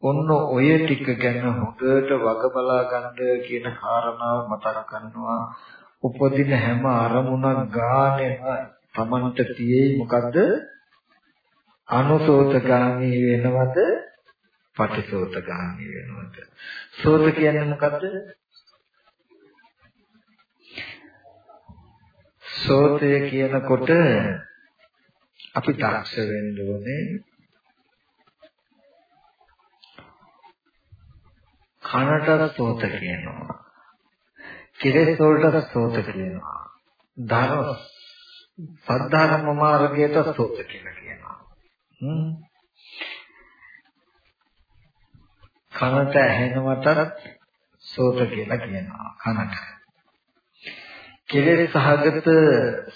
ඔන්න ඔය ටික ගැන හොඳට වග බලා ගන්න කියන කාරණාව මතක් කරනවා. උපදින හැම අරමුණක් ගානෙම තමන්ට තියෙයි. මොකද්ද? අනුසෝතගාමී වෙනවද? පටිසෝතගාමී වෙනවද? සෝත කියන්නේ මොකද්ද? සෝතය කියනකොට අපි තාක්ෂ වෙන්න ඕනේ. කනට සෝත කියනවා. කිරේ වලට සෝත කියනවා. ධර්ම සද්ධාර්ම මාර්ගයට සෝත කියලා කනට ඇහෙනවටත් සෝත කියලා කියනවා. කනට. කෙලෙස් සහගත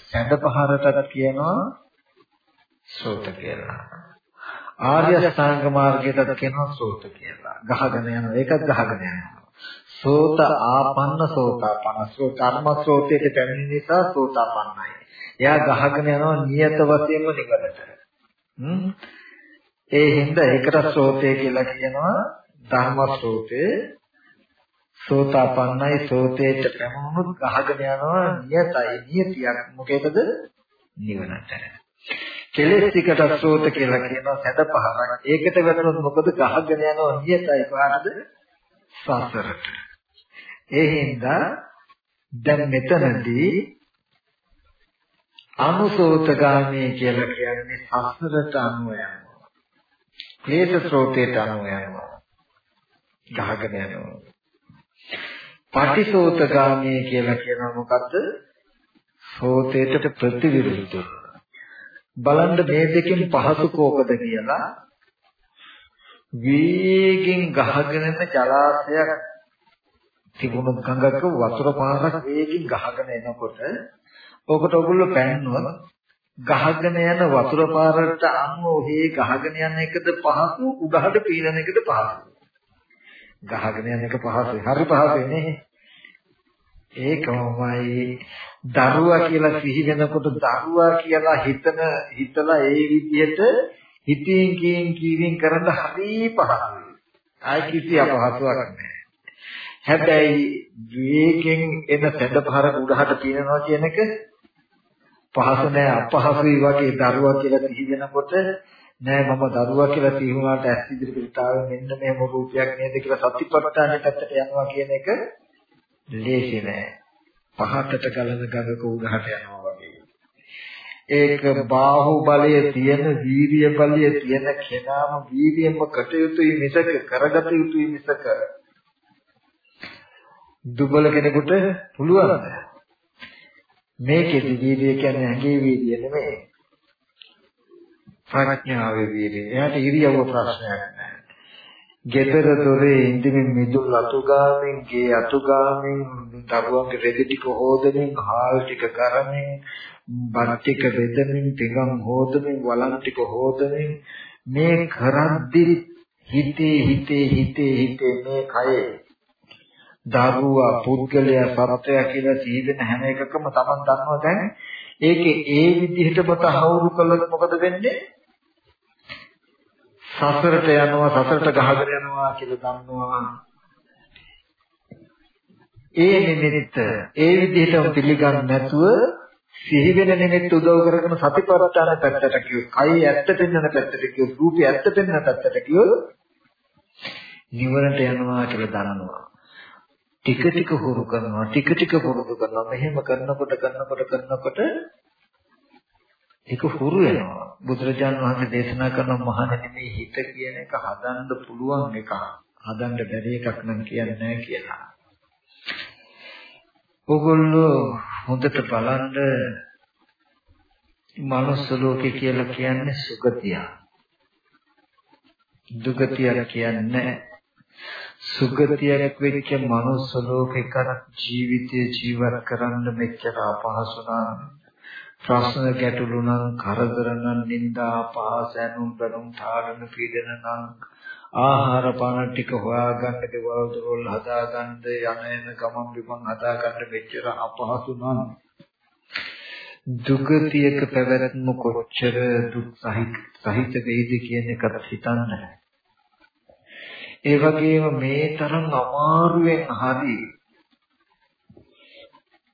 සැඩ පහරටත් කියනවා සෝත කියලා. ආර්ය ශ්‍රාංග මාර්ගයටත් කියනවා සෝත කියලා. ගහගෙන යනවා. ඒකත් ගහගෙන යනවා. සෝත ආපන්න සෝතාපන්න සෝත කර්ම සෝතේට පැමිණි නිසා සෝතාපන්නයි. එයා ගහගෙන යනවා නියත වශයෙන්ම නිවනට. ඒ හින්දා ඒකට සෝතේ කියලා කියනවා ධර්ම සෝතේ සෝතාපන්නයි සෝතේට පැමුණුත් ගහගෙන යනවා නියතයි නියතියක් මොකේද නිවනට කෙලෙස් ටිකට සෝත කියලා කියනවා සැඩ පහරක්. ඒකට වැටුනොත් මොකද ගහගෙන යනවා නියතයි කොහාටද සසරට. ඒ හින්දා දැන් මෙතනදී අනුසෝතගාමී කියලා කියන්නේ සසරට අනුව යනවා. ක්ලේශ ස්රෝතයට අනුව යනවා. ගහගෙන යනවා. පටිසෝතගාමී කියලා කියනවා මොකද්ද? සෝතේට ප්‍රතිවිරුද්ධව. බලන්න මේ දෙකෙන් පහසු කෝකද කියලා වේගෙන් ගහගෙන යන ජලාශයක් තිබුණු ගඟක වතුර පාරක් වේගෙන් ගහගෙන එනකොට ඔකට ඔගොල්ලෝ පැන්නොත් ගහගෙන යන වතුර පාරට අනුව ඔහේ ගහගෙන යන එකද පහසු උඩහට පීනන එකද පහසු ගහගෙන යන එක පහසුයි. හරි පහසුයි නේ. ඒකමයි දරුවා කියලා සිහි වෙනකොට දරුවා කියලා හිතන හිතලා ඒ විදිහට හිතින් කියින් කීරින් කරන්න හරි පහසුයි. ආයි කිසි අපහසුයක් නැහැ. හැබැයි වේගෙන් එන සැඩපහර උඩහට පිනනවා කියන එක පහසු නෑ අපහසුයි වගේ දරුවා කියලා සිහි වෙනකොට නෑ මම දරුවා කියලා සිහුණාට ඇස් ඉදිරියට ආවේ මෙන්න මෙහෙම රූපයක් නේද කියලා සතිපට්ඨාන පැත්තට යනවා කියන එක ලේසි නෑ. පහතට ගලන ගඟක උඩහට යනවා වගේ. ඒක බාහුව බලය තියෙන වීරිය බලය තියෙන කෙනාම වීරියෙන්ම කටයුතුයි මිසක කරගත යුතුයි මිසක දුබල කෙනෙකුට පුළුවන්ද? මේකෙදි වීරිය කියන්නේ ඇඟේ වීරිය නෙමෙයි. ප්‍රඥාවේ වීර්යය. එයාට ඉරියව්ව ප්‍රශ්නයක් නැහැ. Gedara dore ඉඳිමින් මිදුල් අතුගාමින් ගේ අතුගාමින් දරුවන්ගේ රෙදි ටික හොදමින් හාල් ටික කරමින් බත් ටික බෙදමින් තිගම් හොදමින් වලන් ටික හොදමින් මේ කරද්දි හිතේ හිතේ හිතේ හිතේ මේ කයේ දරුවා පුද්ගලයා සත්‍යය කියලා සීදෙන හැම එකකම Taman දන්නවා දැන්. ඒකේ ඒ විදිහටම තහවුරු කළොත් මොකද වෙන්නේ? සසරට යනවා සසරට ගහගෙන යනවා කියලා දන්නවා. ඒ නිමිත්ත ඒ විදිහටම පිළිගන්නේ නැතුව සිහි වෙන නිමිත්ත උදව් කරගෙන සතිපට්ඨාන පැත්තට කියොත් කයි ඇත්ත පෙන්වන පැත්තට කියොත් රූපي ඇත්ත පෙන්වන පැත්තට කියොත් නිවරට යනවා කියලා දන්නවා. ටික ටික හුරු කරනවා ටික ටික පුරුදු කරනවා. මෙහෙම කරනකොට කරනකොට කරනකොට ඒක හුරු වෙනවා. බුදුරජාන් වහන්සේ දේශනා කරන මහණෙනි මේ හිත කියන එක හදන්න පුළුවන් එකක්. හදන්න බැරි එකක් නම් කියන්නේ නැහැ කියලා. ඕගොල්ලෝ හොඳට බලන්න මනුස්ස ලෝකේ කියලා කියන්නේ සුගතිය. දුගතිය කියන්නේ සුගතියක් වෙච්ච මනුස්ස ලෝකේ කරක් ජීවිතය ජීවත් කරන්න මෙච්චර අපහසු නම් ප්‍රශ්න ගැටලු නම් කරදර නම් නිന്ദා පහස ඇනුම් බැනුම් තාඩන පීඩන නම් ආහාර පාන ටික හොයාගන්න දේවල් දරවල් හදාගන්න යන එන ගමන් බිමන් හදාගන්න මෙච්චර අපහසු නම් දුගතියක පැවැත්ම කොච්චර දුක් සහිත සහිත වේද කියන එකට හිතන්න ඒ වගේම මේ තරම් අමාරුවෙන් හරි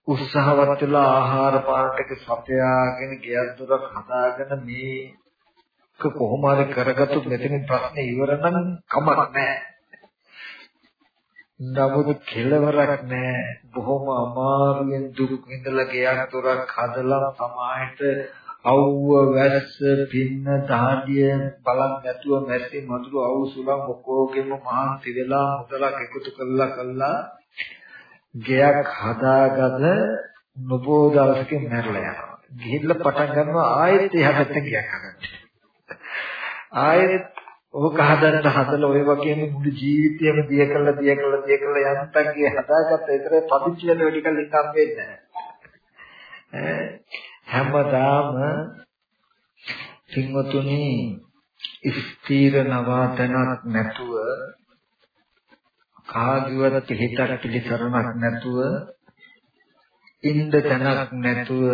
උත්සාහවත් වෙලා ආහාර පාන ටික සපයාගෙන ගියක් දොරක් හදාගෙන මේක කොහොම හරි කරගත්තොත් මෙතනින් ප්‍රශ්නේ ඉවර නම් කමක් නැහැ. නමුත් කෙලවරක් නැහැ. බොහොම අමාරුවෙන් දුක් විඳලා ගියක් දොරක් හදලා සමාහයට අවුව වැස්ස පින්න දහඩිය බලන් නැතුව මැස්සි මදුරු අවුසුලම් ඔක්කොගෙම මහන්සි වෙලා මුදලක් එකතු කරලා කළා ගෙයක් හදාගන්න නොබෝ දවසකින් මැරලා යනවා. ගිහිල්ලා පටන් ගන්නවා ආයෙත් එහා පැත්තෙන් ගියක් හදන්න. ආයෙත් ඕක හදන්න හදලා ඔය වගේම මුළු ජීවිතයම දිය කළා දිය කළා දිය කළා යන්තම් ගිය හදාගත්ත විතරේ පදිච්ච වෙන වැඩි කල් ඉක්ම් වෙන්නේ නැහැ. හැමදාම පින්වතුනි ස්ථීර නවාතනක් නැතුව කාගේවත් හිතක් පිළිසරණක් නැතුව ඉන්න තැනක් නැතුව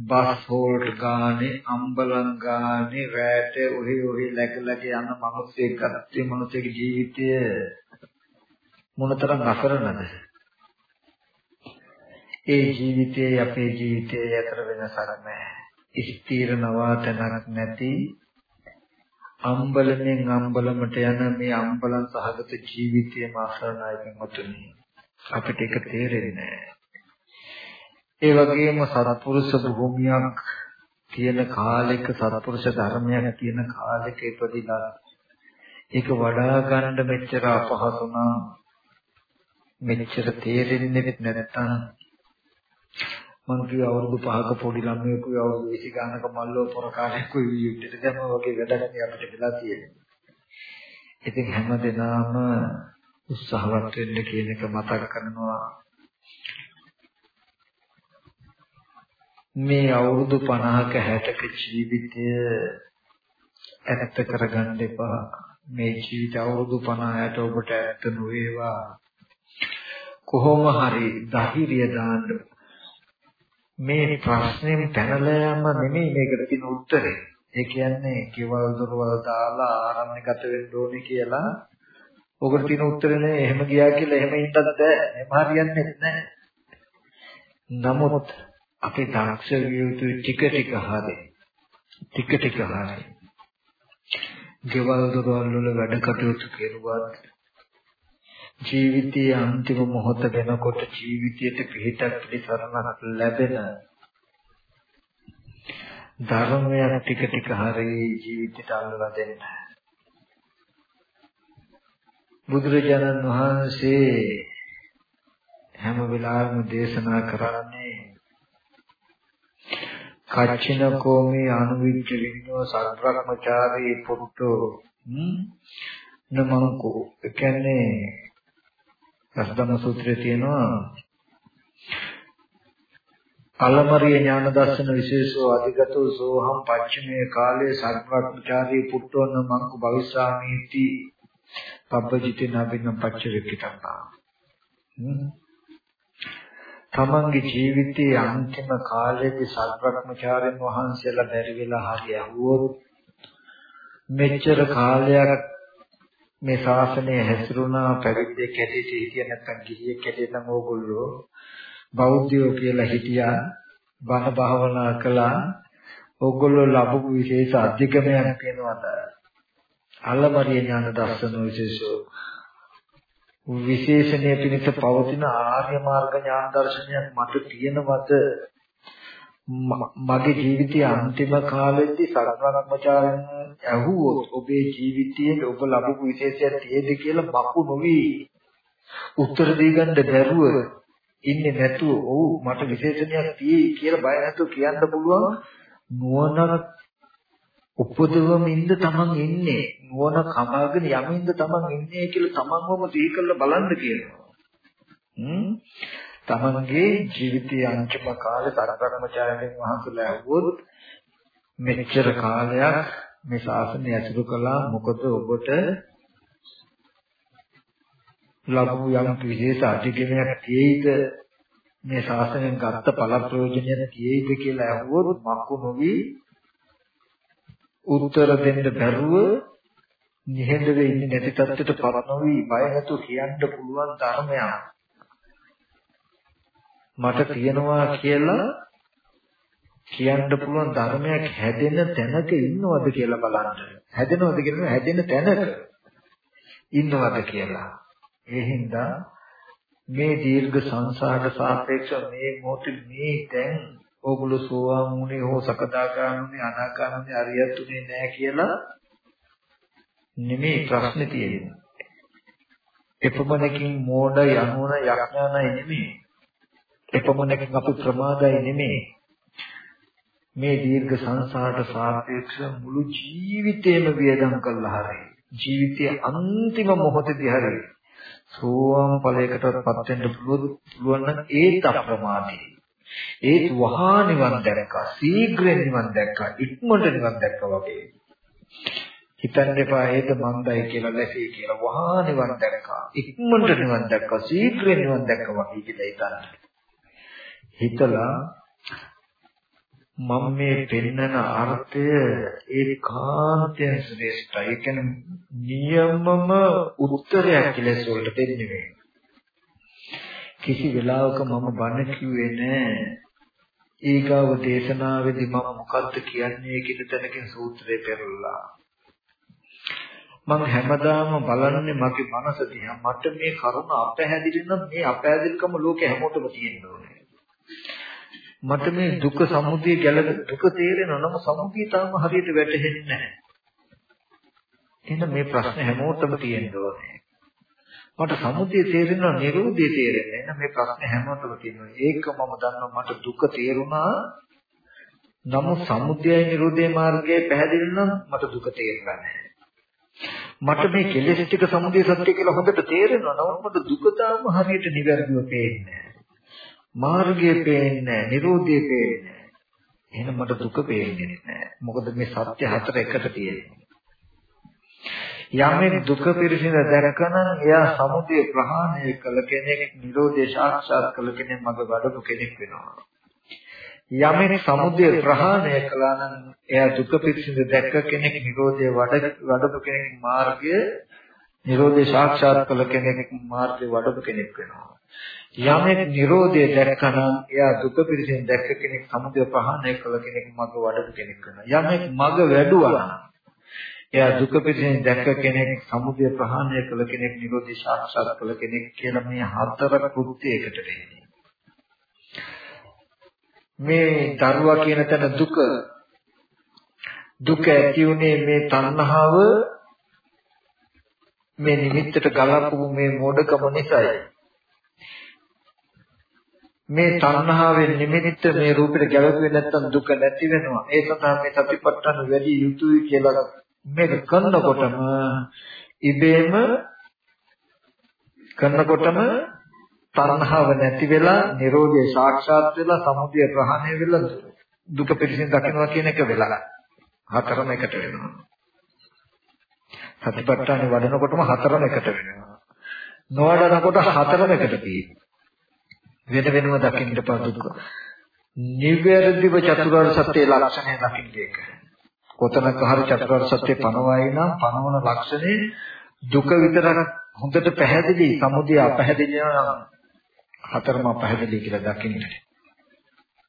බස් හෝල්ට් ගානේ අම්බලන් ගානේ රැට ඔහි ඔහි läග läග යන මිනිස්සෙක් ගත්තේ මිනිස්සෙගේ ජීවිතය මොනතරම් අසරණද? ඒ ජීවිතයේ අපේ ජීවිතයේ අතර වෙනසක් නැහැ. ස්ථීර නවාතනක් නැති අම්බලමෙන් අම්බලමට යන මේ අම්බලන් සහගත ජීවිතයේම අසරණයි මුතුනි අපිට ඒක තේරෙන්නේ නැහැ ඒ වගේම සත්පුරුෂ භූමියක් තියෙන කාලෙක සත්පුරුෂ ධර්මයක් තියෙන කාලෙක ඉපදිලා ඒක වඩා ගන්න මෙච්චර අපහසුනා මෙච්චර තේරෙන්නේ නැත්නම් මං කිය අවුරුදු 5ක පොඩි ළමයෙකු අවුරුදු 20 ගානක මල්ලෝ පොර කාලෙක යුද්ධෙට දැම වගේ වැඩක් අපිට වෙලා තියෙනවා. ඉතින් හැමදෙනාම උත්සාහවත් වෙන්න කියන එක මතක් කරනවා මේ අවුරුදු 50ක 60ක ජීවිතය ඇත්ත කරගන්න එපා. මේ ජීවිත අවුරුදු 50ට ඔබට ඇත්ත නොවේවා. කොහොම හරි ධෛර්යය දාන්න. මේ ප්‍රශ්නේ පැනලෑම නෙමෙයි මේකට තියෙන උත්තරේ. ඒ කියන්නේ කෙවල් දොරවල් දාලා ආරණ්‍ය ගත වෙන්න ඕනේ කියලා. ඔකට තියෙන උත්තරේ නෑ. එහෙම ගියා කියලා එහෙම හිතත් බෑ. එහෙම හරියන්නේ නැහැ. නමුත් අපේ දක්ෂ වියුතු ටික ටික හරි. ටික ටික හරි. ගෙවල් දොරවල් වල වැඩ කටයුතු කෙරුවත් ජීවිතයේ අන්තිම මොහොත වෙනකොට ජීවිතයට පිහිටක් පිළිසරණක් ලැබෙන ධර්මයක් ටික ටික හරි ජීවිතයට අල්ලලා දෙන්න. බුදුරජාණන් වහන්සේ හැම වෙලාවෙම දේශනා කරන්නේ කච්චින කෝමී අනුවිච්ච විඤ්ඤෝ සත්‍රාත්මචාරී පුරුතෝ නමංකෝ ඒ කියන්නේ රසදම සූත්‍රයේ තියෙනවා අලමරිය ඥාන දර්ශන විශේෂෝ අධිගතෝ සෝහම් පච්චමේ කාලේ සත්‍රාත්මචාරී පුරුතෝ නමංකු භවිස්සාමීති පබ්බජිතේ නබින්න පච්ච විකිතං තමන්ගේ ජීවිතයේ අන්තිම කාලයේදී සල්බ්‍රහ්මචාර්යන් වහන්සේලා බැරි වෙලා හරි ඇහුවොත් මෙච්චර කාලයක් මේ ශාසනය හැසිරුණා පැවිද්දෙක් හැටියට හිටිය නැත්නම් ගිහියෙක් හැටියට නම් ඕගොල්ලෝ බෞද්ධයෝ කියලා හිටියා බණ භාවනා කළා. ඕගොල්ලෝ ලැබපු විශේෂ අධිගමයක් වෙනවද? අලමරිය ඥාන දර්ශන විශේෂෝ. විශේෂණය පිණිස පවතින ආර්ය මාර්ග ඥාන දර්ශනයක් මට තියෙනවද? මගේ ජීවිතයේ අන්තිම කාලෙදී සරණාත්මචාරයන් ඇහුවොත් ඔබේ ජීවිතයේ ඔබ ලබපු විශේෂයක් තියෙද කියලා බකු නොවි. උත්තර දී ගන්න බැරුව ඉන්නේ නැතුව ඔව් මට විශේෂණයක් තියෙයි කියලා බය නැතුව කියන්න පුළුවන්. නුවණක් උපදවමින්ද තමන් ඉන්නේ. නුවණ කමාගෙන යමින්ද තමන් ඉන්නේ කියලා තමන්වම සිහි කරලා බලන්න කියනවා. හ්ම් තමන්ගේ ජීවිතයේ අන්තිම කාලේ තරකර්මචාරයෙන් වහන්සේලා ඇහුවොත් මෙච්චර කාලයක් මේ ශාසනය ඇසුරු කළා. මොකද ඔබට ලැබු යම් විශේෂ අධිගමනයක් තියෙයිද මේ ශාසනයෙන් ගත්ත පළ ප්‍රයෝජනයක් තියෙයිද කියලා ඇහුවොත් මක්කු නොවි උත්තර දෙන්න බැරුව නිහඬව ඉන්නේ නැති තත්ත්වයට පත් නොවි. බය නැතුව කියන්න පුළුවන් ධර්මයක්. මට තියෙනවා කියලා කියන්න පුළුවන් ධර්මයක් හැදෙන තැනක ඉන්නවද කියලා බලන්න. හැදෙනවද කියනවා හැදෙන තැනක ඉන්නවද කියලා. ඒ හින්දා මේ දීර්ඝ සංසාරට සාපේක්ෂව මේ මොහොතේ මේ දැන් ඕගොල්ලෝ සෝවාන් වුණේ හෝ සකදාගාමී අනාගාමී අරියත් උනේ නැහැ කියලා නෙමෙයි ප්‍රශ්නේ තියෙන්නේ. එපමණකින් මෝඩ යනුවන යඥානයි නෙමෙයි. එපමණකින් අපි ප්‍රමාදයි නෙමෙයි. මේ දීර්ඝ සංසාරට සාපේක්ෂ මුළු ජීවිතේම වියදම් කළා හරියි. ජීවිතයේ අන්තිම මොහොතේදී හරියි. සෝවාන් ඵලයකටපත් වෙන්න පුළුවන් නම් ඒත් අප්‍රමාදී. ඒත් වහා නිවන් දැක්කා. ශීඝ්‍රයෙන් නිවන් දැක්කා. ඉක්මනට නිවන් දැක්කා වගේ. හිතන්න එපා ඒද මන්දයි කියලා ලැබී කියලා වහා නිවන් දැක්කා. ඉක්මනට නිවන් දැක්කා. ශීඝ්‍රයෙන් නිවන් දැක්කා වගේ කියලා හිතන්න. හිතලා මම මේ පෙන්නන අර්ථය ඒකාන්තයෙන් ශ්‍රේෂ්ඨයි. ඒ කියන්නේ නියමම උත්තරයක් කියලා වලට දෙන්නේ කිසි වෙලාවක මම බණ කිව්වේ නෑ. ඊගාව දේශනාවේදී මම මොකද්ද කියන්නේ කියන තැනකින් සූත්‍රය පෙරලා. මම හැමදාම බලන්නේ මගේ මනස දිහා මට මේ කරුණ අපහැදිලි නම් මේ අපහැදිලිකම ලෝකේ හැමෝටම තියෙන්න ඕනේ. මට මේ දුක සමුදය ගැල දුක තේරෙනවා නම් සමුදය තාම හරියට වැටහෙන්නේ නැහැ. එහෙනම් මේ ප්‍රශ්න හැමෝටම තියෙන්න ඕනේ. මට සමුදය තේරෙනවා නිරෝධය තේරෙන්නේ නැහැ. මේ ප්‍රශ්න හැමෝටම තියෙනවා. ඒක මම දන්නවා මට දුක තේරුණා. නමුත් සමුදයයි නිරෝධයේ මාර්ගයේ පැහැදිලි නම් මට දුක තේරෙන්නේ නැහැ. මට මේ කෙලෙස් ටික සමුදය සත්‍ය කියලා හොඳට තේරෙනවා. නමුත් මට දුක තාම හරියට නිවැරදිව පේන්නේ නැහැ. මාර්ගය පේන්නේ නැහැ, නිරෝධය පේන්නේ නැහැ. එහෙනම් මට දුක පේන්නේ නැහැ. මොකද මේ සත්‍ය හතර එකට තියෙන්නේ. යමෙක් දුක පිරිසිඳ දැකනනම් එයා සමුදය ප්‍රහාණය කළ කෙනෙක්, නිරෝධය සාක්ෂාත් කළ කෙනෙක්, මඟ වඩපු කෙනෙක් වෙනවා. යමෙක් සමුදය ප්‍රහාණය කළා නම් එයා දුක පිරිසිඳ දැක්ක කෙනෙක්, නිරෝධය වඩ වඩපු කෙනෙක්, මාර්ගය නිරෝධය සාක්ෂාත් කළ කෙනෙක්, මාර්ගය වඩපු කෙනෙක් වෙනවා. යමෙක් Nirodhe දැක්කනම් එයා දුක පිළිසින් දැක්ක කෙනෙක් සමුදය ප්‍රහාණය කළ කෙනෙක් මඟ වඩපු කෙනෙක් වෙනවා. යමෙක් මඟ වැඩුවා එයා දුක පිළිසින් දැක්ක කෙනෙක් සමුදය ප්‍රහාණය කළ කෙනෙක් Nirodhe සාක්ෂාත් කළ කෙනෙක් කියලා මේ හතර කෘත්‍ය එකට වෙන්නේ. මේ දරුවා කියන තැන දුක දුක ඇති උනේ මේ තණ්හාව මේ නිමිත්තට ගලපපු මේ මෝඩකම නිසායි. මේ තණ්හාවෙන් නිමිත්ත මේ රූපෙට ගැලපෙන්නේ නැත්නම් දුක නැති වෙනවා. ඒ සඳහා මේ සතිපට්ඨාන වැඩි යුතුයි කියලා මේක කරනකොටම ඉබේම කරනකොටම තණ්හාව නැති වෙලා Nirodhe සාක්ෂාත් වෙලා සමුදය ප්‍රහාණය වෙලා දුක පිළිසින් දකිනවා කියන එක වෙලා හතරම එකට වෙනවා. සතිපට්ඨාන වඩනකොටම හතරම එකට වෙනවා. නොවඩනකොට හතරම එකට තියෙනවා. වෙන වෙනම දකින්න පදුක. නිවැරදිව චතුරාර්ය සත්‍යයේ ලක්ෂණය දකින්න එක. කොතනක හරි චතුරාර්ය සත්‍ය පනවයි නම් පනවන ලක්ෂණේ දුක විතරක් හොඳට පැහැදිලි සමුදය අපැහැදිලි නම් හතරම අපැහැදිලි කියලා දකින්න.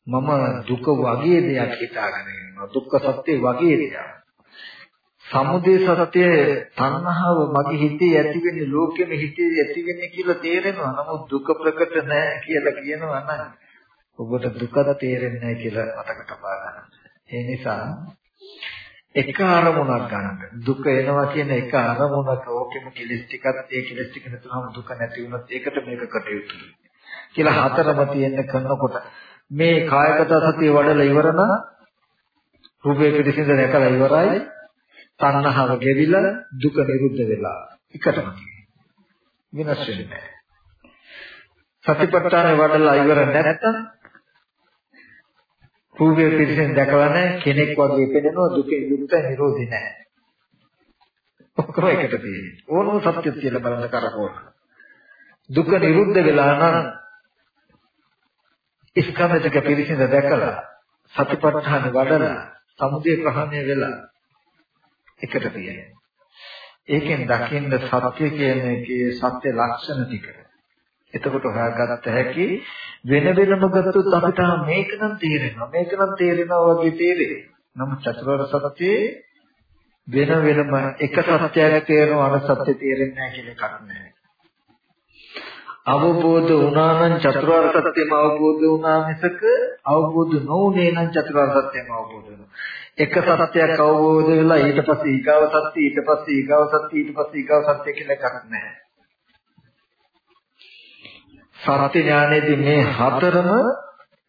මම දුක වගේ දෙයක් හිතාගෙන ඉන්නවා. දුක්ඛ සත්‍ය වගේ දෙයක්. සමුදය සත්‍ය තණ්හාව මගේ හිතේ ඇති වෙන්නේ ලෝකෙම හිතේ ඇති වෙන්නේ කියලා තේරෙනවා. නමුත් දුක ප්‍රකට නැහැ කියලා කියනවා නම් ඔබට දුක තේරෙන්නේ නැහැ කියලා මතක තබා ගන්න. ඒ නිසා එක අරමුණක් ගන්න. දුක එනවා කියන එක අරමුණක ඕකෙම කෙලස් ටිකක් ඒ කෙලස් ටික නැතුනම දුක නැති වුණොත් ඒකට මේක කටයුතු කියලා හතරම තියෙන්න කරනකොට මේ කායගත සතිය වඩලා ඉවර නම් රූපේ පිටින්ද දැකලා ඉවරයි තණ්හාව ගෙවිලා දුක නිරුද්ධ වෙලා එකටම වෙනස් වෙන්නේ නැහැ. සතිපට්ඨාන වඩලා ඉවර නැත්නම් රූපේ පිටින් දැකලා නැහැ කෙනෙක් වගේ පෙනෙනවා දුකේ විරුද්ධ නිරෝධි නැහැ. ඔක්කොම එකට තියෙන්නේ. ඕනම සත්‍ය කියලා බලන්න කරකෝන. දුක නිරුද්ධ වෙලා නම් ස්කන්ධ ටික පිළිසිඳ දැකලා සතිපට්ඨාන වඩලා සමුදය ප්‍රහාණය වෙලා එකට තියෙනවා. ඒකෙන් දකින්න සත්‍ය කියන එකේ සත්‍ය ලක්ෂණ ටික. එතකොට හොයාගත්ත හැකි වෙන වෙනම ගත්තොත් අපිට මේක නම් තේරෙනවා. මේක නම් තේරෙනවා වගේ තේරෙන්නේ. නමුත් චතුරාර්ය සත්‍යයේ වෙන වෙනම එක සත්‍යයක් තේරෙනවා අනිත් සත්‍ය තේරෙන්නේ නැහැ කියන එකක් නැහැ. අවබෝධ වුණා නම් චතුරාර්ය සත්‍යම අවබෝධ වුණා මිසක අවබෝධ නොවුනේ නම් චතුරාර්ය සත්‍යම අවබෝධ වෙනවා. එක සත්‍යයක් අවබෝධ වෙලා ඊට පස්සේ ඊගාව සත්‍ය ඊට පස්සේ ඊගාව සත්‍ය ඊට පස්සේ ඊගාව සත්‍ය කියලා එකක් නැහැ. සත්‍ය ඥානයේදී මේ හතරම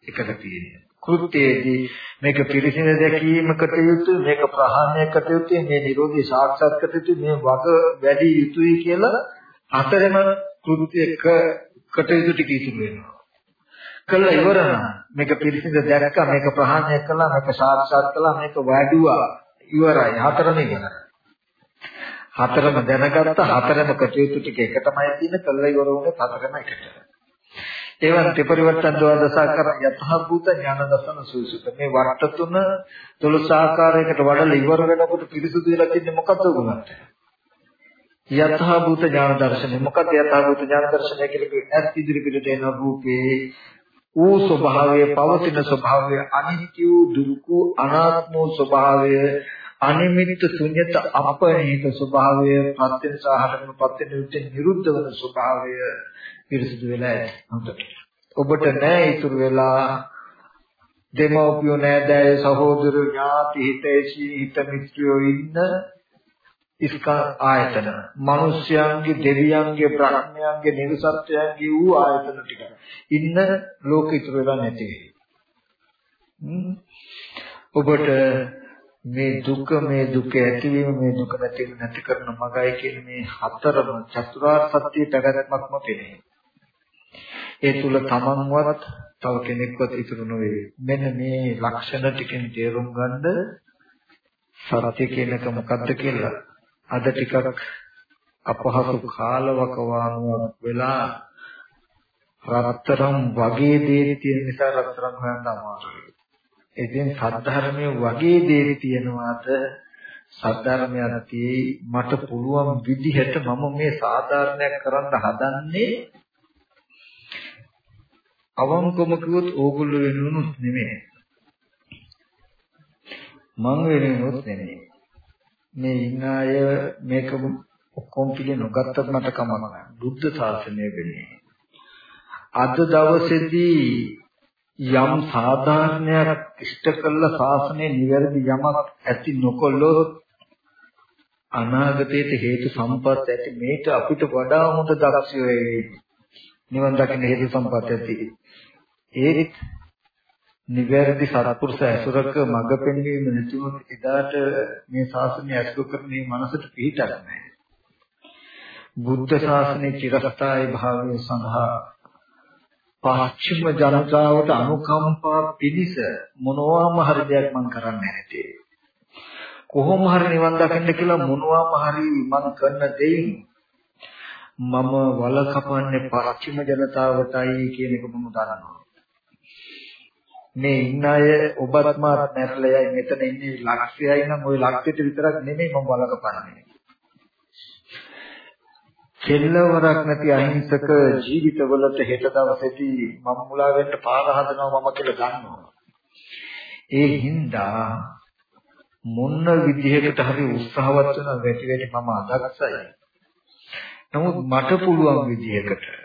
එකට තියෙනවා. කෘත්‍යයේදී මේක පිරිසිදු දැකීමකට යුතු මේක ප්‍රහාණයකට යුතු මේ නිරෝධී සාක්ෂාත්කට යුතු මේ වග වැඩි යුතුයි කියලා හතරම කෘත්‍යයක කටයුතු ටික ඉතිරි වෙනවා. කළා ඉවර නම් මේක පිළිසිඳ දැක්කා මේක ප්‍රහාණය කළා මේක සාක්ෂාත් කළා මේක වැඩුවා. ඉවරයි. හතරම ඉවරයි හතරම දැනගත්ත. හතරම කටයුතු ටික එක තමයි තියෙන කළා ඉවර වුණේ හතරම එකට. ඒවන් ත්‍රිපරිවර්තන දවදසාකර යථාභූත ඥාන දසන සූසුත. මේ වට තුන දොළොස් ආකාරයකට වඩලා ඉවර වෙනකොට පිරිසුදු වෙලා තින්නේ මොකද්ද උගලන්ට යථාභූත ඥාන දර්ශනය මොකක්ද යථාභූත ඥාන දර්ශනය කියන්නේ ඇස් ඉදිරිපිට එන රූපේ ඌ ස්වභාවය පවතින ස්වභාවය අනිත්‍ය දුක්ඛ අනාත්ම ස්වභාවය අනිමිත්ත ශුන්‍යත අපනිහිත ස්වභාවය ප්‍රත්‍යසහරණ ප්‍රත්‍යනිරුද්ධ නිරුද්ධ වන ස්වභාවය පිරිසිදු වෙලා හොඳට ඔබට නෑ ඉතුරු වෙලා දෙමෝපියෝ නෑදෑය සහෝදර ඥාති හිතේසී හිත මිත්‍රයෝ ඉන්න ඉස්කා ආයතන මිනිස්යන්ගේ දෙවියන්ගේ බ්‍රහ්මයන්ගේ නිර්සත්‍යයන්ගේ වූ ආයතන ටික ඉන්න ලෝක ඉතුරු වෙලා නැති ඔබට මේ දුක මේ දුක ඇතිවීම මේ දුක නැතිවීම නැති කරන මගයි කියන මේ හතරම චතුරාර්ය සත්‍ය පැවැත්මක්ම පෙනේ. ඒ තුල තමන්වත් තව කෙනෙක්වත් ඉතුරු නොවේ. මෙන්න මේ ලක්ෂණ ටිකෙන් තේරුම් ගන්න සත්‍ය කියනක මොකද්ද කියලා අද ටිකක් අපහසු කාලවකවානුවක් වෙලා රත්තරන් වගේ දේ තියෙන නිසා රත්තරන් හොයන්න අමාරුයි. ඉතින් සද්ධර්මයේ වගේ දේ තියෙනවාද සද්ධර්මයන්ති මට පුළුවන් විදිහට මම මේ සාධාරණයක් කරන්න හදන්නේ අවංකවම කිව්වොත් ඕගොල්ලෝ වෙනුනොත් නෙමෙයි. මං වෙනුනොත් නෙමෙයි. මේ ඉන්න අය මේක ඔක්කොම පිළි නොගත්තත් මට කමක් නැහැ. බුද්ධ ශාසනය වෙන්නේ. අද දවසේදී යම් සාධාරණයක් ඉෂ්ට කළ ශාසනය නිවැරදි යමක් ඇති නොකොළොත් අනාගතයට හේතු සම්පත් ඇති මේක අපිට වඩා හොඳ දක්ෂයෝ වෙයි. නිවන් දකින්න හේතු සම්පත් ඇති. ඒත් නිවැරදි සත්පුරුෂ ඇසුරක මඟ පෙන්වීම නැති වුණු එදාට මේ ශාසනය ඇසුරු කරන මේ මනසට පිහිටක් නැහැ. බුද්ධ ශාසනයේ චිරස්ථායි භාවය සඳහා පශ්චිම ජනතාවට අනුකම්පා පිණිස මොනවාම හරි දෙයක් මම කරන්නේ නැති. කොහොම හරි නිවන් දකින්න කියලා මොනවාම හරි මම කරන දෙයින් මම වල කපන්නේ පශ්චිම ජනතාවටයි කියන එක මම දන්නවා. මේ ඉන්න අය ඔබත් මාත් මැරලා යයි මෙතන ඉන්නේ ලක්ෂයයි නම් ওই ලක්ෂයට විතරක් නෙමෙයි මම බලකපන්නේ. කෙල්ලවරක් නැති අහිංසක ජීවිතවලට හෙට දවසේදී මම මුලා වෙන්න පාර හදනවා මම කියලා දන්නවා. ඒ හින්දා මොන විදිහකට හරි උත්සාහවත් වෙන වැඩි වැඩි මම අදක්සයි. නමුත් මට පුළුවන් විදිහකට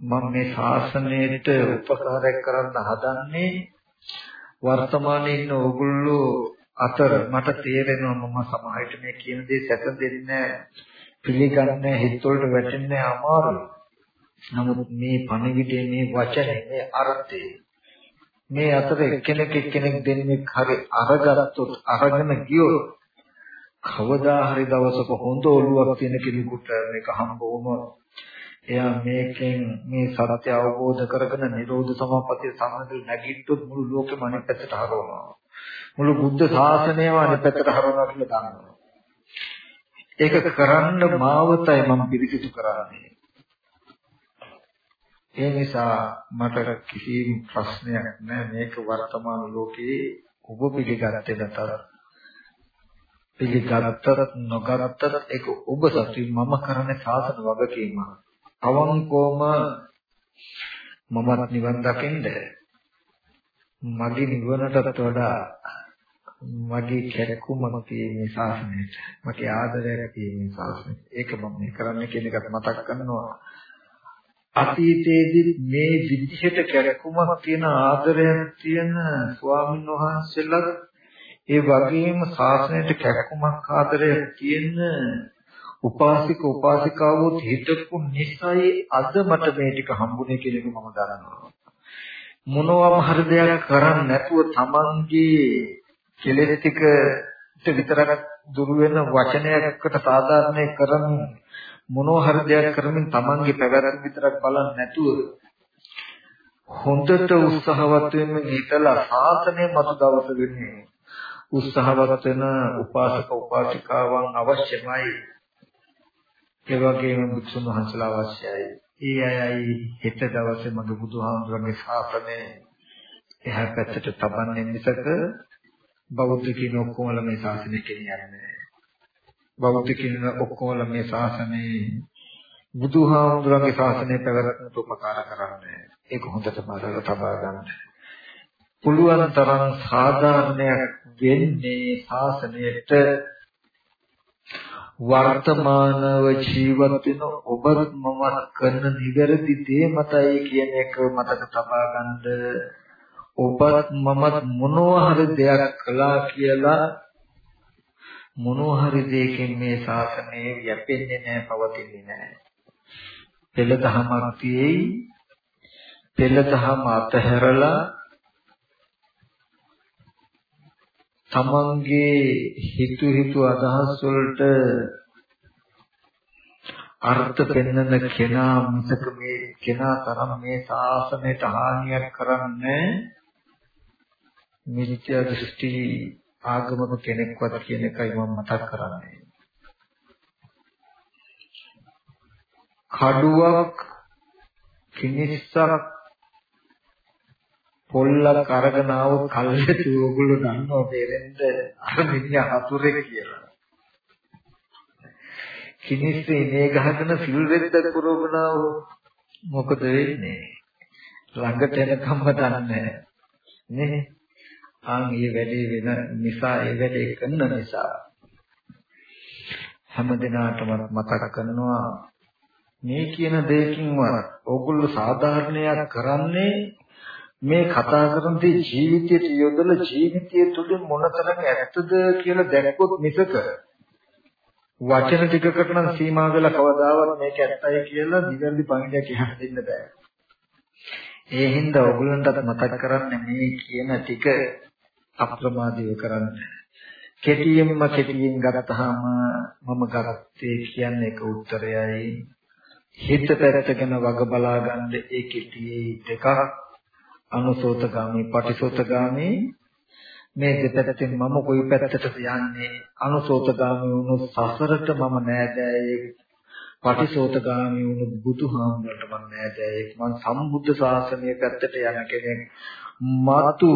මම මේ ශාසනයට උපකාරයක් කරන්න හදන්නේ වර්තමානයේ ඉන්න ඕගොල්ලෝ අතර මට තේරෙනවා මම සමාජයට මේ කියන දේ සැකදෙන්නේ පිළිගන්නේ හිතවලට වැටෙන්නේ අමාරුයි. නමුත් මේ පණිවිඩයේ මේ වචනේ මේ අර්ථය මේ අතර එක්කෙනෙක් එක්කෙනෙක් දෙන්නේ හරි අරගත්තොත් අරගෙන ගියොත් කවදා හරි දවසක හොඳ ඔළුවක් තියෙන කෙනෙකුට මේක හම්බ වුණොත් එයා මේකෙන් මේ සත්‍ය අවබෝධ කරගෙන නිරෝධ සමාපත්තිය සම්බන්ධව නැගිට්ටොත් මුළු ලෝකෙම අනිත් පැත්තට හරවනවා. මුළු බුද්ධ ශාසනයම අනිත් පැත්තට හරවනවා කියලා දන්නවා. ඒක කරන්න මාවතයි මම පිළිසිතු කරන්නේ. ඒ නිසා මට කිසිම ප්‍රශ්නයක් නැහැ මේක වර්තමාන ලෝකයේ ඔබ පිළිගත්තේ නැතර පිළිගත්තත් නොගත්තත් ඒක ඔබ සතුයි මම කරන්නේ සාසන වගකීමක්. අවංකවම මමත් නිවන් දකින්ද? මගේ නිවනටත් වඩා මගේ කැරකුමක් තියෙන ශාසනයට. මගේ ආදරයක් තියෙන ශාසනයට. ඒක මම කරන්නේ කියන එකට මතක් කරනවා. අතීතයේදී මේ විදිහට කැරකුමක් තියෙන ආදරයක් තියෙන ස්වාමීන් වහන්සේලා ඒ වගේම ශාසනයට කැරකුමක් ආදරයක් තියෙන උපාසික උපාසිකාවෝත් හිටපු නිසයි අද මට මේ ටික හම්බුනේ කියන එක මම දන්නවා. මොනවාම හරි දෙයක් කරන්නේ නැතුව තමන්ගේ කෙලෙස් ටිකට විතරක් දුරු වෙන වචනයකට සාධාරණේ කරන් මොනවා හරි දෙයක් කරමින් තමන්ගේ පැවැත්ම විතරක් බලන්නේ නැතුව හොඳට උත්සාහවත් වෙන්න හිතලා සාසනය මත දවස වෙන්නේ උත්සාහවත් වෙන උපාසක උපාසිකාවන් අවශ්‍යමයි ඒ වගේම බුදුන් වහන්සේලා අවශ්‍යයි. ඒ අයයි හෙට දවසේ මගේ බුදුහාමුදුරන්ගේ ශාසනය එහා පැත්තට තබන්නේ මිසක බෞද්ධ කියන ඔක්කොම මේ ශාසනය කියන්නේ බෞද්ධ කියන ඔක්කොම මේ ශාසනයේ බුදුහාමුදුරන්ගේ ශාසනය පැවැත්මට උපකාර කරන්නේ. ඒක හොඳට මතක තබා ගන්න. පුළුවන් තරම් සාධාරණයක් වෙන්නේ ශාසනයට වර්තමානව ජීවත් වෙන ඔබත් මමත් කරන නිවැරදි දේ මතයි කියන එක මතක තබා ගන්නද? ඔබත් මමත් මොනවා හරි දෙයක් කළා කියලා මොනවා හරි දෙයකින් මේ ශාසනය යැපෙන්නේ නැහැ පවතින්නේ නැහැ. පෙළ දහමක් තියෙයි පෙළ දහම අතහැරලා තමන්ගේ හිතු හිතු අදහස් වලට අර්ථ පෙන්වන කෙනා මිසක මේ කෙනා තරම් මේ ශාසනයට හානියක් කරන්නේ මිත්‍යා දෘෂ්ටි ආගමක කෙනෙක්වත් කියන එකයි මම මතක් කරන්නේ. කඩුවක් කිනිස්සක් පොල්ලක් අරගෙන ආව කල්යතු ඕගොල්ලෝ දන්නවා දෙරෙන්ද අර මිනිහා හතුරෙක් කියලා. කිනිස්සේ මේ ගහගෙන සිල් වෙද්ද පුරවනව මොකද වෙන්නේ? ළඟට එනකම්ම දන්නේ නේ. ආන් මේ වැඩේ වෙන නිසා ඒ වැඩේ කරන නිසා හැම දිනාටම මතක කරනවා මේ කියන දෙයකින්වත් ඕගොල්ලෝ සාධාරණයක් කරන්නේ මේ කතා කරන දේ ජීවිතයට යොදලා ජීවිතය තුළින් මොනතරම් ඇත්තද කියලා දැක්කොත් මිසක වචන ටිකකට නම් සීමා වෙලා කවදාවත් මේක ඇත්තයි කියලා නිවැරදි පණිඩයක් කියන්න දෙන්න බෑ. ඒ හින්දා ඔයගලන්ටත් මතක් කරන්නේ මේ කියන ටික අප්‍රමාදීව කරන්න. කෙටියෙන්ම කෙටියෙන් ගත්තාම මම ගත්තේ කියන්නේ එක උත්තරයයි. හිත පැත්තගෙන වග බලා ගන්න ඒ කෙටියේ දෙකක් අනුසෝතගාමී පටිසෝතගාමී. මේ දෙපැත්තෙන් මම කොයි පැත්තටද යන්නේ? අනුසෝතගාමී වුණු සසරට මම නෑදෑයෙක්. පටිසෝතගාමී වුණු බුදුහාමුදුරට මම නෑදෑයෙක්. මම සම්බුද්ධ ශාසනය පැත්තට යන කෙනෙක්. මතු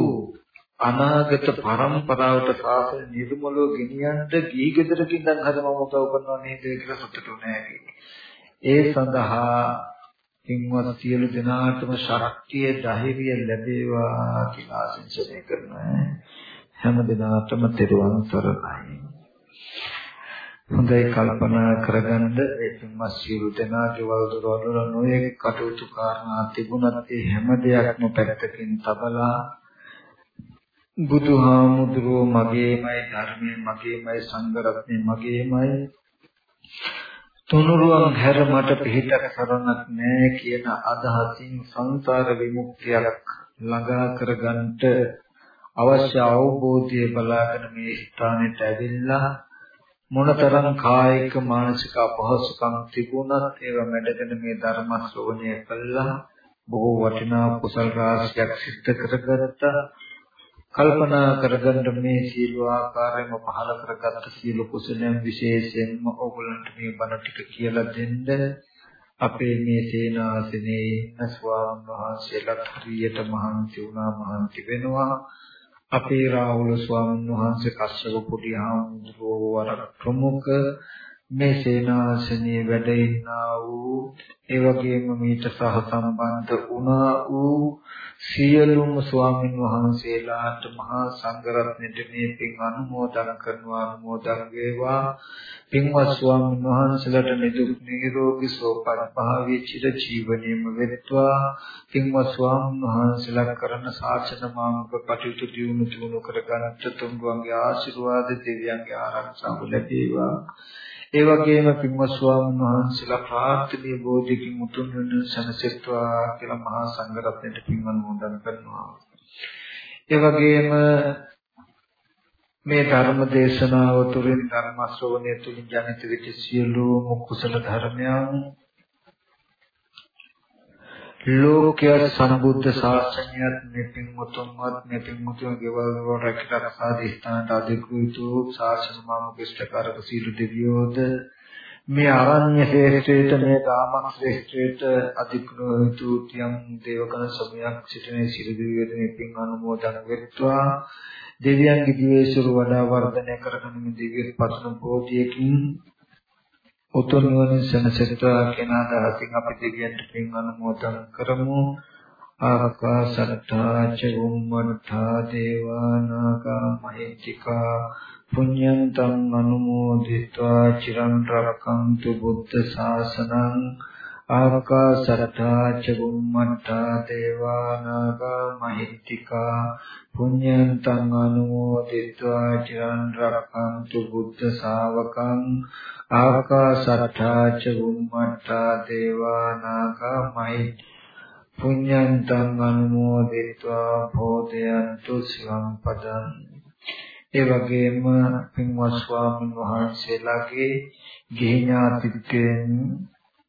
අනාගත පරම්පරාවට ශාසන නිර්මලව ගෙනියන්න ගී ගෙදරකින් දැන් හද මම උදව් කරනවා නේද කියලා සතුටු නෑ ඒ සඳහා පින්වත් සියලු දෙනාටම ශක්තිය ධෛර්යය ලැබේවා කියලා ආශිර්වාද කරනවා. හැම දිනාටම තෙරුවන් සරණයි. හොඳයි කල්පනා කරගන්න ඒ පින්වත් සියලු දෙනාගේ වලදොර වල නොයේ කටයුතු කාරණා තිබුණත් ඒ හැම දෙයක්ම පැත්තකින් තබලා බුදුහාමුදුරුවෝ මගේමයි ධර්මයේ මගේමයි සංඝ රත්නේ මගේමයි තුනුරුවන් හැර මට පිහිටක් සරණක් නැහැ කියන අදහසින් සංසාර විමුක්තියක් ළඟා කරගන්නට අවශ්‍ය අවබෝධය බලාගෙන මේ ස්ථානෙට ඇවිල්ලා මොනතරම් කායික මානසික අපහසුකම් තිබුණත් ඒවා මැඩගෙන මේ ධර්ම ශ්‍රවණය කළා. බොහෝ වටිනා කුසල රාශියක් සිද්ධ කරගත්තා කල්පනා කරගන්න මේ සීල ආකාරයෙන්ම පහල කරගත්ත සීල කුසලයන් විශේෂයෙන්ම ඕගොල්ලන්ට මේ බණ ටික කියලා දෙන්න. අපේ මේ සේනාසනේ ඉන්න ස්වාමීන් වහන්සේලාට හරියට මහන්සි වුණා මහන්සි වෙනවා. අපේ රාහුල ස්වාමීන් වහන්සේ කස්සප පොඩි ආමුද්‍රෝ වර ප්‍රමුඛ මේ සේනාසනයේ වැඩ ඉන්නා වූ ඒ වගේම මීට සහ සම්බන්ධ වුණා වූ සියලුම ස්වාමින් වහන්සේලාට මහා සංඝරත්නයට මේ පින් අනුමෝදන් කරනවා අනුමෝදන් වේවා. පින්වත් ස්වාමින් වහන්සේලාට නිදුක් නිරෝගී සුවපත් භාවයේ චිර ජීවනයේම වෙත්වා. පින්වත් ස්වාමින් වහන්සේලා කරන සාසන මාර්ග කටයුතු දියුණු තුණු කරගන්නට තුන්වන්ගේ ආශිර්වාද දෙවියන්ගේ ආරක්ෂාව ලැබේවා. ඒ වගේම පින්වත් ස්වාමීන් වහන්සේලා ප්‍රාර්ථනීය බෝධිකින් උතුම් වෙන සනසෙත්වා කියලා මහා සංඝරත්නයට පින් අනුමෝදන් කරනවා. ඒ වගේම මේ ධර්ම දේශනාව තුළින් ධර්ම ශ්‍රවණය තුළින් ජනිත වෙච්ච සියලුම කුසල ධර්මයන් ලෝකයේ සම්බුද්ධ ශාසනයත් මෙපින් මුතුන්වත් මෙපින් මුතුන් ගෙවල් වල රැකිරක්ෂා දිස්ත්‍රාන්ත අධිකෘතු ශාසන මාමුකෂ්ඨකාරක සීල දෙවියෝද මේ ආරණ්‍ය ශ්‍රේෂ්ඨයට මේ ගාමන ශ්‍රේෂ්ඨයට අධිකෘතු තියම් දේවකන සමයක් සිටින සිළු දිවියනේ පින් අනුමෝදන් වෙත්වා. දෙවියන්ගේ දිවේශුරු වඩා වර්ධනය කරගෙන මේ දිව්‍ය පතන බෝධියකින් උතුම් නිවන සැනසෙත්වා කියන අදහසින් අපි දෙවියන්ට පින් අනුමෝදන් කරමු. ආකාශත්තා ච වුම්මත්තා දේවානාගා මහිත්‍තිකා පුඤ්ඤන්තං අනුමෝදිत्वा චිරන් රක්ඛන්තු බුද්ධ ශාසනං ආකාසත්තා ච බුම්මත්තා දේවා නාග මහිත්‍තිකා පුඤ්ඤන්තං අනුමෝදිत्वा චිරන් රක්ඛන්තු බුද්ධ ශාවකං ආකාසත්තා ච බුම්මත්තා දේවා නාග මහිත්‍තිකා පුඤ්ඤන්තං අනුමෝදිत्वा භෝතයන්තු සිවං පදං ඒ වගේම පින්වත් ස්වාමීන් වහන්සේලාගේ ගිහි ඥාතිත්වයෙන්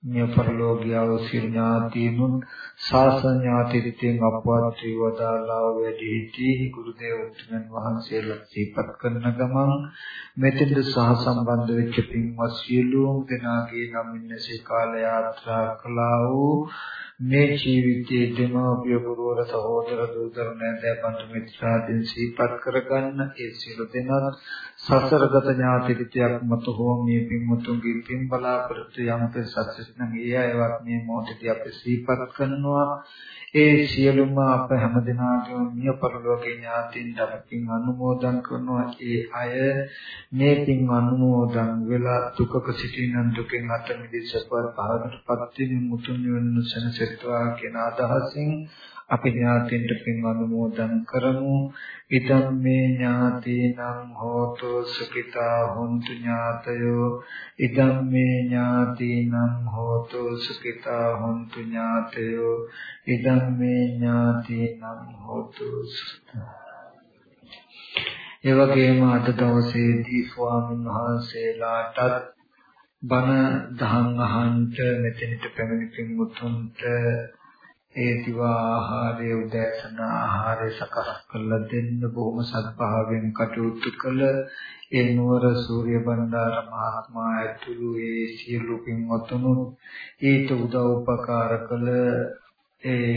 නියපරලෝකියව සිරඥාතිනුන් ශාසන ඥාතිත්වයෙන් අපවත් වේවදාලා වැඩි සිටි ගුරු දේවතුන් වහන්සේලා සිහිපත් කරන ගමන් මෙතෙන්ද සහ සම්බන්ධ වෙච්ච පින්වත් සියලුම දෙනාගේ නම් ඉන්නසේ කාල යාත්‍රා කළා වූ මේ ජීවිතයේ දෙමාපිය ගුරුවර සහෝදර දූතර නැදෑ බඳු මිත්‍රාදීන් සිහිපත් කරගන්න ඒ සියලු දෙනා සසරගත ඥාතිත්වයක් මත හෝ මේ පින්මුතුන්ගේ පින් බලාපොරොත්තු යම් සත්‍යස්න ඒ අයවත් මේ මොහොතදී අපි සිහිපත් කරනවා. ඒ සියලුම අප හැමදෙනාගේම මිය පරලෝකේ ඥාතින් අපින් අනුමෝදන් කරනවා. ඒ අය මේ පින් අනුමෝදන් වෙලා දුකක සිටින දුකෙන් අත මිදී සපර පහකට පත් වෙන මුතුන් වෙන සනසෙත්වා කියන අදහසින් අපි ඥාතින්ට පින් අනුමෝදන් කරමු. ඉදම් මේ ඥාතීනම් හෝතු සුඛිතා හොන්තු ඥාතයෝ. ඉදම් මේ ඥාතීනම් හෝතු සුඛිතා හොන්තු ඥාතයෝ. ඉදම් මේ ඥාතීනම් හෝතු ඒ වගේම අද දවසේදී ස්වාමීන් වහන්සේලාටත් බණ දහම් අහන්ට මෙතනට පැමිණි පින්වුතුන්ට ඒ දිවා ආහාරයේ උදෑසන ආහාරය සකස් කරලා දෙන්න බොහොම සත්භාවයෙන් කටයුතු කළ ඒ නුවර සූර්ය බණ්ඩාර මහත්මයා ඇතුළු ඒ සියලු පින්වත්තුන් ඊට උදව් උපකාර කළ ඒ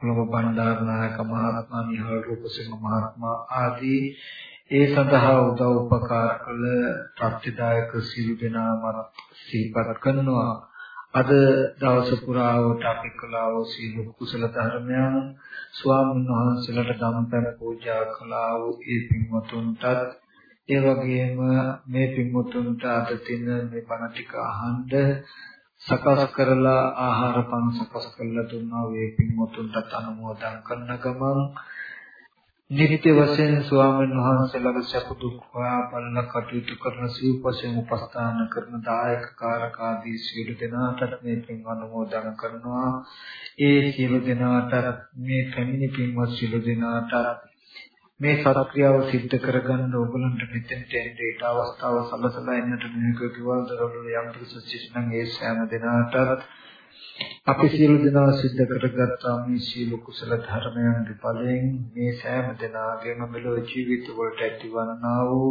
කොළඹ බණ්ඩාරනායක මහත්මයා නිහාල් රූපසිංහ මහත්මයා ආදී ඒ සඳහා උදව් උපකාර කළ ප්‍රත්‍යදායක සියලු දෙනාම සිහිපත් කරනවා. අද දවස පුරාවට අපි කළා වූ සීල කුසල ධර්මයන් ස්වාමීන් වහන්සේලාට ධම්පැන පූජා කළා වූ ඒ පින්වතුන්ටත්. ඒ වගේම මේ පින්වතුන්ට අද දින මේ බණ ටික අහන්න සකස් කරලා ආහාර පන් සකස් කරලා දුන්නා වූ ඒ පින්වතුන්ට අනුමෝදන් කරන ගමන් නිත්‍ය වශයෙන් ස්වාමීන් වහන්සේලාගේ සැප දුක් හොයා බලන කටයුතු කරන සිව්පසෙන් උපස්ථාන කරන දායක කාරක ආදී සියලු දෙනාට මේ පින් අනුමෝදන් කරනවා. ඒ සියලු දෙනාට මේ කැමිනි පින්වත් සියලු දෙනාට මේ සත්ක්‍රියාව සිද්ධ කරගන්න ඕගලන්ට මෙතෙන්ට එන්න ඒට අවස්ථාව සලසලා එන්නට මේක කිවල් දරවල යම් ප්‍රසස්සිස්නම් ඒ සෑම දෙනාට අපි සියලු දෙනා සිද්ධ කරගත්තා මේ සීල කුසල ධර්මයන්ගේ ඵලයෙන්. මේ සෑම දෙනාගේම මෙලොව ජීවිත වලට ඇතිවන්නා වූ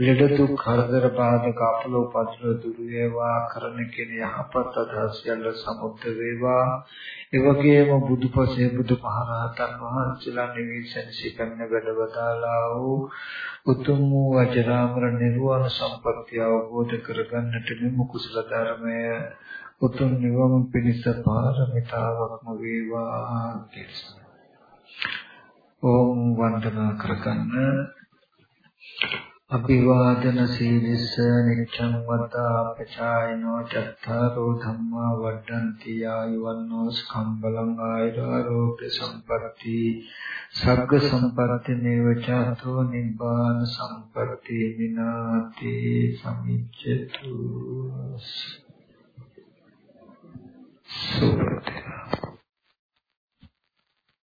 ලෙඩ දුක් කරදර බාධක අපලෝ පත්‍ර දුරු වේවා කරන කෙන යහපත් අදහස් යල්ල සමුද්ද වේවා. ඒ වගේම බුදුපසේ බුදුපහරහතන් වහන්සේලා නිවිසෙන් සිකන්න වැඩවදාලා වූ උතුම් වූ අජරාමර නිර්වාණ සම්පත්තිය අවබෝධ කරගන්නට මෙම කුසල ධර්මය උතුම් නිවන පිණිස පාරමිතාවක්ම වේවා කියලා. ඕම් වන්දනා කරගන්න. අභිවාදන සීලිස නිච්ඡං වද්දා පචායනෝ චත්තාරෝ ධම්මා වඩ්ඩಂತಿ ආයුවන්නෝ ස්කම්බලං ආයුරෝග්‍ය සම්පatti සග්ග සම්පatti නේවචාතෝ නිබ්බාන සම්පatti විනාති සමිච්ඡතු. සුගතේ